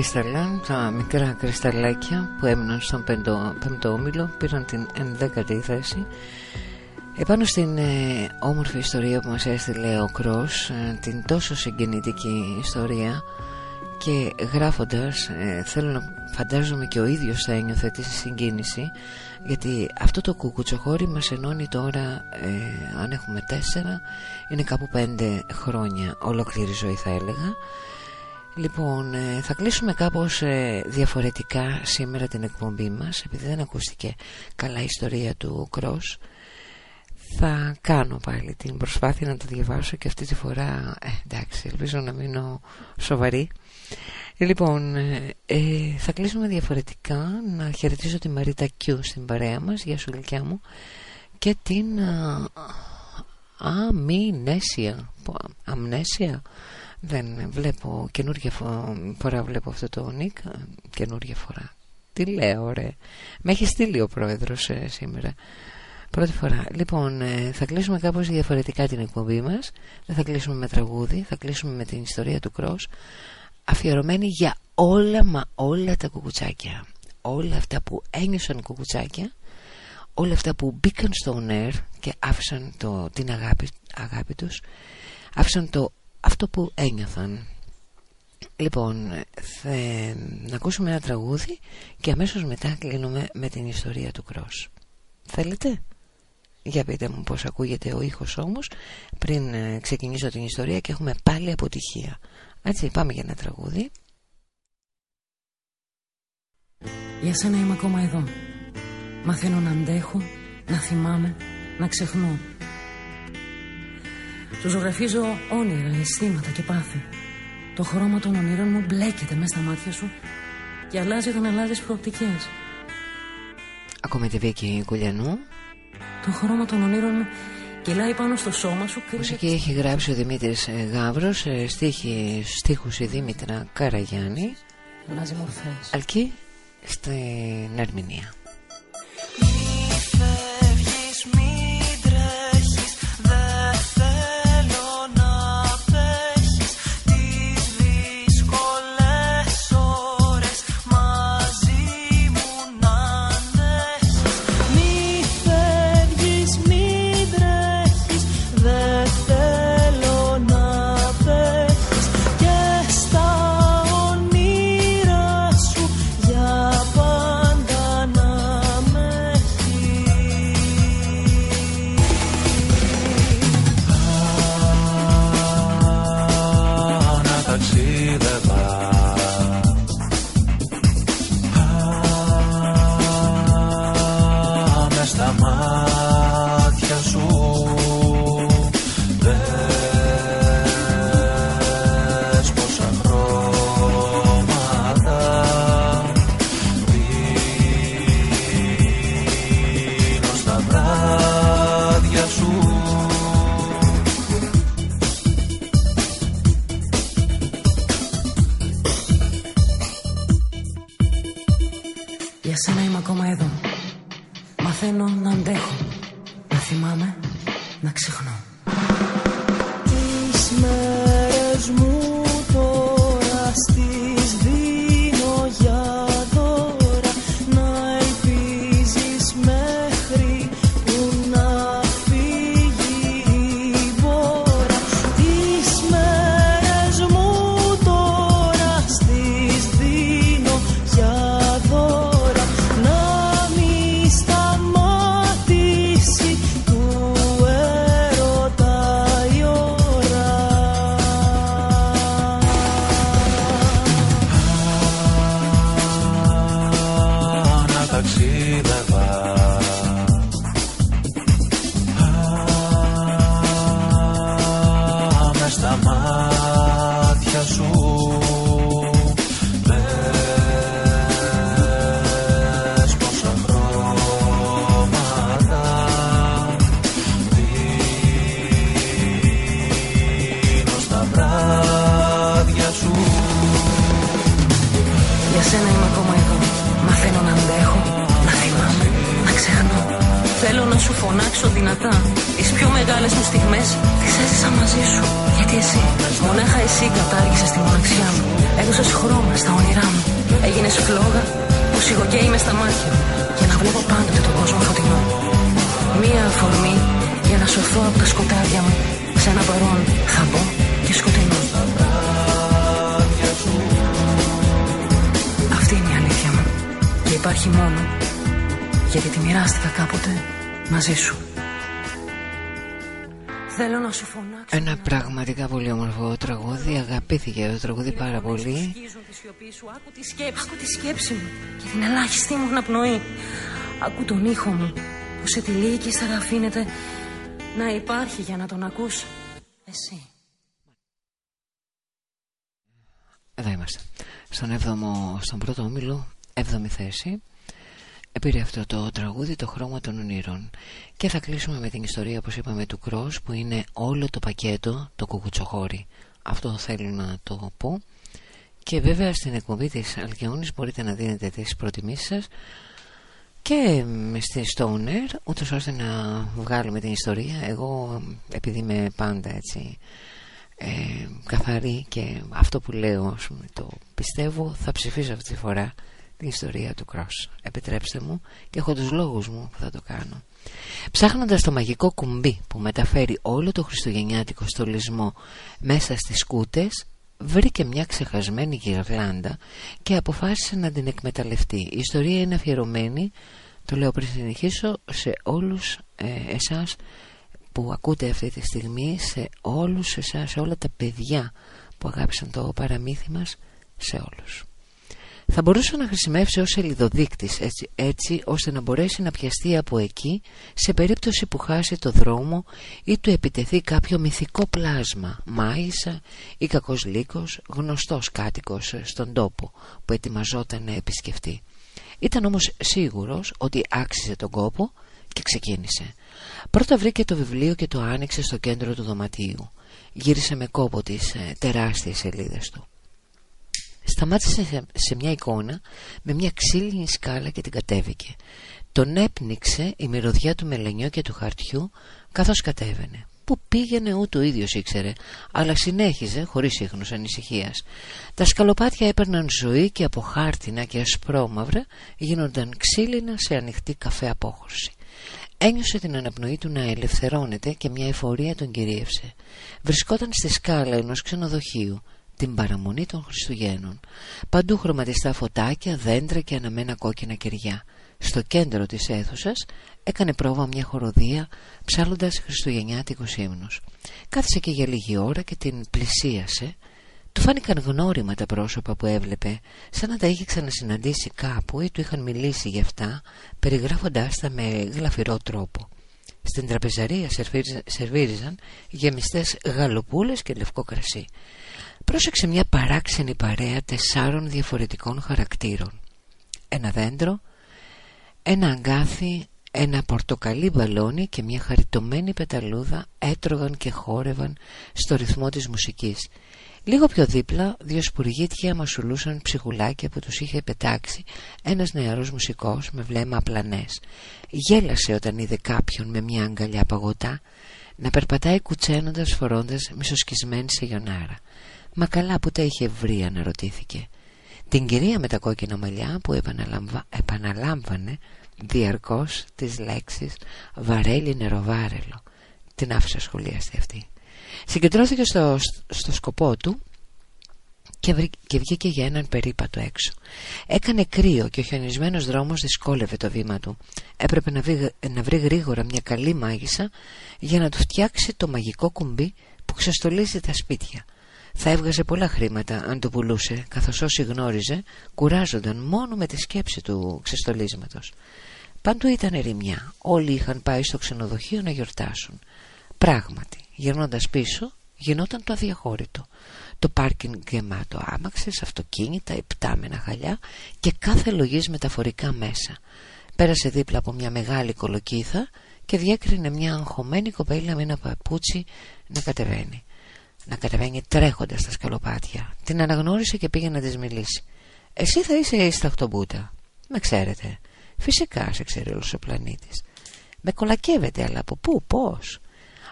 κρύσταλλα, τα μικρά κρυσταλάκια που έμειναν στον πέμπτο, πέμπτο όμιλο πήραν την 11η θέση. Επάνω στην ε, όμορφη ιστορία που μας έστειλε ο Κρός, ε, την τόσο συγκινητική ιστορία και γράφοντας ε, θέλω να φαντάζομαι και ο ίδιος θα ένιωθε τη συγκίνηση γιατί αυτό το κουκουτσοχώρι μας ενώνει τώρα αν έχουμε 4 είναι κάπου πέντε χρόνια ολόκληρη ζωή θα έλεγα Λοιπόν, ε, θα κλείσουμε κάπως ε, διαφορετικά σήμερα την εκπομπή μας επειδή δεν ακούστηκε καλά η ιστορία του Κρός θα κάνω πάλι την προσπάθεια να το διαβάσω και αυτή τη φορά ε, εντάξει ελπίζω να μείνω σοβαρή. Λοιπόν, ε, ε, θα κλείσουμε διαφορετικά. Να χαιρετήσω τη Μαρίτα Κιού στην παρέα μας, γεια σου γλυκιά μου. Και την α, αμυνέσια, αμνέσια δεν βλέπω καινούργια φορά βλέπω αυτό το νικ καινούργια φορά τι λέω ρε με έχει στείλει ο πρόεδρος ε, σήμερα Πρώτη φορά. Λοιπόν, ε, θα κλείσουμε κάπως διαφορετικά την εκπομπή μας. Δεν θα κλείσουμε με τραγούδι, θα κλείσουμε με την ιστορία του Κρός. Αφιερωμένη για όλα μα όλα τα κουκουτσάκια. Όλα αυτά που ένιωσαν κουκουτσάκια. Όλα αυτά που μπήκαν στο air και άφησαν το, την αγάπη, αγάπη τους. Άφησαν το, αυτό που ένιωθαν. Λοιπόν, θα, να ακούσουμε ένα τραγούδι και αμέσως μετά κλείνουμε με την ιστορία του Κρός. Θέλετε; Για πείτε μου πως ακούγεται ο ήχος όμως πριν ε, ξεκινήσω την ιστορία και έχουμε πάλι αποτυχία. Έτσι πάμε για ένα τραγούδι. Για σένα είμαι ακόμα εδώ. Μαθαίνω να αντέχω, να θυμάμαι, να ξεχνώ. Σου ζωγραφίζω όνειρα, αισθήματα και πάθη. Το χρώμα των ονείρων μου μπλέκεται μέσα στα μάτια σου και αλλάζει όταν αλλάζεις προοπτικές. Ακόμα τη Βίκη Κουλιανού το χρώμα των ονείρων μου κυλάει πάνω στο σώμα σου. Μουσική έχει γράψει ο Δημήτρης ε, Γάβρος, ε, στίχη, στίχους η Δήμητρα Καραγιάννη. Αλλάζει μορφές. Αλκή στην Ερμηνεία. Αγαπήθηκε το τραγούδι πάρα πολύ. Αγγίζουν τη σιωπή σου, άκου τη σκέψη, άκου τη σκέψη μου. Και την ελάχιστη μου αναπνοή. Άκου τον ήχο μου που σε τυλίγει και ύστερα αφήνεται να υπάρχει για να τον ακούς. Εσύ. Εδώ είμαστε. Στον, έβδομο, στον πρώτο όμιλο Έβδομη θέση Πήρε αυτό το τραγούδι το χρώμα των ονείρων. Και θα κλείσουμε με την ιστορία όπως είπαμε του Κρός Που είναι όλο το πακέτο το κουκουτσοχώρι Αυτό θέλω να το πω. Και βέβαια στην εκπομπή της Αλκαιόνης Μπορείτε να δίνετε τις προτιμήσεις σας και στη Stoner ούτως ώστε να βγάλουμε την ιστορία. Εγώ επειδή είμαι πάντα έτσι ε, καθαρή και αυτό που λέω ας πούμε, το πιστεύω θα ψηφίσω αυτή τη φορά την ιστορία του Cross. Επιτρέψτε μου και έχω τους λόγους μου που θα το κάνω ψάχνοντας το μαγικό κουμπί που μεταφέρει όλο το χριστουγεννιάτικο στολισμό μέσα στις σκούτες βρήκε μια ξεχασμένη γυρλάντα και αποφάσισε να την εκμεταλλευτεί. Η ιστορία είναι αφιερωμένη, το λέω πριν συνεχίσω, σε όλους ε, εσάς που ακούτε αυτή τη στιγμή, σε όλους εσάς, σε όλα τα παιδιά που αγάπησαν το παραμύθι μας, σε όλους. Θα μπορούσε να χρησιμεύσει ως σελιδοδείκτης έτσι, έτσι ώστε να μπορέσει να πιαστεί από εκεί σε περίπτωση που χάσει το δρόμο ή του επιτεθεί κάποιο μυθικό πλάσμα, μάγισσα ή κακός λύκος, γνωστός κάτοικος στον τόπο που ετοιμαζόταν να επισκεφτεί. Ήταν όμως σίγουρος ότι άξιζε τον κόπο και ξεκίνησε. Πρώτα βρήκε το βιβλίο και το άνοιξε στο κέντρο του δωματίου. Γύρισε με κόπο τις ε, τεράστιες σελίδες του. Σταμάτησε σε, σε μια εικόνα με μια ξύλινη σκάλα και την κατέβηκε. Τον έπνιξε η μυρωδιά του μελενιό και του χαρτιού καθώς κατέβαινε. Πού πήγαινε ούτε ο ίδιος ήξερε, αλλά συνέχιζε χωρίς ίχνος ανησυχίας. Τα σκαλοπάτια έπαιρναν ζωή και από χάρτινα και ασπρόμαυρα γίνονταν ξύλινα σε ανοιχτή καφέ απόχωρση. Ένιωσε την αναπνοή του να ελευθερώνεται και μια εφορία τον κυρίευσε. Βρισκόταν στη σκάλα ενός ξενοδοχείου την παραμονή των Χριστουγέννων. Παντού χρωματιστά φωτάκια, δέντρα και αναμένα κόκκινα κεριά. Στο κέντρο της αίθουσας έκανε πρόβα μια χοροδία ψάλλοντας χριστουγεννιάτικους ύμνους. Κάθισε και για λίγη ώρα και την πλησίασε. Του φάνηκαν γνώριμα τα πρόσωπα που έβλεπε, σαν να τα είχε ξανασυναντήσει κάπου ή του είχαν μιλήσει γι' αυτά, περιγράφοντάς τα με γλαφυρό τρόπο. Στην τραπεζαρία σερβίριζαν γεμιστές γαλοπούλες και λευκό κρασί. Πρόσεξε μια παράξενη παρέα τεσσάρων διαφορετικών χαρακτήρων. Ένα δέντρο, ένα αγκάθι, ένα πορτοκαλί μπαλόνι και μια χαριτωμένη πεταλούδα έτρωγαν και χόρευαν στο ρυθμό της μουσικής. Λίγο πιο δίπλα, δύο σπουργίτια μασουλούσαν ψυχουλάκια που τους είχε πετάξει ένας νεαρός μουσικός με βλέμμα απλανές. Γέλασε όταν είδε κάποιον με μια αγκαλιά παγωτά να περπατάει κουτσένοντας φορώντας μισοσκισμένη σε γιονάρα. Μα καλά που τα είχε βρει αναρωτήθηκε Την κυρία με τα κόκκινα μαλλιά που επαναλαμβα... επαναλάμβανε διαρκώς τις λέξεις βαρέλι νεροβάρελο Την άφησε σχολίαστη αυτή Συγκεντρώθηκε στο, στο σκοπό του και, βρή, και βγήκε για έναν περίπατο έξω. Έκανε κρύο και ο χιονισμένος δρόμος δυσκόλευε το βήμα του. Έπρεπε να βρει, να βρει γρήγορα μια καλή μάγισσα για να του φτιάξει το μαγικό κουμπί που ξεστολίζει τα σπίτια. Θα έβγαζε πολλά χρήματα αν το πουλούσε καθώς όσοι γνώριζε κουράζονταν μόνο με τη σκέψη του ξεστολίσματος. Παντού ήταν ερημιά. Όλοι είχαν πάει στο ξενοδοχείο να γιορτάσουν. Πράγματι, γυρνώντας πίσω, γινόταν το αδιαχώρητο. Το πάρκινγκ γεμάτο άμαξες, αυτοκίνητα, υπτάμενα χαλιά και κάθε λογής μεταφορικά μέσα. Πέρασε δίπλα από μια μεγάλη κολοκύθα και διέκρινε μια αγχωμένη κοπέλα με ένα παπούτσι να κατεβαίνει να κατεβαίνει τρέχοντας στα σκαλοπάτια. Την αναγνώρισε και πήγε να της μιλήσει. Εσύ θα είσαι η σταχτομπούτα. Με ξέρετε. Φυσικά σε ξέρει όλος ο πλανήτης. Με κολακεύεται, αλλά από πού, πώς.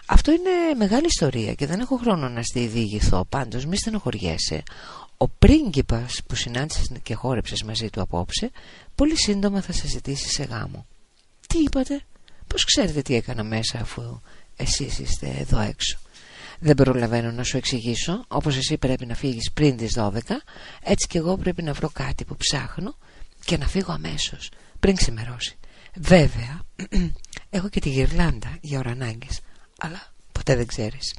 Αυτό είναι μεγάλη ιστορία και δεν έχω χρόνο να στη διηγηθώ. Πάντως, μη στενοχωριέσαι. Ο πρίγκιπας που συνάντησες και χόρεψες μαζί του απόψε, πολύ σύντομα θα σε ζητήσει σε γάμο. Τι είπατε, πώς ξέρετε τι έκανα μέσα αφού εσείς είστε εδώ έξω. Δεν προλαβαίνω να σου εξηγήσω Όπως εσύ πρέπει να φύγεις πριν τις 12 Έτσι και εγώ πρέπει να βρω κάτι που ψάχνω και να φύγω αμέσως πριν ξημερώσει. Βέβαια, έχω και τη γυρλάντα για ορανάγκες, αλλά ποτέ δεν ξέρεις.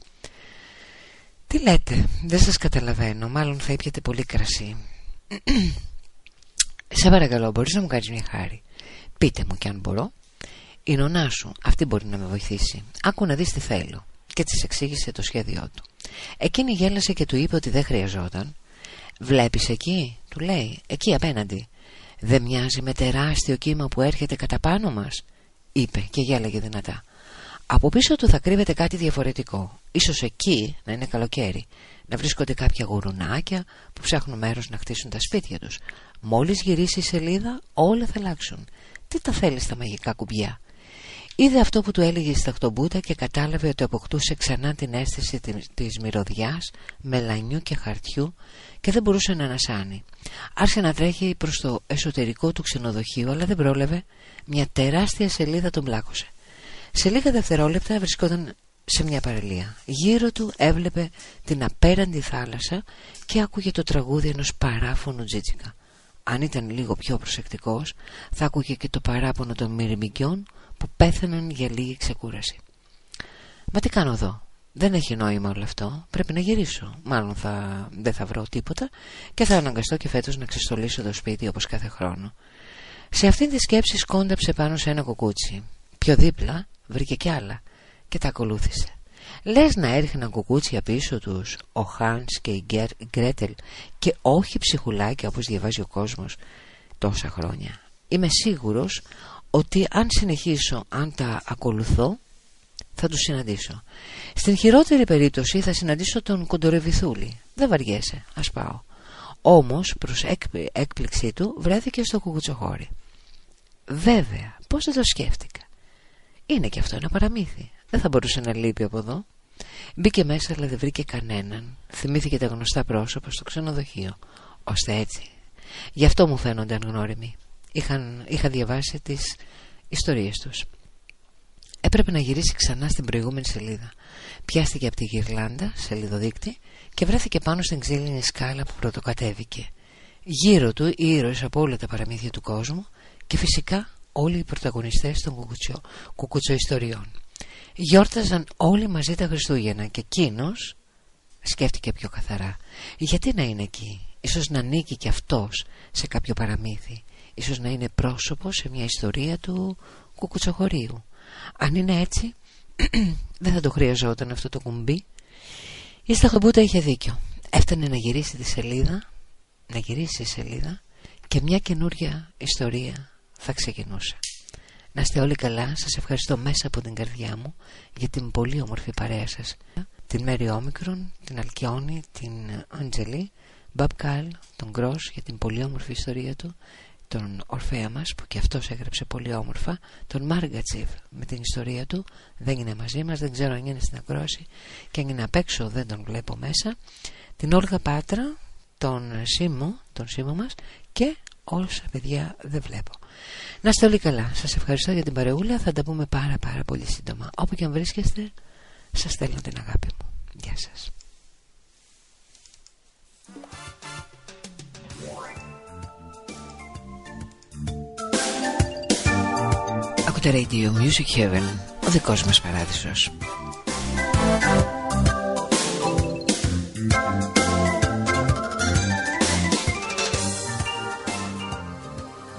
Τι λέτε, δεν σας καταλαβαίνω, μάλλον θα ήπιατε πολύ κρασί. Σε παρακαλώ, μπορείς να μου κάνεις μια χάρη. Πείτε μου κι αν μπορώ. Η νονά σου, αυτή μπορεί να με βοηθήσει. Άκου να δεις τι θέλω. Και της εξήγησε το σχέδιό του. Εκείνη γέλασε και του είπε ότι δεν χρειαζόταν. Βλέπεις εκεί, του λέει, εκεί απέναντι. Δεν μοιάζει με τεράστιο κύμα που έρχεται κατά πάνω μας, είπε και γέλαγε δυνατά. Από πίσω του θα κρύβεται κάτι διαφορετικό. Ίσως εκεί να είναι καλοκαίρι. Να βρίσκονται κάποια γουρουνάκια που ψάχνουν μέρος να χτίσουν τα σπίτια τους. Μόλις γυρίσει η σελίδα όλα θα αλλάξουν. Τι τα θέλεις στα μαγικά κουμπιά. Είδε αυτό που του έλεγε η σταχτομπούτα και κατάλαβε ότι αποκτούσε ξανά την αίσθηση της μυρωδιάς, μελανιού και χαρτιού και δεν μπορούσε να ανασάνει. Άρχισε να τρέχει προς το εσωτερικό του ξενοδοχείου αλλά δεν πρόλαβε. Μια τεράστια σελίδα τον πλάκωσε. Σε λίγα δευτερόλεπτα βρισκόταν σε μια παραλία. Γύρω του έβλεπε την απέραντη θάλασσα και άκουγε το τραγούδι ενός παράφωνου τζίτσικα. Αν ήταν λίγο πιο προσεκτικός θα άκουγε και το παράπονο των μυρμικιών που πέθαναν για λίγη ξεκούραση. Μα τι κάνω εδώ, δεν έχει νόημα όλο αυτό. Πρέπει να γυρίσω. Μάλλον θα... δεν θα βρω τίποτα και θα αναγκαστώ και φέτος να ξεστολίσω το σπίτι όπως κάθε χρόνο. Σε αυτήν τη σκέψη σκόνταψε πάνω σε ένα κουκούτσι. Πιο δίπλα βρήκε κι άλλα και τα ακολούθησε. Λες να έριχναν κουκούτσια πίσω τους ο Χάνς και η Γκρέτελ και όχι ψυχουλάκια όπως διαβάζει ο κόσμος τόσα χρόνια. Είμαι σίγουρος ότι αν συνεχίσω, αν τα ακολουθώ θα τους συναντήσω. Στην χειρότερη περίπτωση θα συναντήσω τον Κοντορεβιθούλη. Δεν βαριέσαι, ας πάω. Όμως προς έκπληξή του βρέθηκε στο κουκουτσοχώρι. Βέβαια, πώς δεν το σκέφτηκα. Είναι και αυτό ένα παραμύθι. Δεν θα μπορούσε να λείπει από εδώ. Μπήκε μέσα αλλά δεν βρήκε κανέναν. Θυμήθηκε τα γνωστά πρόσωπα στο ξενοδοχείο. Ώστε έτσι. Γι' αυτό μου φαίνονται ανγνώριμοι. Είχαν, είχα διαβάσει τις ιστορίες τους. Έπρεπε να γυρίσει ξανά στην προηγούμενη σελίδα. Πιάστηκε από τη γυρλάντα, σελίδοδείκτη, και βρέθηκε πάνω στην ξύλινη σκάλα που πρωτοκατέβηκε. Γύρω του οι ήρωες από όλα τα παραμύθια του κόσμου και φυσικά όλοι οι πρωταγωνιστές των κουκουτσο, κουκουτσοϊστοριών. Γιόρταζαν όλοι μαζί τα Χριστούγεννα και εκείνος σκέφτηκε πιο καθαρά. Γιατί να είναι εκεί, ίσως να ανήκει και αυτός σε κάποιο παραμύθι, ίσως να είναι πρόσωπος σε μια ιστορία του κουκουτσοχωρίου. Αν είναι έτσι, δεν θα το χρειαζόταν αυτό το κουμπί. Η Σταχομπούτα είχε δίκιο. Έφτανε να γυρίσει τη σελίδα, να γυρίσει τη σελίδα και μια καινούρια ιστορία θα ξεκινούσε. Να είστε όλοι καλά, σας ευχαριστώ μέσα από την καρδιά μου για την πολύ όμορφη παρέα σας. Την Μέρι Όμικρον, την Αλκιόνη, την Αντζελή, Μπαμπ Καλ, τον Γκρός για την πολύ όμορφη ιστορία του τον Ορφέα μας που και αυτός έγραψε πολύ όμορφα τον Μάργατσιβ με την ιστορία του. Δεν είναι μαζί μας, δεν ξέρω αν είναι στην ακρόαση. Και αν είναι απ' έξω δεν τον βλέπω μέσα. Την Όλγα Πάτρα τον Σίμω, τον Σίμω μας και όσα παιδιά δεν βλέπω. Να είστε όλοι καλά, σας ευχαριστώ για την παρεούλα. Θα τα πούμε πάρα πάρα πολύ σύντομα. Όπου και αν βρίσκεστε σας στέλνω την αγάπη μου. Γεια σας Ακούτε Radio Music Heaven, ο δικός μας παράδεισος.